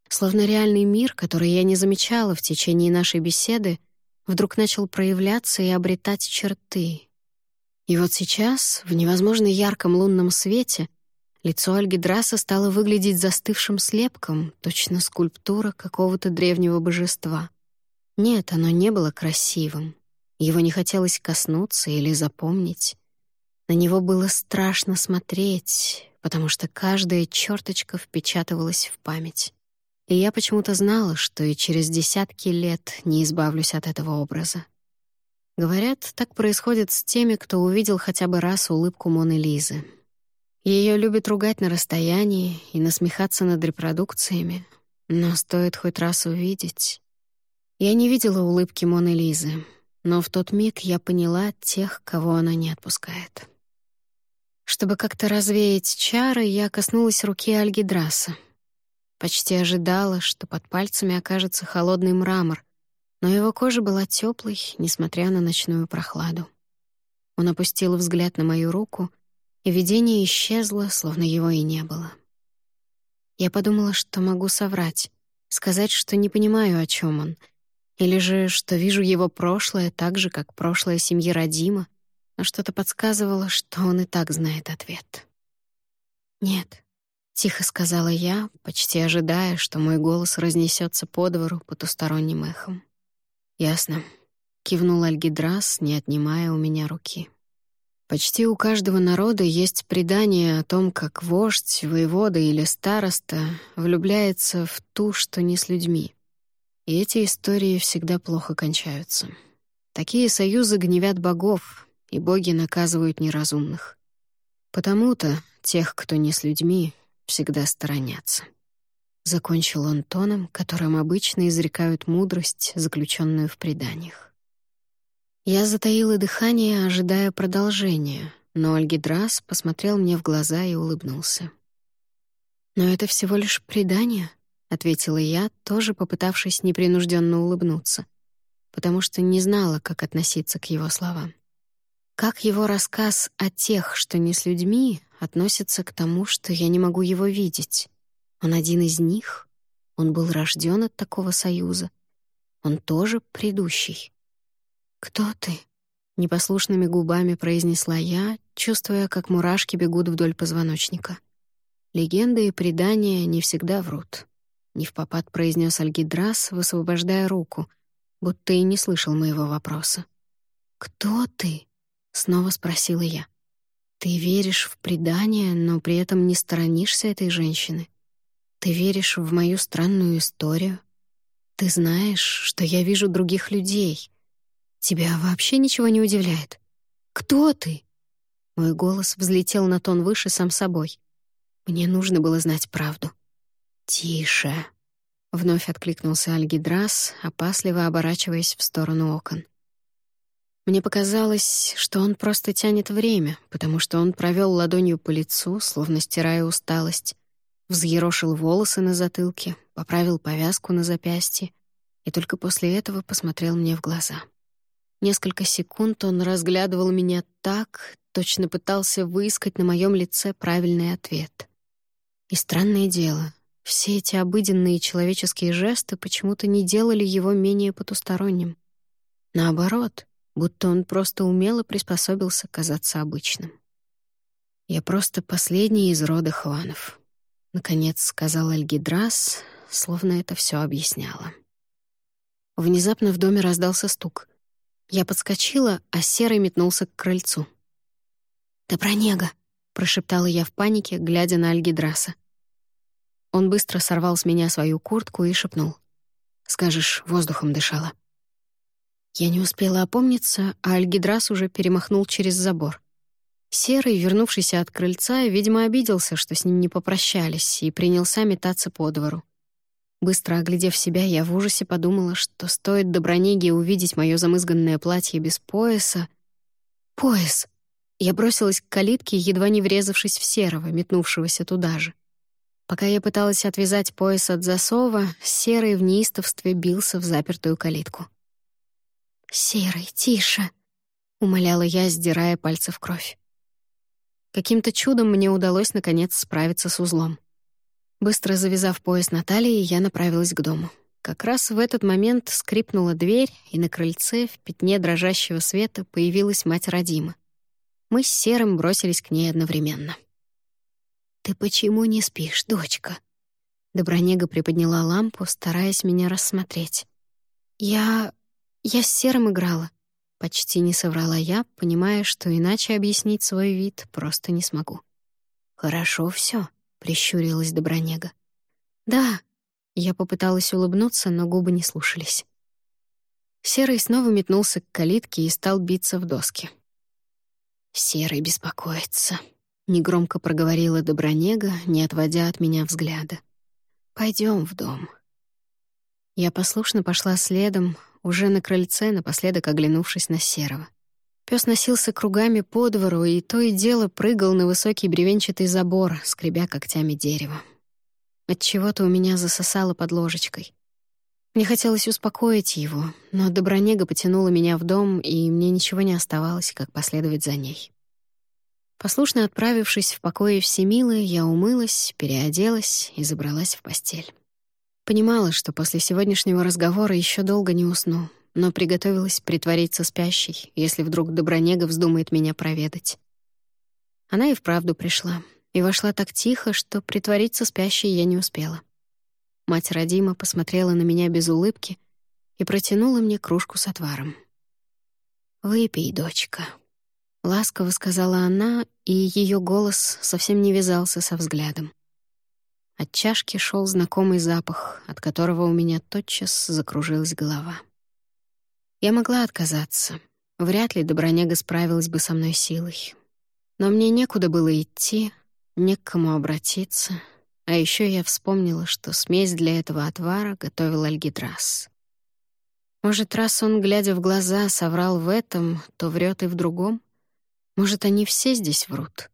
Словно реальный мир, который я не замечала в течение нашей беседы, вдруг начал проявляться и обретать черты. И вот сейчас, в невозможно ярком лунном свете, лицо Альгидраса стало выглядеть застывшим слепком, точно скульптура какого-то древнего божества. Нет, оно не было красивым. Его не хотелось коснуться или запомнить. На него было страшно смотреть, потому что каждая черточка впечатывалась в память. И я почему-то знала, что и через десятки лет не избавлюсь от этого образа. Говорят, так происходит с теми, кто увидел хотя бы раз улыбку Моны Лизы. Ее любят ругать на расстоянии и насмехаться над репродукциями, но стоит хоть раз увидеть. Я не видела улыбки Моны Лизы, но в тот миг я поняла тех, кого она не отпускает. Чтобы как-то развеять чары, я коснулась руки Альгидраса. Почти ожидала, что под пальцами окажется холодный мрамор, но его кожа была теплой, несмотря на ночную прохладу. Он опустил взгляд на мою руку, и видение исчезло, словно его и не было. Я подумала, что могу соврать, сказать, что не понимаю, о чем он, или же, что вижу его прошлое так же, как прошлое семьи Родима, но что-то подсказывало, что он и так знает ответ. «Нет», — тихо сказала я, почти ожидая, что мой голос разнесется по двору потусторонним эхом. «Ясно», — кивнул Альгидрас, не отнимая у меня руки. Почти у каждого народа есть предание о том, как вождь, воевода или староста влюбляется в ту, что не с людьми. И эти истории всегда плохо кончаются. Такие союзы гневят богов, и боги наказывают неразумных. Потому-то тех, кто не с людьми, всегда сторонятся. Закончил он тоном, которым обычно изрекают мудрость, заключенную в преданиях. Я затаила дыхание, ожидая продолжения, но Альгидрас посмотрел мне в глаза и улыбнулся. «Но это всего лишь предание», — ответила я, тоже попытавшись непринужденно улыбнуться, потому что не знала, как относиться к его словам. Как его рассказ о тех, что не с людьми, относится к тому, что я не могу его видеть? Он один из них? Он был рожден от такого союза? Он тоже предыдущий? «Кто ты?» — непослушными губами произнесла я, чувствуя, как мурашки бегут вдоль позвоночника. Легенды и предания не всегда врут. Не в попад произнес Альгидрас, высвобождая руку, будто и не слышал моего вопроса. «Кто ты?» — снова спросила я. «Ты веришь в предания, но при этом не сторонишься этой женщины. Ты веришь в мою странную историю. Ты знаешь, что я вижу других людей. Тебя вообще ничего не удивляет. Кто ты?» Мой голос взлетел на тон выше сам собой. Мне нужно было знать правду. «Тише», — вновь откликнулся Альгидрас, опасливо оборачиваясь в сторону окон. Мне показалось, что он просто тянет время, потому что он провел ладонью по лицу, словно стирая усталость, взъерошил волосы на затылке, поправил повязку на запястье и только после этого посмотрел мне в глаза. Несколько секунд он разглядывал меня так, точно пытался выискать на моем лице правильный ответ. И странное дело, все эти обыденные человеческие жесты почему-то не делали его менее потусторонним. Наоборот — будто он просто умело приспособился казаться обычным. «Я просто последний из рода Хванов», — наконец сказал Альгидрас, словно это все объясняло. Внезапно в доме раздался стук. Я подскочила, а Серый метнулся к крыльцу. «Добронега!» — прошептала я в панике, глядя на Альгидраса. Он быстро сорвал с меня свою куртку и шепнул. «Скажешь, воздухом дышала». Я не успела опомниться, а Альгидрас уже перемахнул через забор. Серый, вернувшийся от крыльца, видимо, обиделся, что с ним не попрощались, и принялся метаться по двору. Быстро оглядев себя, я в ужасе подумала, что стоит Добронеге увидеть мое замызганное платье без пояса... Пояс! Я бросилась к калитке, едва не врезавшись в Серого, метнувшегося туда же. Пока я пыталась отвязать пояс от засова, Серый в неистовстве бился в запертую калитку. «Серый, тише!» — умоляла я, сдирая пальцы в кровь. Каким-то чудом мне удалось, наконец, справиться с узлом. Быстро завязав пояс на талии, я направилась к дому. Как раз в этот момент скрипнула дверь, и на крыльце в пятне дрожащего света появилась мать Радима. Мы с Серым бросились к ней одновременно. «Ты почему не спишь, дочка?» Добронега приподняла лампу, стараясь меня рассмотреть. «Я... я с Серым играла». Почти не соврала я, понимая, что иначе объяснить свой вид просто не смогу. «Хорошо все, прищурилась Добронега. «Да». Я попыталась улыбнуться, но губы не слушались. Серый снова метнулся к калитке и стал биться в доски. «Серый беспокоится», — негромко проговорила Добронега, не отводя от меня взгляда. Пойдем в дом». Я послушно пошла следом, уже на крыльце, напоследок оглянувшись на Серого. Пёс носился кругами по двору и то и дело прыгал на высокий бревенчатый забор, скребя когтями дерево. От чего то у меня засосало под ложечкой. Мне хотелось успокоить его, но Добронега потянула меня в дом, и мне ничего не оставалось, как последовать за ней. Послушно отправившись в покое Всемилы, я умылась, переоделась и забралась в постель. Понимала, что после сегодняшнего разговора еще долго не усну, но приготовилась притвориться спящей, если вдруг Добронега вздумает меня проведать. Она и вправду пришла, и вошла так тихо, что притвориться спящей я не успела. Мать родима посмотрела на меня без улыбки и протянула мне кружку с отваром. «Выпей, дочка», — ласково сказала она, и ее голос совсем не вязался со взглядом. От чашки шел знакомый запах, от которого у меня тотчас закружилась голова. Я могла отказаться. Вряд ли Добронега справилась бы со мной силой. Но мне некуда было идти, не к кому обратиться. А еще я вспомнила, что смесь для этого отвара готовил Альгидрас. Может, раз он, глядя в глаза, соврал в этом, то врет и в другом? Может, они все здесь врут?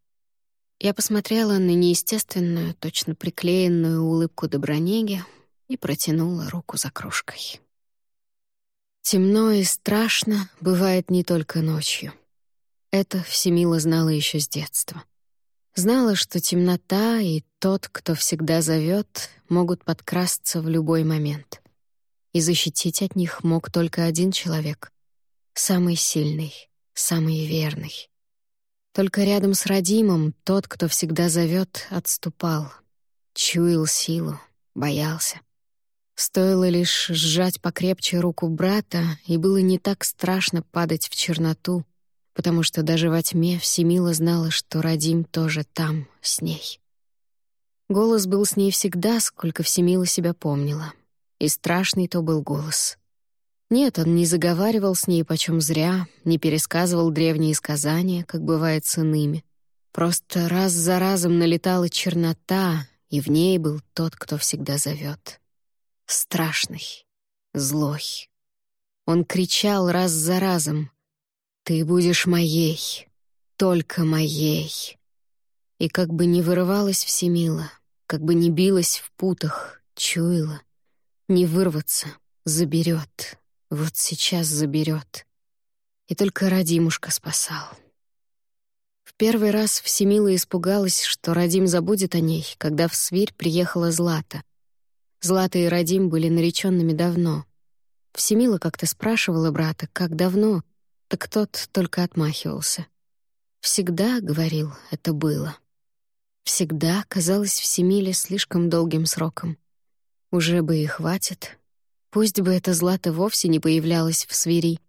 Я посмотрела на неестественную, точно приклеенную улыбку Добронеги и протянула руку за кружкой. Темно и страшно бывает не только ночью. Это Всемила знала еще с детства. Знала, что темнота и тот, кто всегда зовет, могут подкрасться в любой момент. И защитить от них мог только один человек — самый сильный, самый верный. Только рядом с родимым тот, кто всегда зовет, отступал, чуял силу, боялся. Стоило лишь сжать покрепче руку брата, и было не так страшно падать в черноту, потому что даже во тьме Всемила знала, что Радим тоже там, с ней. Голос был с ней всегда, сколько Всемила себя помнила. И страшный то был голос. Нет, он не заговаривал с ней почем зря, не пересказывал древние сказания, как бывает с иными. Просто раз за разом налетала чернота, и в ней был тот, кто всегда зовет. Страшный, злой. Он кричал раз за разом «Ты будешь моей, только моей». И как бы не вырывалась Всемила, как бы не билась в путах, чуяла, не вырваться, заберет, вот сейчас заберет. И только Радимушка спасал. В первый раз Всемила испугалась, что Радим забудет о ней, когда в Свирь приехала Злата. Злата и Радим были нареченными давно. Всемила как-то спрашивала брата, как давно, так тот только отмахивался. «Всегда, — говорил, — это было. Всегда казалось Всемиле слишком долгим сроком. Уже бы и хватит, Пусть бы эта Злата вовсе не появлялась в свири.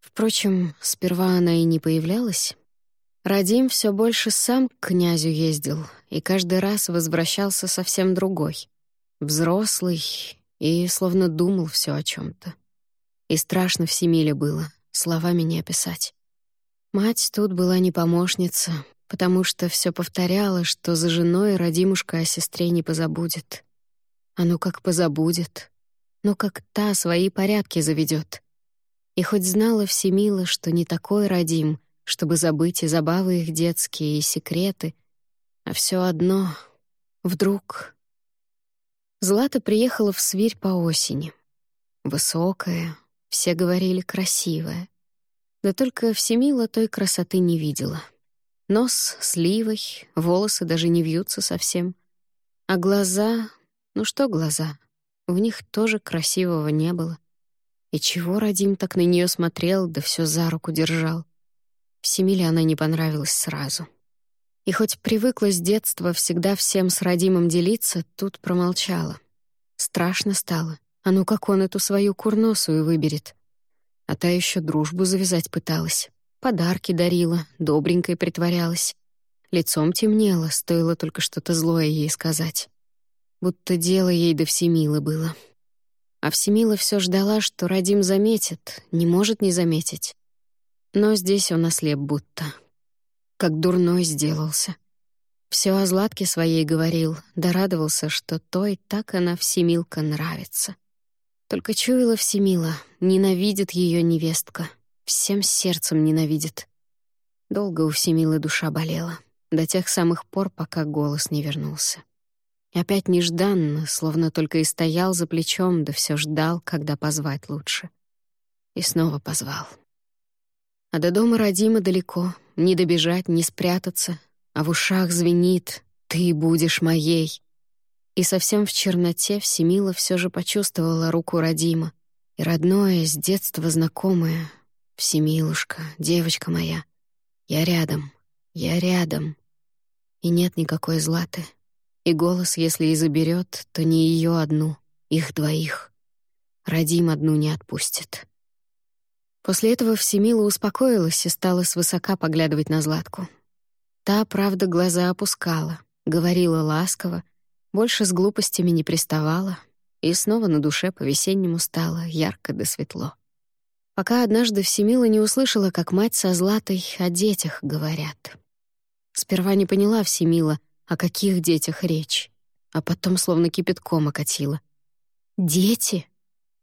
Впрочем, сперва она и не появлялась. Радим все больше сам к князю ездил и каждый раз возвращался совсем другой. Взрослый и словно думал все о чем то И страшно в Семиле было, словами не описать. Мать тут была не помощница, потому что все повторяла, что за женой родимушка о сестре не позабудет. А ну как позабудет, но как та свои порядки заведет. И хоть знала Всемила, что не такой родим, чтобы забыть и забавы их детские, и секреты, а все одно Вдруг... Злата приехала в Свирь по осени. Высокая, все говорили красивая. Да только Всемила той красоты не видела. Нос сливой, волосы даже не вьются совсем. А глаза... Ну что глаза? В них тоже красивого не было. И чего Радим так на нее смотрел, да все за руку держал? Всемиле она не понравилась сразу. И хоть привыкла с детства всегда всем с Радимом делиться, тут промолчала. Страшно стало. А ну как он эту свою курносую выберет? А та еще дружбу завязать пыталась. Подарки дарила, добренькой притворялась. Лицом темнело, стоило только что-то злое ей сказать. Будто дело ей до Всемилы было. А Всемила все ждала, что Радим заметит, не может не заметить. Но здесь он ослеп будто. Как дурной сделался. Все о Златке своей говорил, да радовался, что той так она Всемилка нравится. Только чуяла Всемила, ненавидит ее невестка, всем сердцем ненавидит. Долго у Всемилы душа болела, до тех самых пор, пока голос не вернулся. Опять нежданно, словно только и стоял за плечом, да все ждал, когда позвать лучше. И снова позвал. А до дома родима далеко, не добежать, не спрятаться, а в ушах звенит «Ты будешь моей». И совсем в черноте Всемила все же почувствовала руку Родима, и родное, с детства знакомое «Всемилушка, девочка моя, я рядом, я рядом». И нет никакой Златы, и голос, если и заберет, то не ее одну, их двоих. Радим одну не отпустит. После этого Всемила успокоилась и стала свысока поглядывать на Златку. Та, правда, глаза опускала, говорила ласково, больше с глупостями не приставала, и снова на душе по-весеннему стало ярко да светло. Пока однажды Всемила не услышала, как мать со Златой о детях говорят. Сперва не поняла Всемила, о каких детях речь, а потом словно кипятком окатила. «Дети?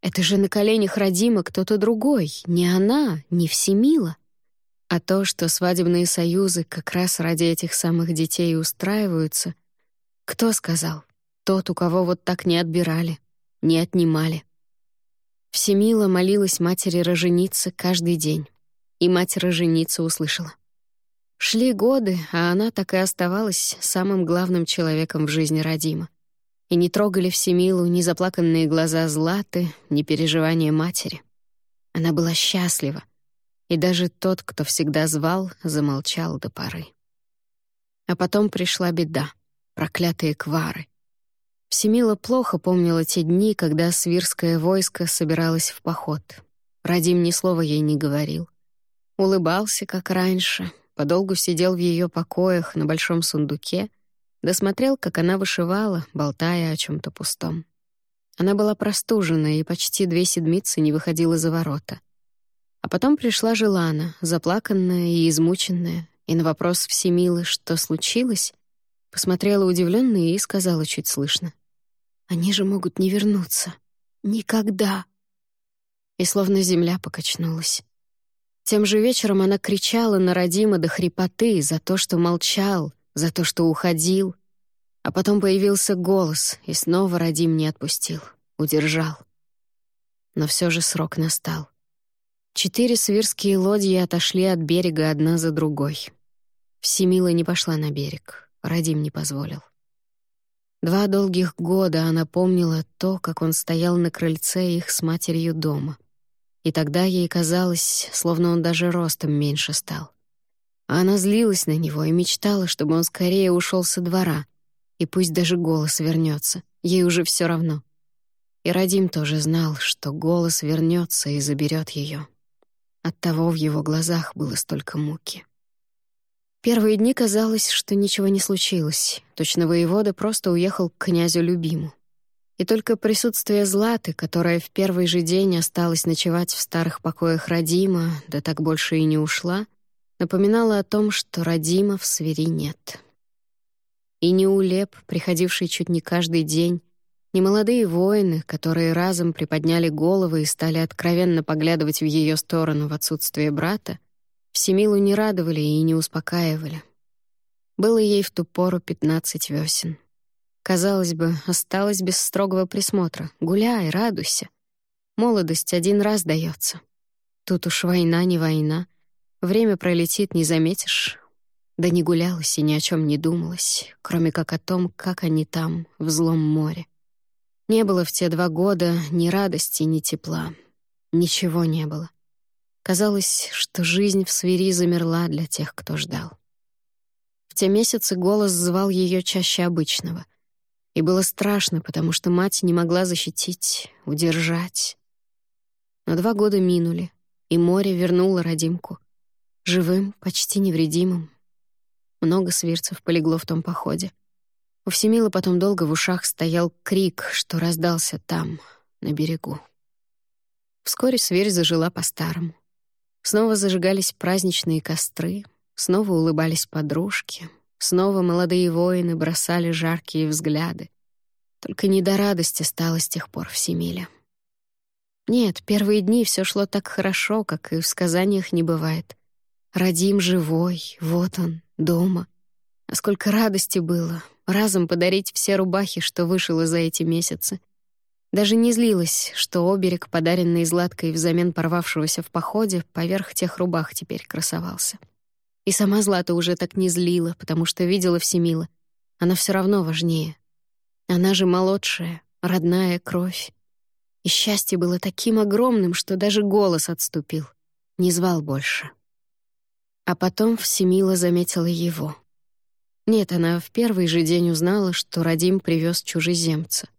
Это же на коленях родима кто-то другой, не она, не Всемила. А то, что свадебные союзы как раз ради этих самых детей устраиваются, кто сказал? Тот, у кого вот так не отбирали, не отнимали. Всемила молилась матери роженицы каждый день, и мать роженицы услышала. Шли годы, а она так и оставалась самым главным человеком в жизни Родима и не трогали Всемилу ни заплаканные глаза Златы, ни переживания матери. Она была счастлива, и даже тот, кто всегда звал, замолчал до поры. А потом пришла беда, проклятые квары. Всемила плохо помнила те дни, когда свирское войско собиралось в поход. Радим ни слова ей не говорил. Улыбался, как раньше, подолгу сидел в ее покоях на большом сундуке — Досмотрел, как она вышивала, болтая о чем то пустом. Она была простужена и почти две седмицы не выходила за ворота. А потом пришла Желана, заплаканная и измученная, и на вопрос Всемилы, что случилось, посмотрела удивленно и сказала чуть слышно. «Они же могут не вернуться. Никогда!» И словно земля покачнулась. Тем же вечером она кричала на Родима до хрипоты за то, что молчал, за то, что уходил. А потом появился голос, и снова Радим не отпустил, удержал. Но все же срок настал. Четыре свирские лодьи отошли от берега одна за другой. Всемила не пошла на берег, Радим не позволил. Два долгих года она помнила то, как он стоял на крыльце их с матерью дома. И тогда ей казалось, словно он даже ростом меньше стал. А она злилась на него и мечтала, чтобы он скорее ушел со двора. И пусть даже голос вернется, ей уже все равно. И Радим тоже знал, что голос вернется и заберет ее. Оттого в его глазах было столько муки. Первые дни казалось, что ничего не случилось. Точно воевода просто уехал к князю Любиму. И только присутствие Златы, которая в первый же день осталась ночевать в старых покоях Радима, да так больше и не ушла, напоминала о том, что Радима в свири нет. И не Улеп, приходивший чуть не каждый день, ни молодые воины, которые разом приподняли головы и стали откровенно поглядывать в ее сторону в отсутствие брата, Всемилу не радовали и не успокаивали. Было ей в ту пору пятнадцать весен. Казалось бы, осталась без строгого присмотра. Гуляй, радуйся. Молодость один раз дается. Тут уж война не война. Время пролетит, не заметишь. Да не гулялась и ни о чем не думалась, кроме как о том, как они там, в злом море. Не было в те два года ни радости, ни тепла. Ничего не было. Казалось, что жизнь в свири замерла для тех, кто ждал. В те месяцы голос звал ее чаще обычного. И было страшно, потому что мать не могла защитить, удержать. Но два года минули, и море вернуло родимку. Живым, почти невредимым. Много свирцев полегло в том походе. У Всемила потом долго в ушах стоял крик, что раздался там, на берегу. Вскоре сверь зажила по-старому. Снова зажигались праздничные костры, снова улыбались подружки, снова молодые воины бросали жаркие взгляды. Только не до радости стало с тех пор в Семиле. Нет, первые дни все шло так хорошо, как и в сказаниях не бывает. Радим живой, вот он, дома. А сколько радости было, разом подарить все рубахи, что вышило за эти месяцы. Даже не злилась, что оберег, подаренный Златкой взамен порвавшегося в походе, поверх тех рубах теперь красовался. И сама Злата уже так не злила, потому что видела Всемила. Она все равно важнее. Она же молодшая, родная кровь. И счастье было таким огромным, что даже голос отступил. Не звал больше. А потом Всемила заметила его. Нет, она в первый же день узнала, что Радим привез чужеземца.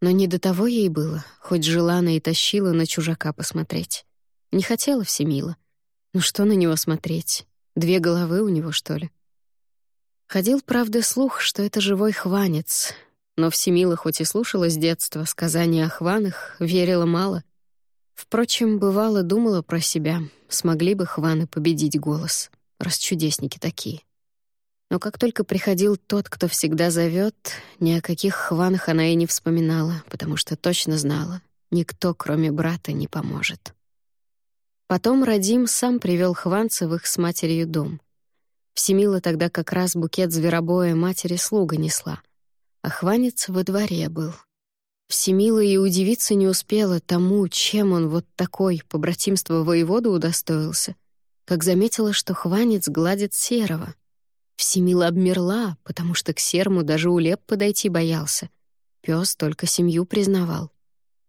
Но не до того ей было, хоть желана и тащила на чужака посмотреть. Не хотела Всемила. Ну что на него смотреть? Две головы у него, что ли? Ходил, правда, слух, что это живой хванец, но Всемила хоть и слушала с детства сказания о хванах, верила мало. Впрочем, бывало, думала про себя, смогли бы хваны победить голос, раз чудесники такие. Но как только приходил тот, кто всегда зовет, ни о каких хванах она и не вспоминала, потому что точно знала, никто, кроме брата, не поможет. Потом Радим сам привел их с матерью дом. Всемила тогда как раз букет зверобоя матери слуга несла, а хванец во дворе был. Всемила и удивиться не успела тому, чем он вот такой, побратимство воевода удостоился, как заметила, что хванец гладит серого — Всемила обмерла, потому что к серму даже улеп подойти боялся. Пёс только семью признавал.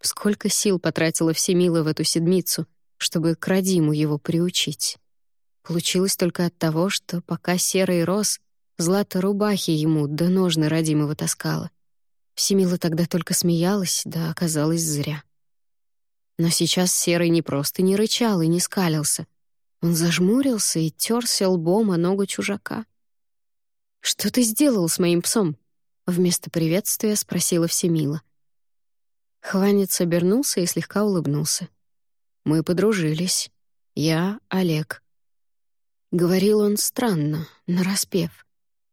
Сколько сил потратила Всемила в эту седмицу, чтобы к родиму его приучить. Получилось только от того, что пока серый рос, злато рубахи ему до ножны родимого таскала. Всемила тогда только смеялась, да оказалось зря. Но сейчас серый не просто не рычал и не скалился. Он зажмурился и терся лбом о ногу чужака — «Что ты сделал с моим псом?» Вместо приветствия спросила Всемила. Хванец обернулся и слегка улыбнулся. «Мы подружились. Я Олег». Говорил он странно, нараспев.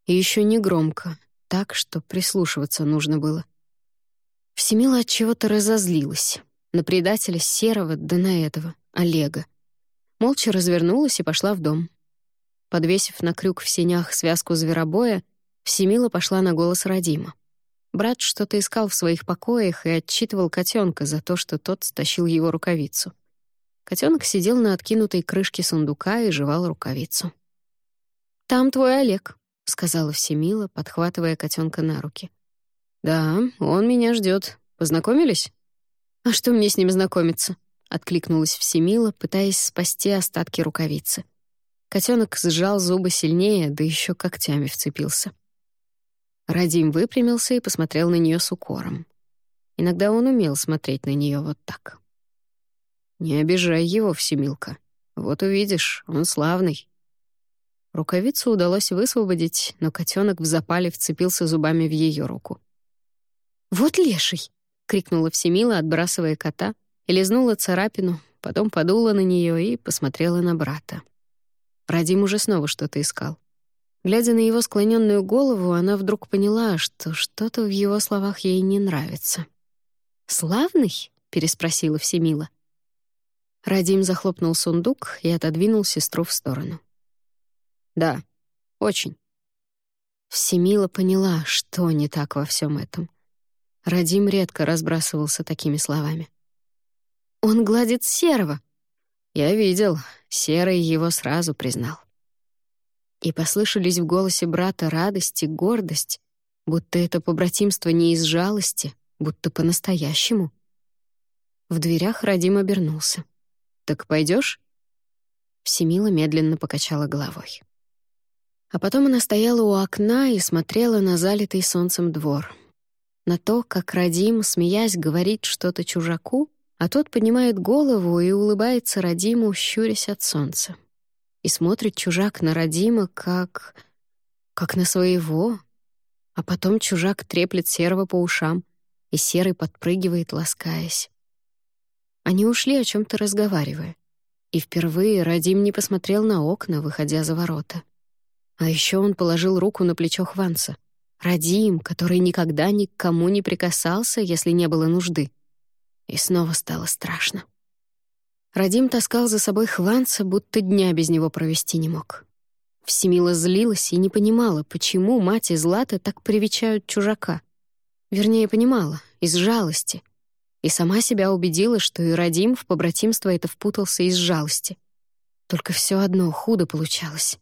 И еще не громко, так, что прислушиваться нужно было. Всемила от чего-то разозлилась. На предателя Серого, да на этого, Олега. Молча развернулась и пошла в дом. Подвесив на крюк в сенях связку зверобоя, Всемила пошла на голос Радима. Брат что-то искал в своих покоях и отчитывал котенка за то, что тот стащил его рукавицу. Котенок сидел на откинутой крышке сундука и жевал рукавицу. «Там твой Олег», — сказала Всемила, подхватывая котенка на руки. «Да, он меня ждет. Познакомились?» «А что мне с ним знакомиться?» — откликнулась Всемила, пытаясь спасти остатки рукавицы. Котенок сжал зубы сильнее, да еще когтями вцепился. Радим выпрямился и посмотрел на нее с укором. Иногда он умел смотреть на нее вот так. «Не обижай его, Всемилка. Вот увидишь, он славный». Рукавицу удалось высвободить, но котенок в запале вцепился зубами в ее руку. «Вот леший!» — крикнула Всемила, отбрасывая кота, и лизнула царапину, потом подула на нее и посмотрела на брата. Радим уже снова что-то искал. Глядя на его склоненную голову, она вдруг поняла, что что-то в его словах ей не нравится. «Славный?» — переспросила Всемила. Радим захлопнул сундук и отодвинул сестру в сторону. «Да, очень». Всемила поняла, что не так во всем этом. Радим редко разбрасывался такими словами. «Он гладит серого!» «Я видел, серый его сразу признал». И послышались в голосе брата радость и гордость, будто это побратимство не из жалости, будто по-настоящему. В дверях Радим обернулся. «Так пойдешь? Всемила медленно покачала головой. А потом она стояла у окна и смотрела на залитый солнцем двор. На то, как Радим, смеясь, говорит что-то чужаку, а тот поднимает голову и улыбается Радиму, щурясь от солнца. И смотрит чужак на Радима как... как на своего. А потом чужак треплет серого по ушам, и серый подпрыгивает, ласкаясь. Они ушли, о чем то разговаривая. И впервые Радим не посмотрел на окна, выходя за ворота. А еще он положил руку на плечо Хванца. Радим, который никогда ни к кому не прикасался, если не было нужды. И снова стало страшно. Радим таскал за собой Хванца, будто дня без него провести не мог. Всемила злилась и не понимала, почему мать и Злата так привечают чужака. Вернее, понимала, из жалости. И сама себя убедила, что и Радим в побратимство это впутался из жалости. Только все одно худо получалось.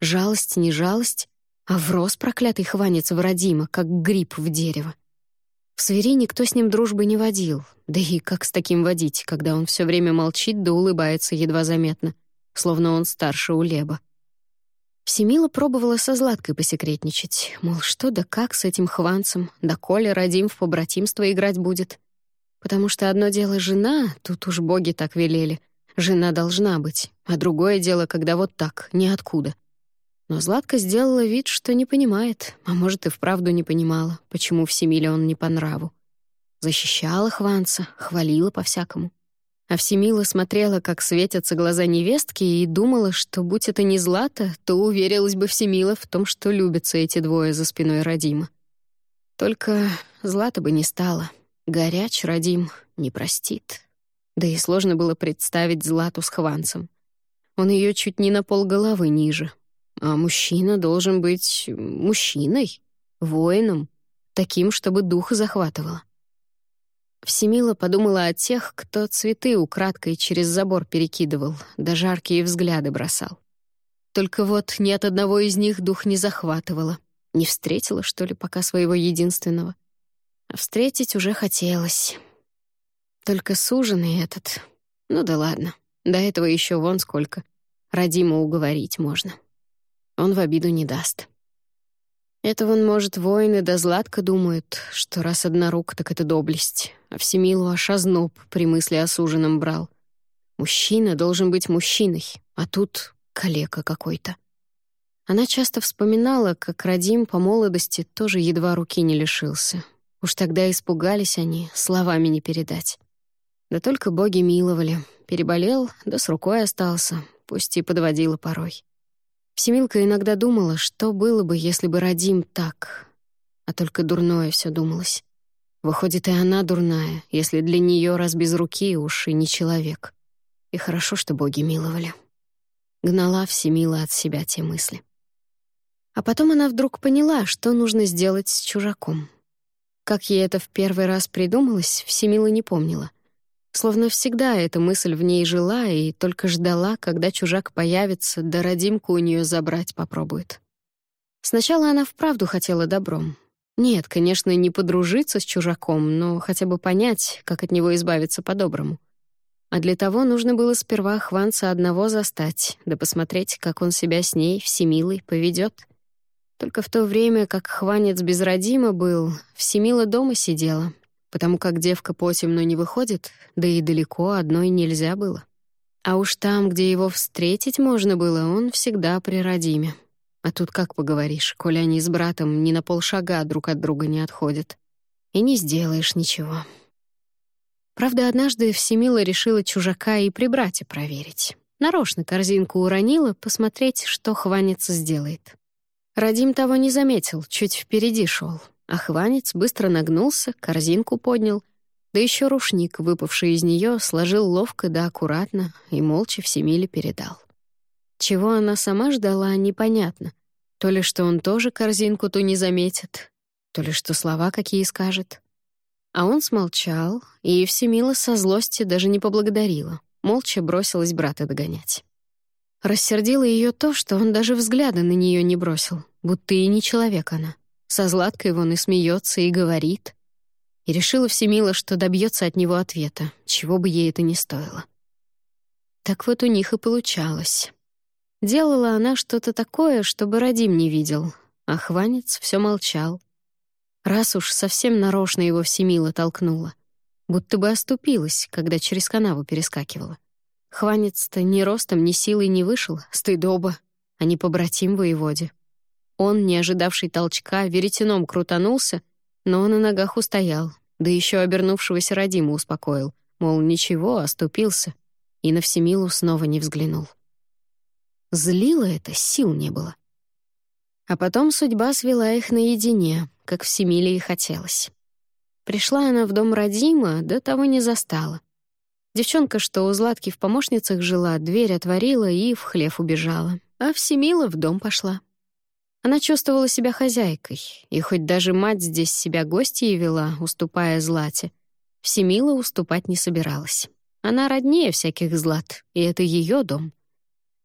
Жалость не жалость, а врос проклятый хванец в Радима, как гриб в дерево. В свири никто с ним дружбы не водил, да и как с таким водить, когда он все время молчит да улыбается едва заметно, словно он старше у Леба. Всемила пробовала со Златкой посекретничать, мол, что да как с этим хванцем, да Коля Радим в побратимство играть будет. Потому что одно дело жена, тут уж боги так велели, жена должна быть, а другое дело, когда вот так, ниоткуда. Но Златка сделала вид, что не понимает, а может и вправду не понимала, почему Всемиле он не по нраву. Защищала Хванца, хвалила по-всякому. А Всемила смотрела, как светятся глаза невестки, и думала, что, будь это не Злата, то уверилась бы Всемила в том, что любятся эти двое за спиной Родима. Только Злата бы не стала. Горяч Родим не простит. Да и сложно было представить Злату с Хванцем. Он ее чуть не на пол головы ниже, а мужчина должен быть мужчиной, воином, таким, чтобы дух захватывало. Всемила подумала о тех, кто цветы украдкой через забор перекидывал, да жаркие взгляды бросал. Только вот ни от одного из них дух не захватывала. Не встретила, что ли, пока своего единственного. А встретить уже хотелось. Только суженый этот. Ну да ладно, до этого еще вон сколько. Родимо уговорить можно. Он в обиду не даст. Это вон, может, воины да Златка думают, что раз однорук, так это доблесть, а Всемилу аж озноб при мысли о суженом брал. Мужчина должен быть мужчиной, а тут калека какой-то. Она часто вспоминала, как Радим по молодости тоже едва руки не лишился. Уж тогда испугались они, словами не передать. Да только боги миловали. Переболел, да с рукой остался, пусть и подводила порой. Всемилка иногда думала, что было бы, если бы Радим так. А только дурное все думалось. Выходит, и она дурная, если для нее раз без руки уж и не человек. И хорошо, что боги миловали. Гнала Всемила от себя те мысли. А потом она вдруг поняла, что нужно сделать с чужаком. Как ей это в первый раз придумалось, Всемила не помнила. Словно всегда эта мысль в ней жила и только ждала, когда чужак появится, да родимку у нее забрать попробует. Сначала она вправду хотела добром. Нет, конечно, не подружиться с чужаком, но хотя бы понять, как от него избавиться по-доброму. А для того нужно было сперва Хванца одного застать, да посмотреть, как он себя с ней, всемилой, поведет. Только в то время, как Хванец без родима был, всемила дома сидела, потому как девка по темну не выходит, да и далеко одной нельзя было. А уж там, где его встретить можно было, он всегда при родиме. А тут как поговоришь, коли они с братом ни на полшага друг от друга не отходят. И не сделаешь ничего. Правда, однажды Всемила решила чужака и при брате проверить. Нарочно корзинку уронила, посмотреть, что хванец сделает. Радим того не заметил, чуть впереди шел. Охванец быстро нагнулся, корзинку поднял, да еще рушник, выпавший из нее, сложил ловко да аккуратно и молча всемиле передал. Чего она сама ждала, непонятно. То ли что он тоже корзинку ту не заметит, то ли что слова какие скажет. А он смолчал, и Всемила со злости даже не поблагодарила, молча бросилась брата догонять. Рассердило ее то, что он даже взгляда на нее не бросил, будто и не человек она. Со Златкой вон и смеется, и говорит. И решила Всемила, что добьется от него ответа, чего бы ей это ни стоило. Так вот у них и получалось. Делала она что-то такое, чтобы Радим не видел, а Хванец все молчал. Раз уж совсем нарочно его Всемила толкнула, будто бы оступилась, когда через канаву перескакивала. Хванец-то ни ростом, ни силой не вышел, стыдоба, а не побратим воеводе. Он, не ожидавший толчка, веретеном крутанулся, но на ногах устоял, да еще обернувшегося Радима успокоил, мол, ничего, оступился, и на Всемилу снова не взглянул. Злило это, сил не было. А потом судьба свела их наедине, как в Семиле и хотелось. Пришла она в дом Радима, до того не застала. Девчонка, что у Златки в помощницах жила, дверь отворила и в хлев убежала, а в Семила в дом пошла. Она чувствовала себя хозяйкой, и хоть даже мать здесь себя гостьей вела, уступая Злате, Всемила уступать не собиралась. Она роднее всяких Злат, и это ее дом —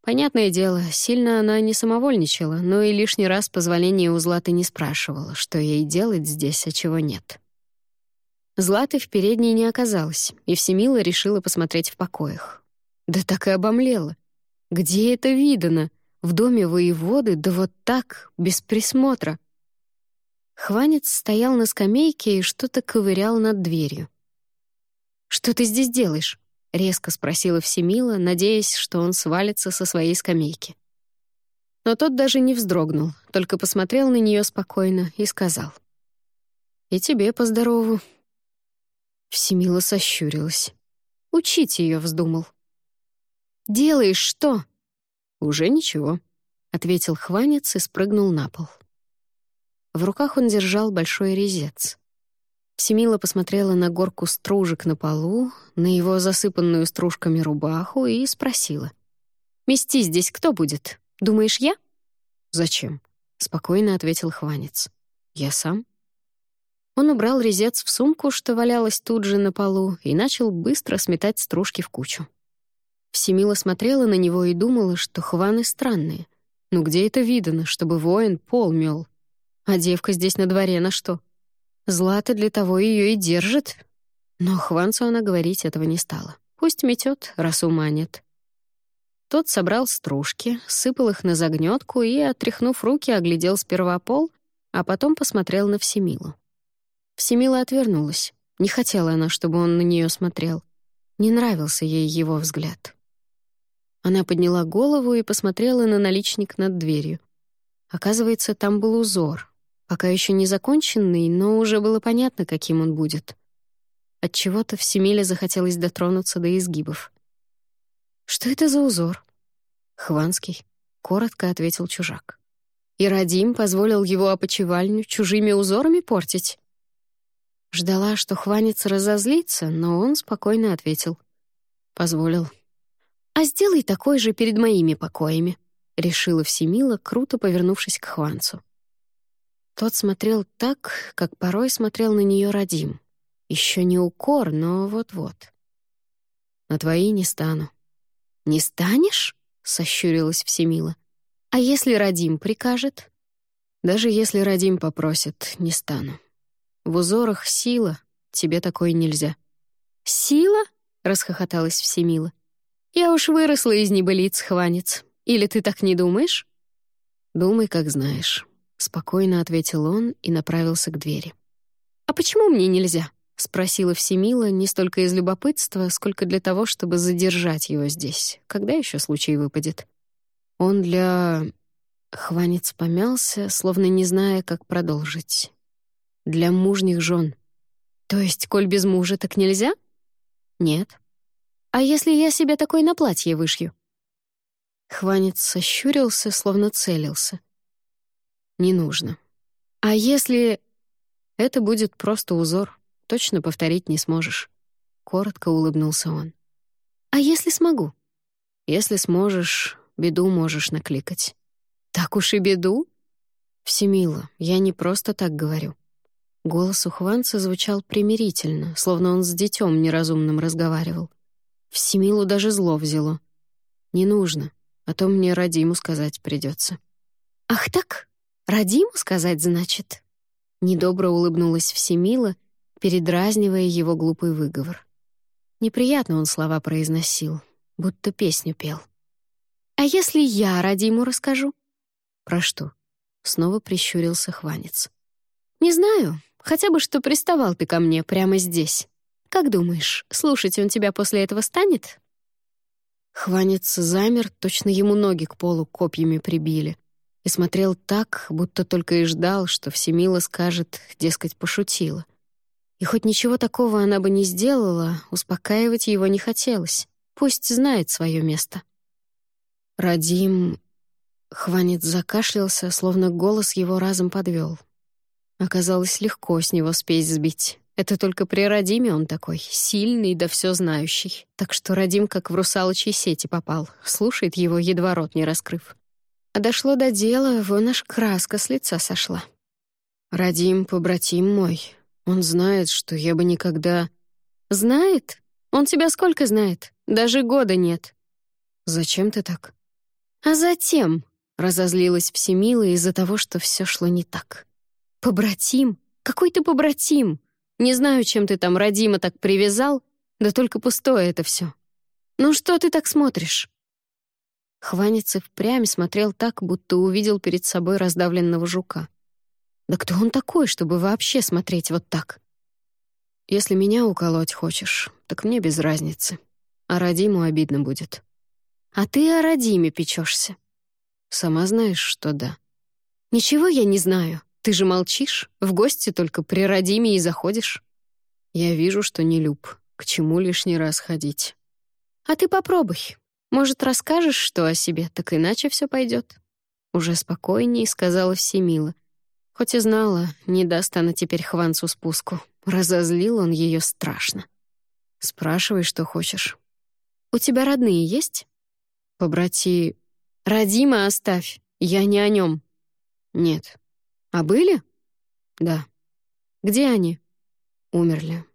Понятное дело, сильно она не самовольничала, но и лишний раз позволения у Златы не спрашивала, что ей делать здесь, а чего нет. Златы в передней не оказалось, и Всемила решила посмотреть в покоях. Да так и обомлела. Где это видано? В доме воеводы, да вот так, без присмотра. Хванец стоял на скамейке и что-то ковырял над дверью. «Что ты здесь делаешь?» — резко спросила Всемила, надеясь, что он свалится со своей скамейки. Но тот даже не вздрогнул, только посмотрел на нее спокойно и сказал. «И тебе поздорову». Всемила сощурилась. Учить ее вздумал. «Делаешь что?» «Уже ничего», — ответил Хванец и спрыгнул на пол. В руках он держал большой резец. Семила посмотрела на горку стружек на полу, на его засыпанную стружками рубаху и спросила. «Мести здесь кто будет? Думаешь, я?» «Зачем?» — спокойно ответил Хванец. «Я сам». Он убрал резец в сумку, что валялась тут же на полу, и начал быстро сметать стружки в кучу. Всемила смотрела на него и думала, что хваны странные. Ну где это видано, чтобы воин пол мел? А девка здесь на дворе на что? Злата для того ее и держит. Но Хванцу она говорить этого не стала. Пусть метет, раз ума. Тот собрал стружки, сыпал их на загнетку и, отряхнув руки, оглядел сперва пол, а потом посмотрел на Всемилу. Всемила отвернулась. Не хотела она, чтобы он на нее смотрел. Не нравился ей его взгляд. Она подняла голову и посмотрела на наличник над дверью. Оказывается, там был узор, Пока еще не законченный, но уже было понятно, каким он будет. От чего то в Семиле захотелось дотронуться до изгибов. «Что это за узор?» «Хванский», — коротко ответил чужак. «И Радим позволил его опочивальню чужими узорами портить?» Ждала, что Хванец разозлится, но он спокойно ответил. «Позволил». «А сделай такой же перед моими покоями», — решила Всемила, круто повернувшись к Хванцу. Тот смотрел так, как порой смотрел на нее Радим. Еще не укор, но вот-вот. «На твои не стану». «Не станешь?» — сощурилась Всемила. «А если Радим прикажет?» «Даже если Радим попросит, не стану. В узорах сила, тебе такой нельзя». «Сила?» — расхохоталась Всемила. «Я уж выросла из небылиц, хванец. Или ты так не думаешь?» «Думай, как знаешь». Спокойно ответил он и направился к двери. «А почему мне нельзя?» — спросила Всемила не столько из любопытства, сколько для того, чтобы задержать его здесь. Когда еще случай выпадет? Он для... Хванец помялся, словно не зная, как продолжить. Для мужних жен. То есть, коль без мужа, так нельзя? Нет. А если я себе такой на платье вышью? Хванец сощурился, словно целился. Не нужно. А если... Это будет просто узор. Точно повторить не сможешь. Коротко улыбнулся он. А если смогу? Если сможешь, беду можешь накликать. Так уж и беду? «Всемила, я не просто так говорю». Голос у Хванца звучал примирительно, словно он с детем неразумным разговаривал. Всемилу даже зло взяло. «Не нужно, а то мне Радиму сказать придется. «Ах так? Радиму сказать, значит?» Недобро улыбнулась Всемила, передразнивая его глупый выговор. Неприятно он слова произносил, будто песню пел. «А если я Радиму расскажу?» «Про что?» — снова прищурился Хванец. «Не знаю. Хотя бы, что приставал ты ко мне прямо здесь. Как думаешь, слушать он тебя после этого станет?» Хванец замер, точно ему ноги к полу копьями прибили, и смотрел так, будто только и ждал, что Всемила скажет, дескать, пошутила. И хоть ничего такого она бы не сделала, успокаивать его не хотелось. Пусть знает свое место. Радим... Хванец закашлялся, словно голос его разом подвел. Оказалось, легко с него спесь сбить. Это только при Радиме он такой, сильный да все знающий. Так что Радим как в русалочьей сети попал, слушает его, едва рот не раскрыв. А дошло до дела, вон аж краска с лица сошла. «Радим, побратим мой, он знает, что я бы никогда...» «Знает? Он тебя сколько знает? Даже года нет». «Зачем ты так?» «А затем...» — разозлилась Всемила из-за того, что все шло не так. «Побратим? Какой ты побратим? Не знаю, чем ты там родима так привязал, да только пустое это все. Ну что ты так смотришь?» Хванец и впрямь смотрел так, будто увидел перед собой раздавленного жука. Да кто он такой, чтобы вообще смотреть вот так? Если меня уколоть хочешь, так мне без разницы. А Радиму обидно будет. А ты о Радиме печешься. Сама знаешь, что да. Ничего я не знаю. Ты же молчишь, в гости только при Радиме и заходишь. Я вижу, что не люб. К чему лишний раз ходить? А ты попробуй. Может, расскажешь, что о себе, так иначе все пойдет. Уже спокойнее сказала Всемила. Хоть и знала, не даст она теперь Хванцу спуску. Разозлил он ее страшно. Спрашивай, что хочешь. У тебя родные есть? Побрати... Родима оставь, я не о нем. Нет. А были? Да. Где они? Умерли.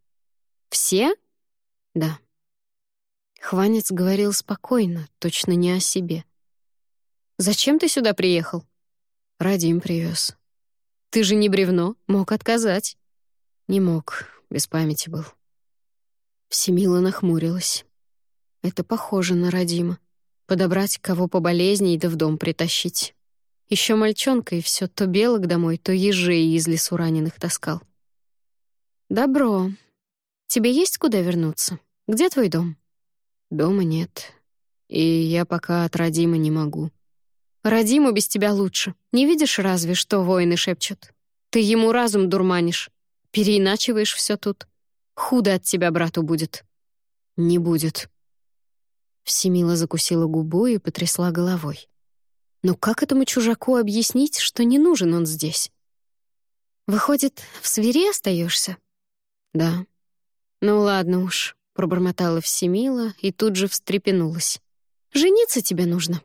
Все? Да. Хванец говорил спокойно, точно не о себе. «Зачем ты сюда приехал?» «Радим привез. «Ты же не бревно, мог отказать». «Не мог, без памяти был». Всемила нахмурилась. «Это похоже на Радима. Подобрать кого по болезни да в дом притащить. Еще мальчонка, и все то белок домой, то ежей из лесу раненых таскал. «Добро. Тебе есть куда вернуться? Где твой дом?» «Дома нет. И я пока от Радима не могу». «Радиму без тебя лучше. Не видишь разве, что воины шепчут? Ты ему разум дурманишь. Переиначиваешь все тут. Худо от тебя брату будет». «Не будет». Всемила закусила губу и потрясла головой. Но как этому чужаку объяснить, что не нужен он здесь? Выходит, в свире остаешься? Да. Ну ладно уж, пробормотала Всемила и тут же встрепенулась. Жениться тебе нужно.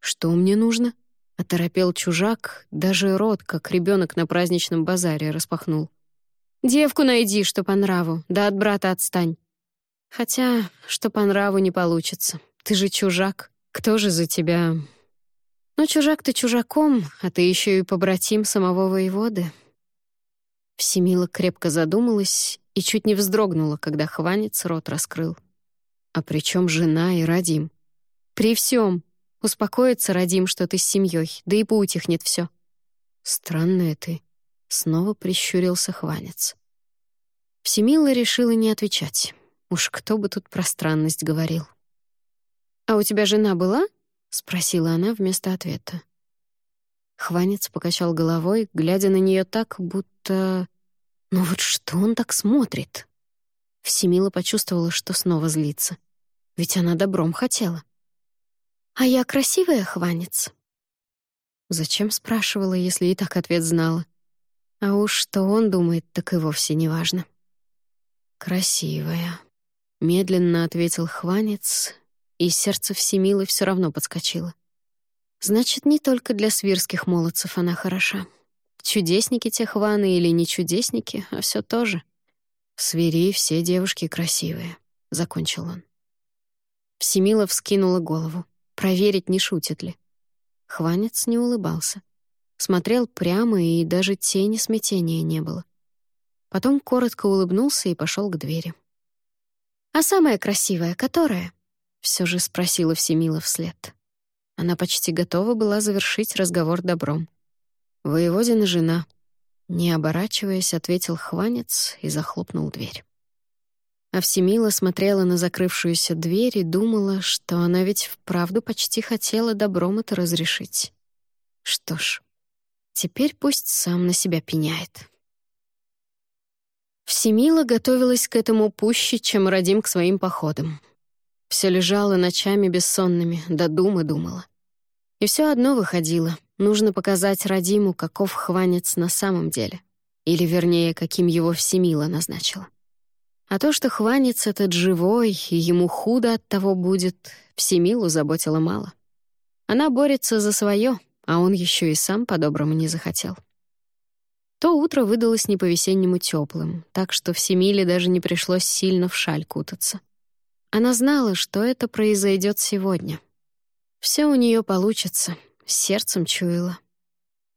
Что мне нужно? Оторопел чужак, даже рот, как ребенок на праздничном базаре, распахнул. «Девку найди, что по нраву, да от брата отстань». «Хотя, что по нраву не получится. Ты же чужак. Кто же за тебя но чужак ты чужаком, а ты еще и побратим самого воеводы. Всемила крепко задумалась и чуть не вздрогнула, когда хванец рот раскрыл. А при чем жена и Радим? При всем. Успокоится Радим, что ты с семьей, да и поутихнет все. Странная ты. Снова прищурился хванец. Всемила решила не отвечать. Уж кто бы тут про странность говорил. «А у тебя жена была?» — спросила она вместо ответа. Хванец покачал головой, глядя на нее так, будто... Ну вот что он так смотрит? Всемила почувствовала, что снова злится. Ведь она добром хотела. «А я красивая, Хванец?» Зачем спрашивала, если и так ответ знала? А уж что он думает, так и вовсе не важно. «Красивая», — медленно ответил Хванец и сердце Всемилы все равно подскочило. Значит, не только для свирских молодцев она хороша. Чудесники те хваны или не чудесники, а все тоже. В свири все девушки красивые, — закончил он. Всемила вскинула голову. Проверить, не шутит ли. Хванец не улыбался. Смотрел прямо, и даже тени смятения не было. Потом коротко улыбнулся и пошел к двери. «А самая красивая, которая?» — все же спросила Всемила вслед. Она почти готова была завершить разговор добром. «Воеводина жена», — не оборачиваясь, ответил Хванец и захлопнул дверь. А Всемила смотрела на закрывшуюся дверь и думала, что она ведь вправду почти хотела добром это разрешить. Что ж, теперь пусть сам на себя пеняет. Всемила готовилась к этому пуще, чем родим к своим походам. Все лежало ночами бессонными, до думы думала. И все одно выходило. Нужно показать Радиму, каков хванец на самом деле. Или, вернее, каким его Всемила назначила. А то, что хванец этот живой, и ему худо от того будет, Всемилу заботило мало. Она борется за свое, а он еще и сам по-доброму не захотел. То утро выдалось не по-весеннему теплым, так что Всемиле даже не пришлось сильно в шаль кутаться. Она знала, что это произойдет сегодня. Все у нее получится, сердцем чуяла.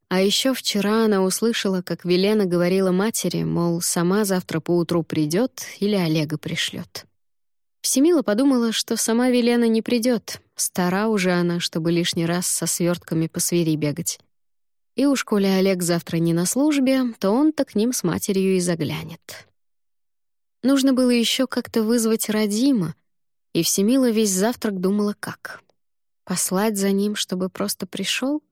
А еще вчера она услышала, как Велена говорила матери, мол, сама завтра поутру придет или Олега пришлет. Всемила подумала, что сама Велена не придет, стара уже она, чтобы лишний раз со свертками по свири бегать. И уж коли Олег завтра не на службе, то он-то к ним с матерью и заглянет. Нужно было еще как-то вызвать Радима, и Всемила весь завтрак думала, как. Послать за ним, чтобы просто пришел?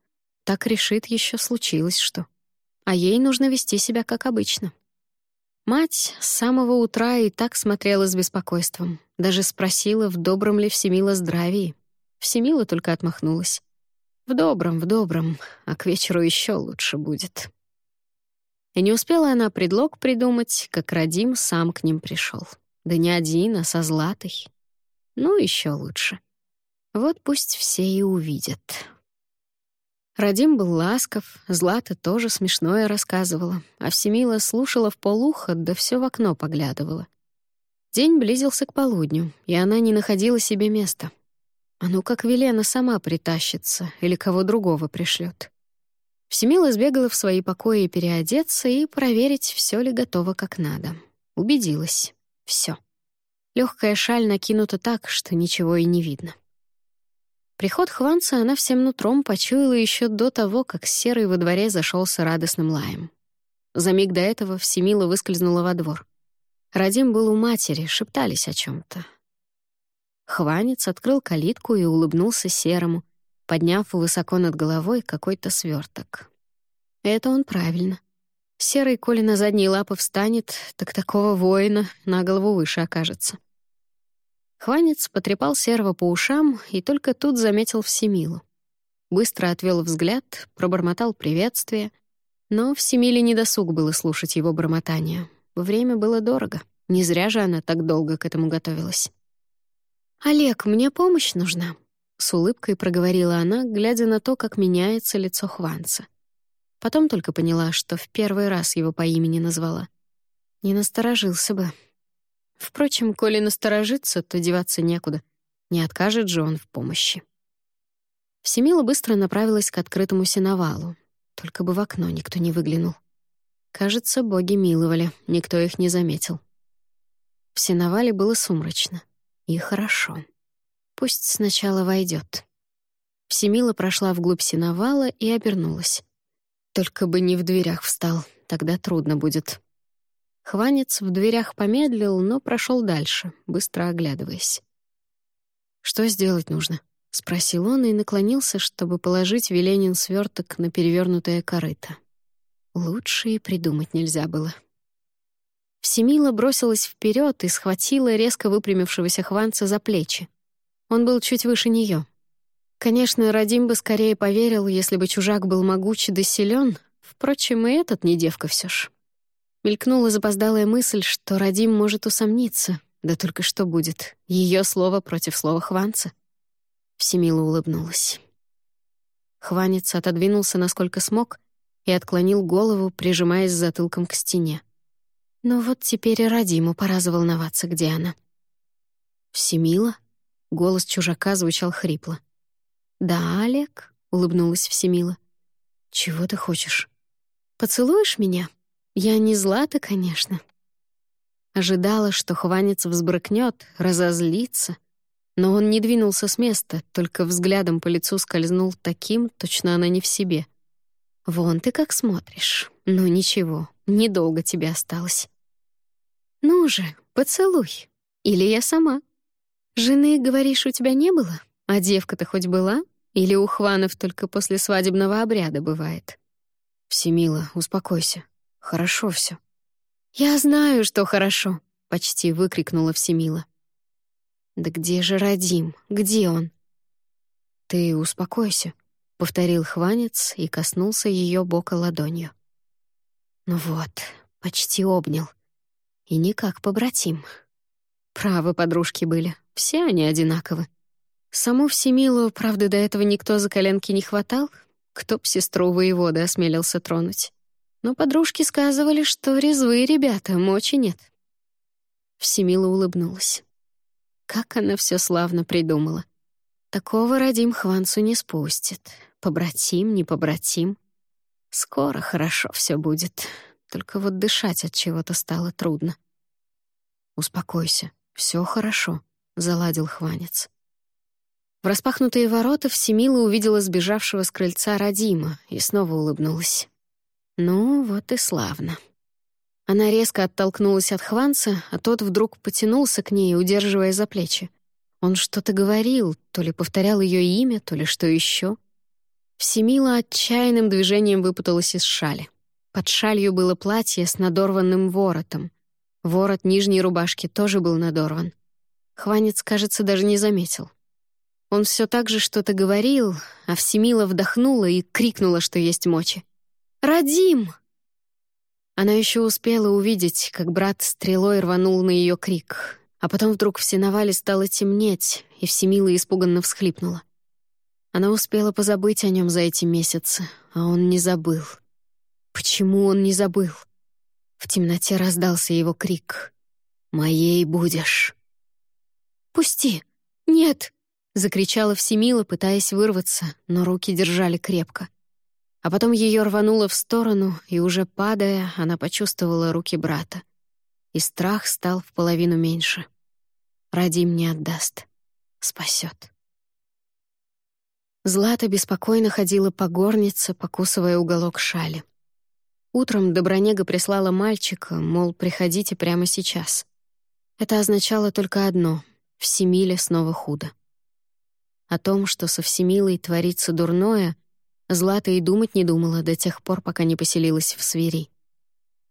Так решит, еще случилось что. А ей нужно вести себя как обычно. Мать с самого утра и так смотрела с беспокойством. Даже спросила, в добром ли Всемила здравии. Всемила только отмахнулась. В добром, в добром, а к вечеру еще лучше будет. И не успела она предлог придумать, как Радим сам к ним пришел. Да не один, а со Златой. Ну, еще лучше. Вот пусть все и увидят. Радим был ласков, Злата тоже смешное рассказывала, а Всемила слушала в полухо, да все в окно поглядывала. День близился к полудню, и она не находила себе места. А ну как Велена сама притащится или кого другого пришлет. Всемила сбегала в свои покои переодеться и проверить, все ли готово как надо. Убедилась. все. Легкая шаль накинута так, что ничего и не видно. Приход Хванца она всем нутром почуяла еще до того, как Серый во дворе зашелся радостным лаем. За миг до этого Всемила выскользнула во двор. Радим был у матери, шептались о чем то Хванец открыл калитку и улыбнулся Серому, подняв высоко над головой какой-то сверток. Это он правильно. Серый, коли на задние лапы встанет, так такого воина на голову выше окажется. Хванец потрепал Серого по ушам и только тут заметил Всемилу. Быстро отвел взгляд, пробормотал приветствие, но Всемиле недосуг было слушать его бормотание. Время было дорого, не зря же она так долго к этому готовилась. «Олег, мне помощь нужна», — с улыбкой проговорила она, глядя на то, как меняется лицо Хванца. Потом только поняла, что в первый раз его по имени назвала. Не насторожился бы, Впрочем, коли насторожится, то деваться некуда. Не откажет же он в помощи. Всемила быстро направилась к открытому сеновалу. Только бы в окно никто не выглянул. Кажется, боги миловали, никто их не заметил. В сеновале было сумрачно. И хорошо. Пусть сначала войдет. Всемила прошла вглубь сеновала и обернулась. Только бы не в дверях встал, тогда трудно будет. Хванец в дверях помедлил, но прошел дальше, быстро оглядываясь. «Что сделать нужно?» — спросил он и наклонился, чтобы положить Веленин сверток на перевернутое корыто. Лучше и придумать нельзя было. Всемила бросилась вперед и схватила резко выпрямившегося Хванца за плечи. Он был чуть выше нее. Конечно, Радим бы скорее поверил, если бы чужак был могуч да силен, впрочем, и этот не девка все ж. Мелькнула запоздалая мысль, что Радим может усомниться. Да только что будет? Ее слово против слова Хванца? Всемила улыбнулась. Хванец отодвинулся насколько смог и отклонил голову, прижимаясь затылком к стене. Но вот теперь и Радиму пора заволноваться, где она. «Всемила?» — голос чужака звучал хрипло. «Да, Олег», — улыбнулась Всемила. «Чего ты хочешь?» «Поцелуешь меня? Я не злата, конечно». Ожидала, что хванец взбрыкнет, разозлится, но он не двинулся с места, только взглядом по лицу скользнул таким, точно она не в себе. «Вон ты как смотришь. Ну ничего, недолго тебе осталось». «Ну же, поцелуй. Или я сама. Жены, говоришь, у тебя не было? А девка-то хоть была? Или у Хванов только после свадебного обряда бывает?» «Всемила, успокойся. Хорошо все. «Я знаю, что хорошо», — почти выкрикнула Всемила. «Да где же Радим? Где он?» «Ты успокойся», — повторил Хванец и коснулся ее бока ладонью. «Ну вот, почти обнял. И не как побратим. Правы подружки были, все они одинаковы. Саму Всемилу, правда, до этого никто за коленки не хватал, кто б сестру воевода осмелился тронуть. Но подружки сказывали, что резвые ребята, мочи нет. Всемила улыбнулась. Как она все славно придумала. Такого Радим Хванцу не спустит. Побратим, не побратим. Скоро хорошо все будет. Только вот дышать от чего-то стало трудно. «Успокойся, все хорошо», — заладил Хванец. В распахнутые ворота Всемила увидела сбежавшего с крыльца Радима и снова улыбнулась. «Ну, вот и славно». Она резко оттолкнулась от Хванца, а тот вдруг потянулся к ней, удерживая за плечи. Он что-то говорил, то ли повторял ее имя, то ли что еще. Всемила отчаянным движением выпуталась из шали. Под шалью было платье с надорванным воротом. Ворот нижней рубашки тоже был надорван. Хванец, кажется, даже не заметил. Он все так же что-то говорил, а Всемила вдохнула и крикнула, что есть мочи. «Радим!» Она еще успела увидеть, как брат стрелой рванул на ее крик, а потом вдруг в сеновале стало темнеть, и Всемила испуганно всхлипнула. Она успела позабыть о нем за эти месяцы, а он не забыл. Почему он не забыл? В темноте раздался его крик. «Моей будешь!» «Пусти! Нет!» — закричала Всемила, пытаясь вырваться, но руки держали крепко. А потом ее рвануло в сторону, и уже падая, она почувствовала руки брата. И страх стал в половину меньше. Радим не отдаст. Спасет. Злата беспокойно ходила по горнице, покусывая уголок шали. Утром Добронега прислала мальчика, мол, приходите прямо сейчас. Это означало только одно — в Семиле снова худо. О том, что со Всемилой творится дурное, Злата и думать не думала до тех пор, пока не поселилась в свири.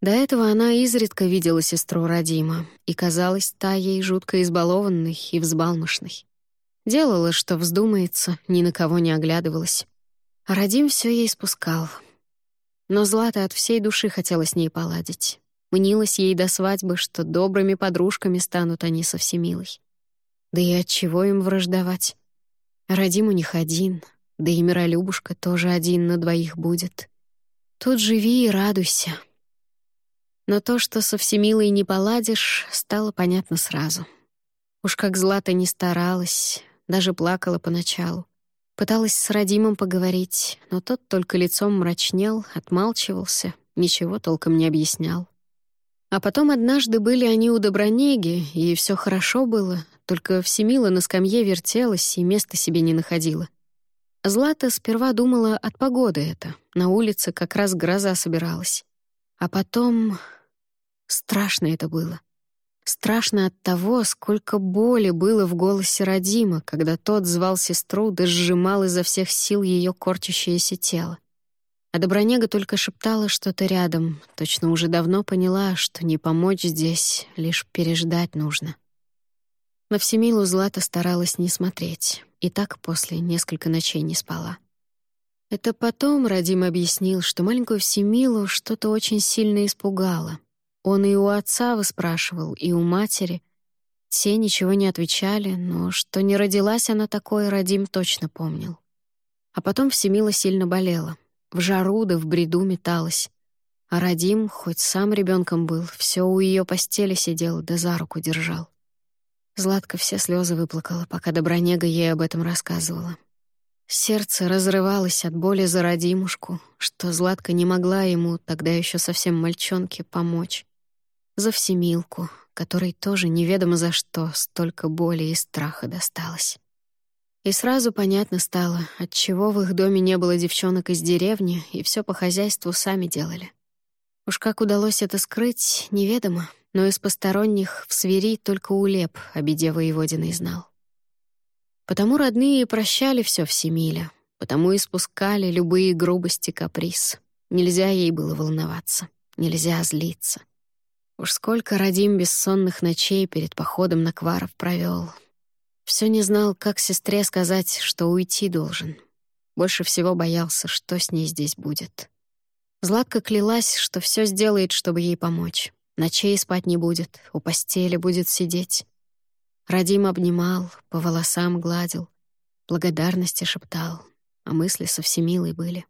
До этого она изредка видела сестру Радима, и казалась та ей жутко избалованной и взбалмошной. Делала, что вздумается, ни на кого не оглядывалась. А Радим все ей спускал. Но Злата от всей души хотела с ней поладить. Мнилась ей до свадьбы, что добрыми подружками станут они со Всемилой. Да и от чего им враждовать? Радим у них один, да и Миролюбушка тоже один на двоих будет. Тут живи и радуйся. Но то, что со Всемилой не поладишь, стало понятно сразу. Уж как Злата не старалась, даже плакала поначалу. Пыталась с Радимом поговорить, но тот только лицом мрачнел, отмалчивался, ничего толком не объяснял. А потом однажды были они у Добронеги, и все хорошо было, только Всемила на скамье вертелась и места себе не находила. Злата сперва думала от погоды это. На улице как раз гроза собиралась. А потом... Страшно это было. Страшно от того, сколько боли было в голосе Родима, когда тот звал сестру да сжимал изо всех сил ее корчащееся тело. А Добронега только шептала что-то рядом, точно уже давно поняла, что не помочь здесь, лишь переждать нужно. На Всемилу Злата старалась не смотреть, и так после несколько ночей не спала. Это потом Радим объяснил, что маленькую Всемилу что-то очень сильно испугало. Он и у отца выспрашивал, и у матери. Все ничего не отвечали, но что не родилась она такой, Радим точно помнил. А потом Всемила сильно болела. В жару да в бреду металась. А Радим, хоть сам ребенком был, все у ее постели сидел да за руку держал. Златка все слезы выплакала, пока Добронега ей об этом рассказывала. Сердце разрывалось от боли за родимушку, что Златка не могла ему, тогда еще совсем мальчонке, помочь. За всемилку, которой тоже неведомо за что столько боли и страха досталось. И сразу понятно стало, отчего в их доме не было девчонок из деревни, и все по хозяйству сами делали. Уж как удалось это скрыть, неведомо, но из посторонних в свири только Улеп о беде воеводиной знал. Потому родные прощали все в Семиле, потому и спускали любые грубости каприз. Нельзя ей было волноваться, нельзя злиться. Уж сколько Радим бессонных ночей перед походом на Кваров провел. Все не знал, как сестре сказать, что уйти должен. Больше всего боялся, что с ней здесь будет. Златка клялась, что все сделает, чтобы ей помочь. Ночей спать не будет, у постели будет сидеть. Радим обнимал, по волосам гладил, благодарности шептал, а мысли со всемилой были.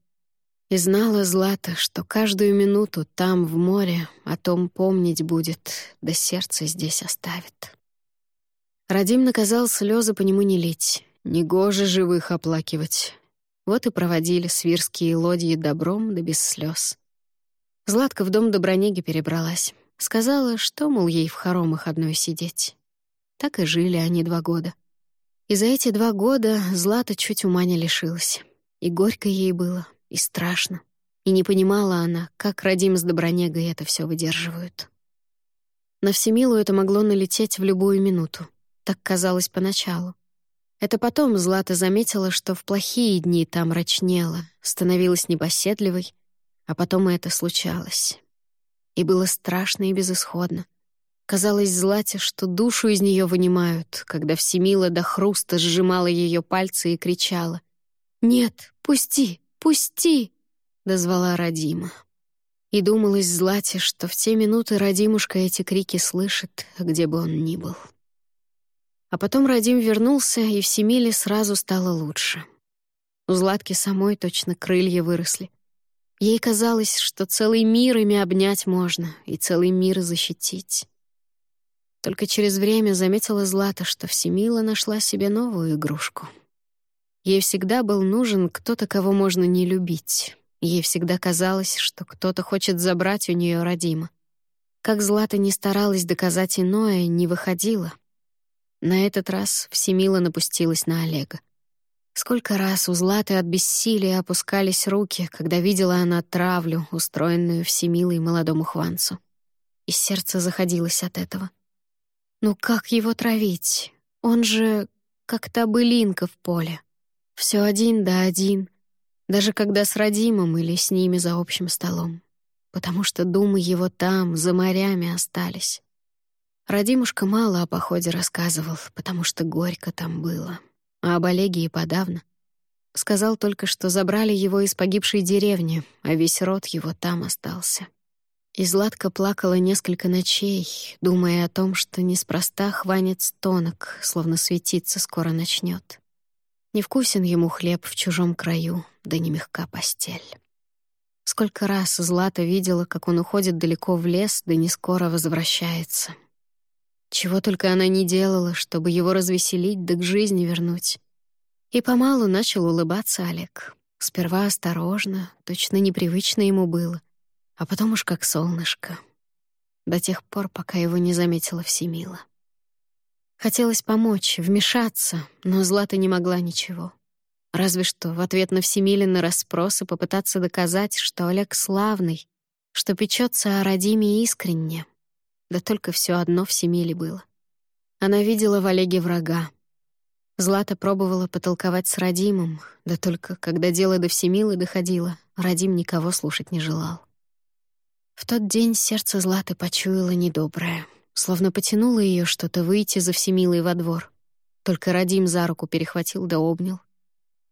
И знала Злата, что каждую минуту там, в море, о том помнить будет, да сердце здесь оставит. Радим наказал слезы по нему не лить, негоже живых оплакивать. Вот и проводили свирские лодьи добром да без слез. Златка в дом Добронеги перебралась. Сказала, что, мол, ей в хоромах одной сидеть. Так и жили они два года. И за эти два года Злата чуть ума не лишилась. И горько ей было, и страшно. И не понимала она, как Радим с Добронегой это все выдерживают. На Всемилу это могло налететь в любую минуту. Так казалось поначалу. Это потом Злата заметила, что в плохие дни там мрачнела, становилась непоседливой, а потом и это случалось. И было страшно и безысходно. Казалось Злате, что душу из нее вынимают, когда Всемила до хруста сжимала ее пальцы и кричала. «Нет, пусти, пусти!» — дозвала Радима. И думалось Злате, что в те минуты Радимушка эти крики слышит, где бы он ни был. А потом Радим вернулся, и в Семиле сразу стало лучше. У Златки самой точно крылья выросли. Ей казалось, что целый мир ими обнять можно и целый мир защитить. Только через время заметила Злата, что Всемила нашла себе новую игрушку. Ей всегда был нужен кто-то, кого можно не любить. Ей всегда казалось, что кто-то хочет забрать у нее родима. Как Злата не старалась доказать иное, не выходила. На этот раз Всемила напустилась на Олега. Сколько раз у Златы от бессилия опускались руки, когда видела она травлю, устроенную Всемилой молодому Хванцу. И сердце заходилось от этого. Ну как его травить? Он же как та былинка в поле. Все один да один, даже когда с Радимом или с ними за общим столом. Потому что думы его там, за морями остались. Радимушка мало о походе рассказывал, потому что горько там было. А об Олеге и подавно. Сказал только, что забрали его из погибшей деревни, а весь род его там остался. И Златка плакала несколько ночей, думая о том, что неспроста хванец тонок, словно светиться скоро начнет. Невкусен ему хлеб в чужом краю, да не мягка постель. Сколько раз Злата видела, как он уходит далеко в лес, да не скоро возвращается. Чего только она не делала, чтобы его развеселить да к жизни вернуть. И помалу начал улыбаться Олег. Сперва осторожно, точно непривычно ему было — а потом уж как солнышко. До тех пор, пока его не заметила Всемила. Хотелось помочь, вмешаться, но Злата не могла ничего. Разве что в ответ на Всемилины расспросы попытаться доказать, что Олег славный, что печется о Радиме искренне. Да только все одно в Семиле было. Она видела в Олеге врага. Злата пробовала потолковать с Радимом, да только когда дело до Всемилы доходило, Радим никого слушать не желал. В тот день сердце Златы почуяло недоброе, словно потянуло ее что-то выйти за всемилой во двор. Только Радим за руку перехватил да обнял.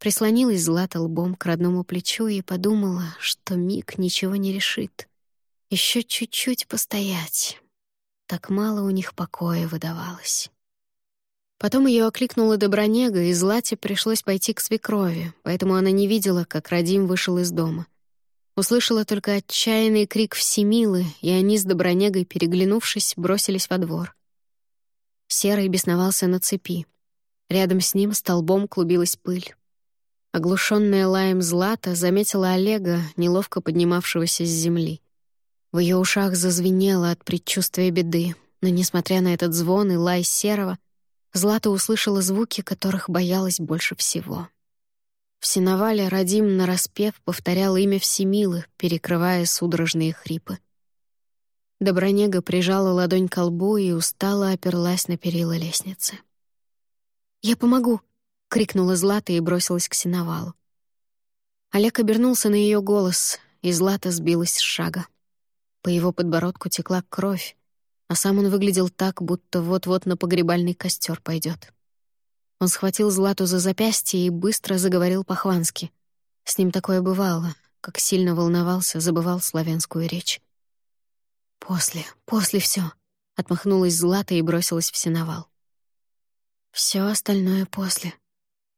Прислонилась Злата лбом к родному плечу и подумала, что миг ничего не решит. Еще чуть-чуть постоять. Так мало у них покоя выдавалось. Потом ее окликнула Добронега, и Злате пришлось пойти к свекрови, поэтому она не видела, как Радим вышел из дома. Услышала только отчаянный крик Всемилы, и они с Добронегой, переглянувшись, бросились во двор. Серый бесновался на цепи. Рядом с ним столбом клубилась пыль. Оглушенная лаем Злата заметила Олега, неловко поднимавшегося с земли. В ее ушах зазвенело от предчувствия беды, но, несмотря на этот звон и лай серого, Злата услышала звуки, которых боялась больше всего. В сеновале Радим нараспев повторял имя Всемилы, перекрывая судорожные хрипы. Добронега прижала ладонь к лбу и устало оперлась на перила лестницы. «Я помогу!» — крикнула Злата и бросилась к сеновалу. Олег обернулся на ее голос, и Злата сбилась с шага. По его подбородку текла кровь, а сам он выглядел так, будто вот-вот на погребальный костер пойдет. Он схватил Злату за запястье и быстро заговорил по-хвански. С ним такое бывало, как сильно волновался, забывал славянскую речь. «После, после все, отмахнулась Злата и бросилась в сеновал. Все остальное после.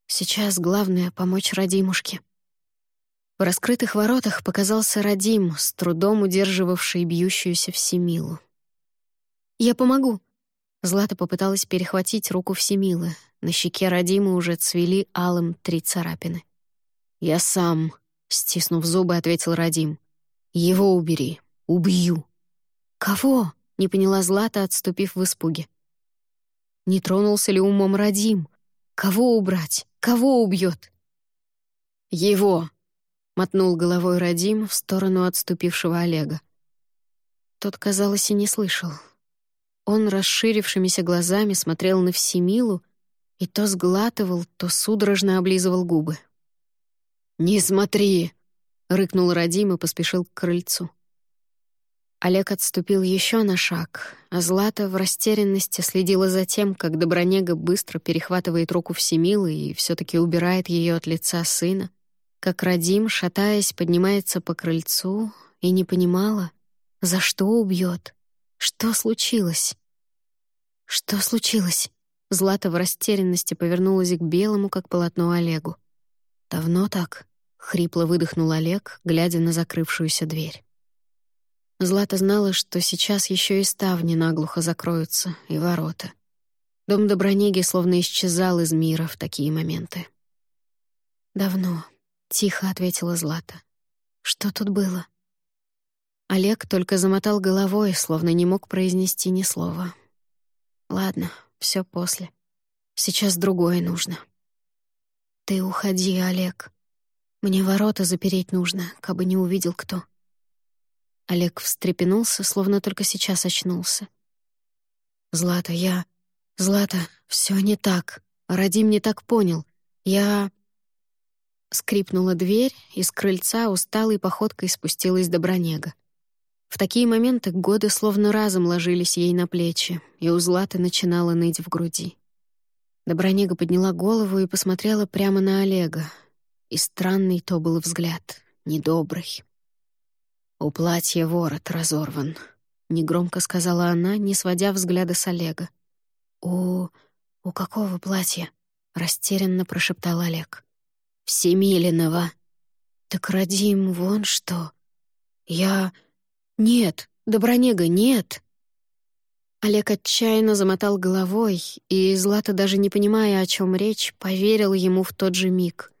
Сейчас главное — помочь Радимушке». В раскрытых воротах показался Радим, с трудом удерживавший бьющуюся Всемилу. «Я помогу». Злата попыталась перехватить руку Всемилы. На щеке Радимы уже цвели алым три царапины. «Я сам», — стиснув зубы, ответил Радим. «Его убери. Убью». «Кого?» — не поняла Злата, отступив в испуге. Не тронулся ли умом Радим? Кого убрать? Кого убьет? «Его!» — мотнул головой Радим в сторону отступившего Олега. Тот, казалось, и не слышал. Он расширившимися глазами смотрел на Всемилу и то сглатывал, то судорожно облизывал губы. «Не смотри!» — рыкнул Радим и поспешил к крыльцу. Олег отступил еще на шаг, а Злата в растерянности следила за тем, как Добронега быстро перехватывает руку Всемилы и все таки убирает ее от лица сына, как Радим, шатаясь, поднимается по крыльцу и не понимала, за что убьет. Что случилось? Что случилось? Злата в растерянности повернулась к белому, как полотно Олегу. «Давно так?» — хрипло выдохнул Олег, глядя на закрывшуюся дверь. Злата знала, что сейчас еще и ставни наглухо закроются, и ворота. Дом Добронеги словно исчезал из мира в такие моменты. «Давно», — тихо ответила Злата. «Что тут было?» Олег только замотал головой, словно не мог произнести ни слова. «Ладно, все после. Сейчас другое нужно». «Ты уходи, Олег. Мне ворота запереть нужно, кабы не увидел кто». Олег встрепенулся, словно только сейчас очнулся. «Злата, я... Злата, все не так. Радим не так понял. Я...» Скрипнула дверь, и с крыльца усталой походкой спустилась Добронега. В такие моменты годы словно разом ложились ей на плечи, и у Златы начинала ныть в груди. Добронега подняла голову и посмотрела прямо на Олега. И странный то был взгляд, недобрый. «У платья ворот разорван», — негромко сказала она, не сводя взгляда с Олега. «У... у какого платья?» — растерянно прошептал Олег. «Всемилиного». «Так Радим, вон что. Я... «Нет, Добронега, нет!» Олег отчаянно замотал головой, и Злата, даже не понимая, о чем речь, поверил ему в тот же миг.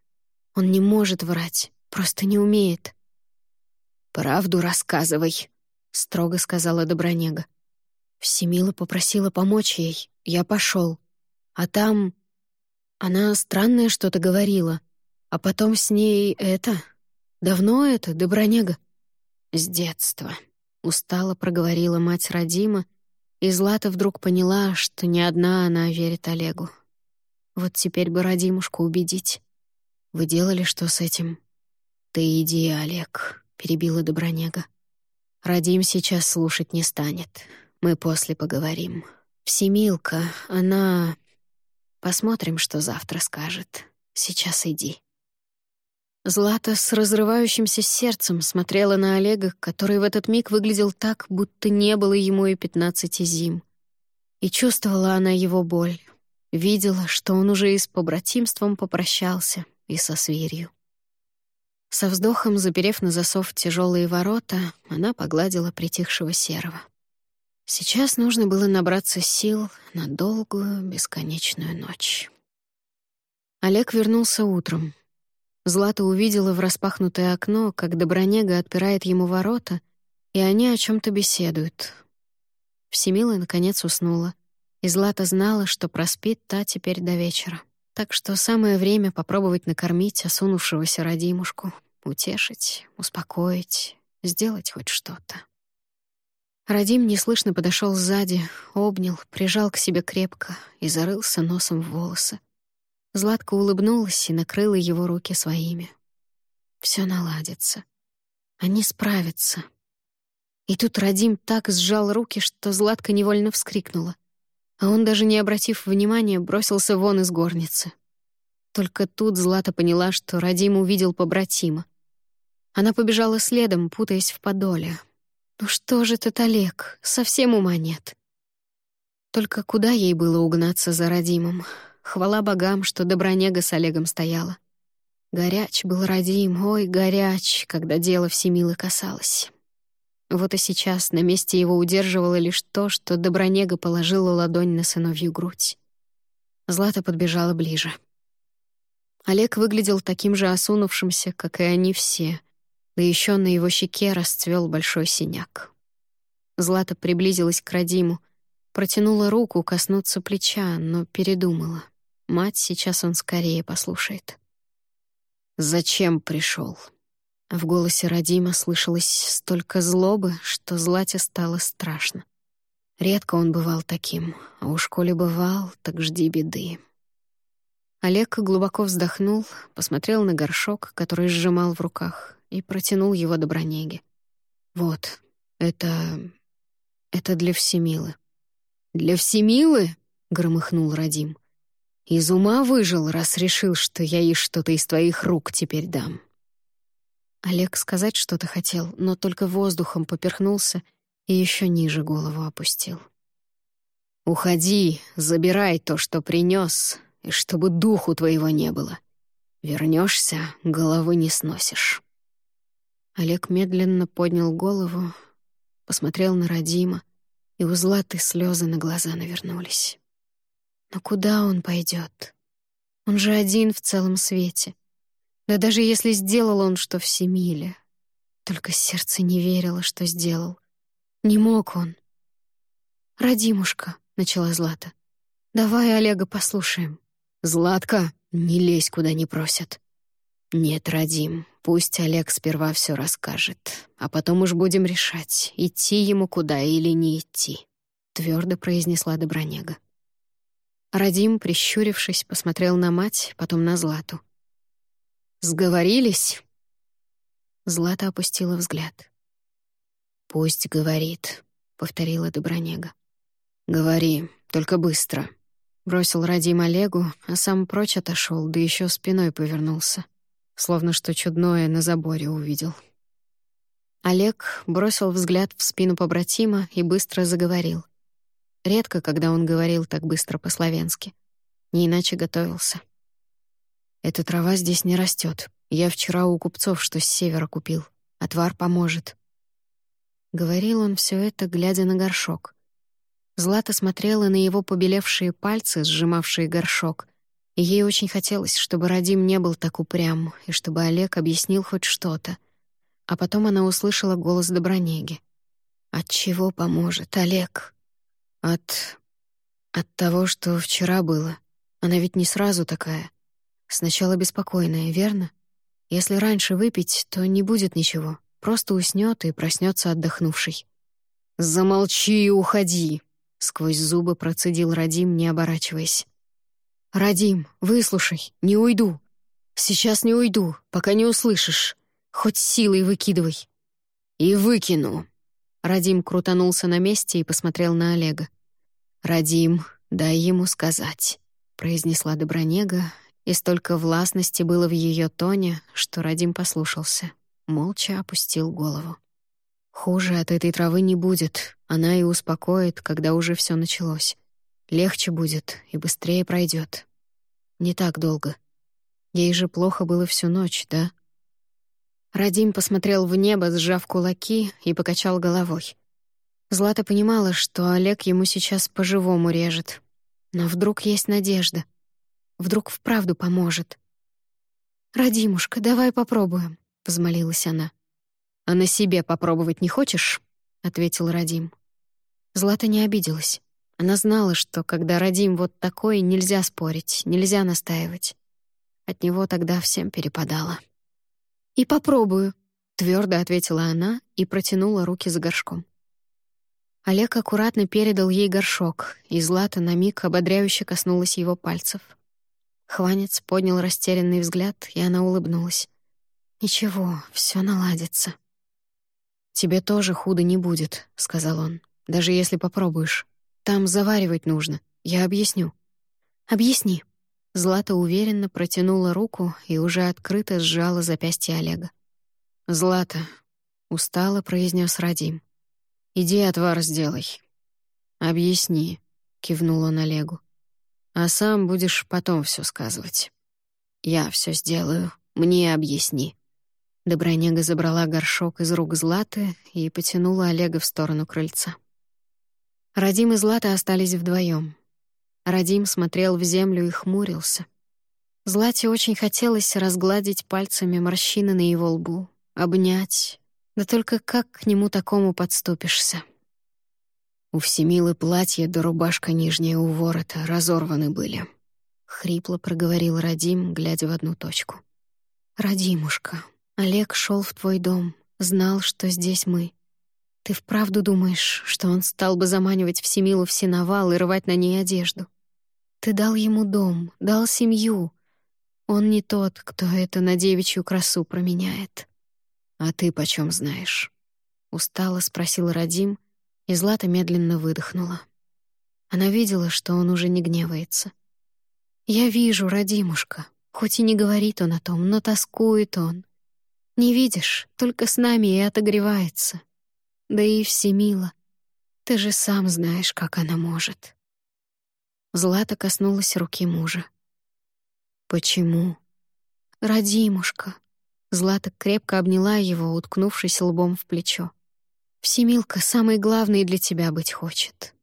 Он не может врать, просто не умеет. «Правду рассказывай», — строго сказала Добронега. Всемила попросила помочь ей, я пошел. А там... Она странное что-то говорила. А потом с ней это... Давно это, Добронега? «С детства», — устало проговорила мать Родима, и Злата вдруг поняла, что не одна она верит Олегу. Вот теперь бы Родимушку убедить. Вы делали что с этим? «Ты иди, Олег», — перебила Добронега. «Радим сейчас слушать не станет. Мы после поговорим. Всемилка, она... Посмотрим, что завтра скажет. Сейчас иди». Злата с разрывающимся сердцем смотрела на Олега, который в этот миг выглядел так, будто не было ему и пятнадцати зим. И чувствовала она его боль. видела, что он уже и с побратимством попрощался, и со сверью. Со вздохом, заперев на засов тяжелые ворота, она погладила притихшего серого. Сейчас нужно было набраться сил на долгую, бесконечную ночь. Олег вернулся утром. Злата увидела в распахнутое окно, как Добронега отпирает ему ворота, и они о чем то беседуют. Всемила, наконец, уснула, и Злата знала, что проспит та теперь до вечера. Так что самое время попробовать накормить осунувшегося родимушку, утешить, успокоить, сделать хоть что-то. Радим неслышно подошел сзади, обнял, прижал к себе крепко и зарылся носом в волосы. Златка улыбнулась и накрыла его руки своими. Все наладится. Они справятся. И тут Радим так сжал руки, что Златка невольно вскрикнула а он, даже не обратив внимания, бросился вон из горницы. Только тут Злата поняла, что Радим увидел побратима. Она побежала следом, путаясь в подоле. «Ну что же этот Олег? Совсем ума нет». Только куда ей было угнаться за Радимом? Хвала богам, что Добронега с Олегом стояла. Горяч был Радим, ой, горяч, когда дело Всемилы касалось. Вот и сейчас на месте его удерживало лишь то, что Добронега положила ладонь на сыновью грудь. Злата подбежала ближе. Олег выглядел таким же осунувшимся, как и они все, да еще на его щеке расцвел большой синяк. Злата приблизилась к Радиму, протянула руку коснуться плеча, но передумала. Мать сейчас он скорее послушает. «Зачем пришел? В голосе Радима слышалось столько злобы, что Злате стало страшно. Редко он бывал таким, а уж коли бывал, так жди беды. Олег глубоко вздохнул, посмотрел на горшок, который сжимал в руках, и протянул его до бронеги. «Вот, это... это для Всемилы». «Для Всемилы?» — громыхнул Радим. «Из ума выжил, раз решил, что я ей что-то из твоих рук теперь дам». Олег сказать что-то хотел, но только воздухом поперхнулся и еще ниже голову опустил. «Уходи, забирай то, что принес, и чтобы духу твоего не было. Вернешься, головы не сносишь». Олег медленно поднял голову, посмотрел на Радима, и у Златы слезы на глаза навернулись. Но куда он пойдет? Он же один в целом свете — да даже если сделал он что в Семиле. Только сердце не верило, что сделал. Не мог он. «Радимушка», — начала Злата, — «давай Олега послушаем». «Златка, не лезь, куда не просят». «Нет, Радим, пусть Олег сперва все расскажет, а потом уж будем решать, идти ему куда или не идти», — твердо произнесла Добронега. Радим, прищурившись, посмотрел на мать, потом на Злату. Сговорились?» Злата опустила взгляд. «Пусть говорит», — повторила Добронега. «Говори, только быстро», — бросил Радим Олегу, а сам прочь отошел, да еще спиной повернулся, словно что чудное на заборе увидел. Олег бросил взгляд в спину побратима и быстро заговорил. Редко, когда он говорил так быстро по-словенски. Не иначе готовился. Эта трава здесь не растет. Я вчера у купцов что с севера купил. Отвар поможет. Говорил он все это, глядя на горшок. Злата смотрела на его побелевшие пальцы, сжимавшие горшок, и ей очень хотелось, чтобы Радим не был так упрям, и чтобы Олег объяснил хоть что-то. А потом она услышала голос Добронеги. «От чего поможет, Олег?» «От... от того, что вчера было. Она ведь не сразу такая. Сначала беспокойная, верно? Если раньше выпить, то не будет ничего. Просто уснёт и проснётся отдохнувший. «Замолчи и уходи!» — сквозь зубы процедил Радим, не оборачиваясь. «Радим, выслушай, не уйду. Сейчас не уйду, пока не услышишь. Хоть силой выкидывай». «И выкину». Радим крутанулся на месте и посмотрел на Олега. «Радим, дай ему сказать», — произнесла Добронега, и столько властности было в ее тоне, что Радим послушался, молча опустил голову. Хуже от этой травы не будет, она и успокоит, когда уже все началось. Легче будет и быстрее пройдет. Не так долго. Ей же плохо было всю ночь, да? Радим посмотрел в небо, сжав кулаки, и покачал головой. Злата понимала, что Олег ему сейчас по-живому режет. Но вдруг есть надежда. Вдруг вправду поможет. «Радимушка, давай попробуем», — взмолилась она. «А на себе попробовать не хочешь?» — ответил Радим. Злата не обиделась. Она знала, что когда Радим вот такой, нельзя спорить, нельзя настаивать. От него тогда всем перепадало. «И попробую», — твердо ответила она и протянула руки за горшком. Олег аккуратно передал ей горшок, и Злата на миг ободряюще коснулась его пальцев. Хванец поднял растерянный взгляд, и она улыбнулась. «Ничего, все наладится». «Тебе тоже худо не будет», — сказал он, — «даже если попробуешь. Там заваривать нужно, я объясню». «Объясни». Злата уверенно протянула руку и уже открыто сжала запястье Олега. «Злата», — устало произнес Радим, — «иди отвар сделай». «Объясни», — кивнул он Олегу. «А сам будешь потом все сказывать». «Я все сделаю, мне объясни». Добронега забрала горшок из рук Златы и потянула Олега в сторону крыльца. Радим и Злата остались вдвоем. Радим смотрел в землю и хмурился. Злате очень хотелось разгладить пальцами морщины на его лбу, обнять. Да только как к нему такому подступишься? У Всемилы платье да рубашка нижняя у ворота разорваны были. Хрипло проговорил Радим, глядя в одну точку. «Радимушка, Олег шел в твой дом, знал, что здесь мы. Ты вправду думаешь, что он стал бы заманивать Всемилу в сеновал и рвать на ней одежду? Ты дал ему дом, дал семью. Он не тот, кто это на девичью красу променяет. А ты почем знаешь? Устало спросил Радим, и Злата медленно выдохнула. Она видела, что он уже не гневается. «Я вижу, Радимушка, хоть и не говорит он о том, но тоскует он. Не видишь, только с нами и отогревается. Да и всемила. Ты же сам знаешь, как она может. Злата коснулась руки мужа. «Почему?» «Родимушка». Злата крепко обняла его, уткнувшись лбом в плечо. «Всемилка самый главный для тебя быть хочет».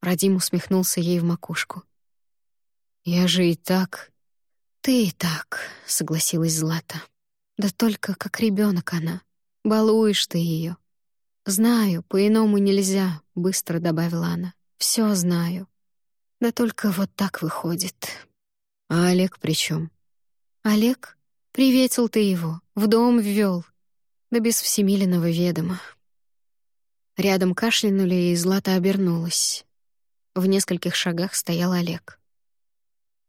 Радим усмехнулся ей в макушку. «Я же и так...» «Ты и так», — согласилась Злата. «Да только как ребенок она. Балуешь ты ее. «Знаю, по-иному нельзя», — быстро добавила она. «Всё знаю. Да только вот так выходит». «А Олег при чем? «Олег? Приветил ты его, в дом ввёл. Да без всемиленного ведома». Рядом кашлянули, и Злата обернулась. В нескольких шагах стоял Олег.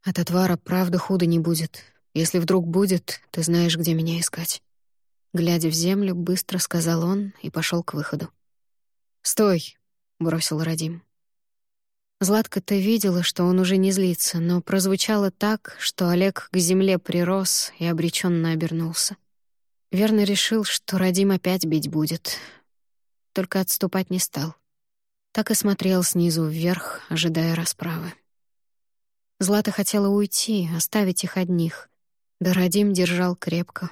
«От отвара правда худо не будет. Если вдруг будет, ты знаешь, где меня искать». Глядя в землю, быстро сказал он и пошел к выходу. «Стой!» — бросил Радим. Златка-то видела, что он уже не злится, но прозвучало так, что Олег к земле прирос и обреченно обернулся. Верно решил, что Радим опять бить будет. Только отступать не стал. Так и смотрел снизу вверх, ожидая расправы. Злата хотела уйти, оставить их одних. Да Радим держал крепко,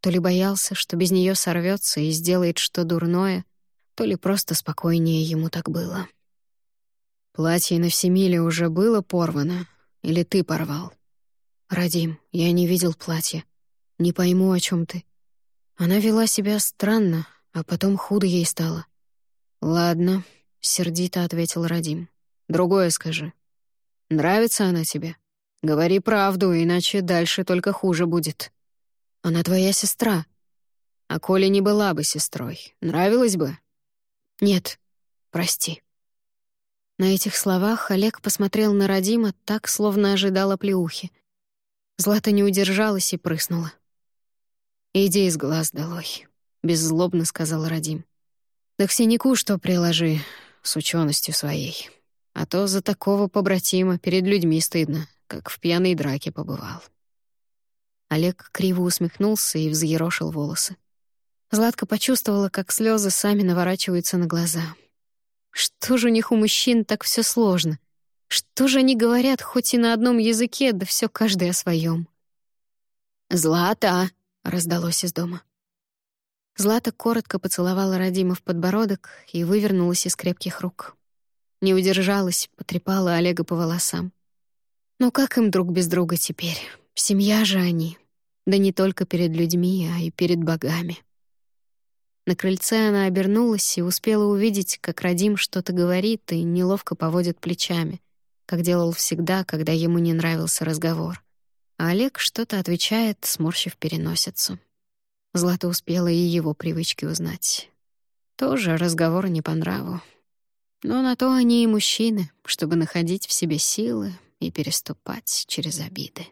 то ли боялся, что без нее сорвется и сделает что дурное, то ли просто спокойнее ему так было. «Платье на всемиле уже было порвано, или ты порвал?» «Радим, я не видел платья. Не пойму, о чем ты». Она вела себя странно, а потом худо ей стало. «Ладно», — сердито ответил Радим. «Другое скажи. Нравится она тебе? Говори правду, иначе дальше только хуже будет». Она твоя сестра. А Коля не была бы сестрой, нравилась бы? Нет, прости. На этих словах Олег посмотрел на Радима так, словно ожидал оплеухи. Злата не удержалась и прыснула. «Иди из глаз долой», — беззлобно сказал Радим. «Да к синяку что приложи с ученостью своей. А то за такого побратима перед людьми стыдно, как в пьяной драке побывал». Олег криво усмехнулся и взъерошил волосы. Златка почувствовала, как слезы сами наворачиваются на глаза. Что же у них у мужчин так все сложно? Что же они говорят хоть и на одном языке, да все каждый о своем? «Злата!» — раздалось из дома. Злата коротко поцеловала Радима в подбородок и вывернулась из крепких рук. Не удержалась, потрепала Олега по волосам. Ну как им друг без друга теперь? Семья же они. Да не только перед людьми, а и перед богами. На крыльце она обернулась и успела увидеть, как Радим что-то говорит и неловко поводит плечами, как делал всегда, когда ему не нравился разговор. А Олег что-то отвечает, сморщив переносицу. Злата успела и его привычки узнать. Тоже разговор не по нраву. Но на то они и мужчины, чтобы находить в себе силы и переступать через обиды.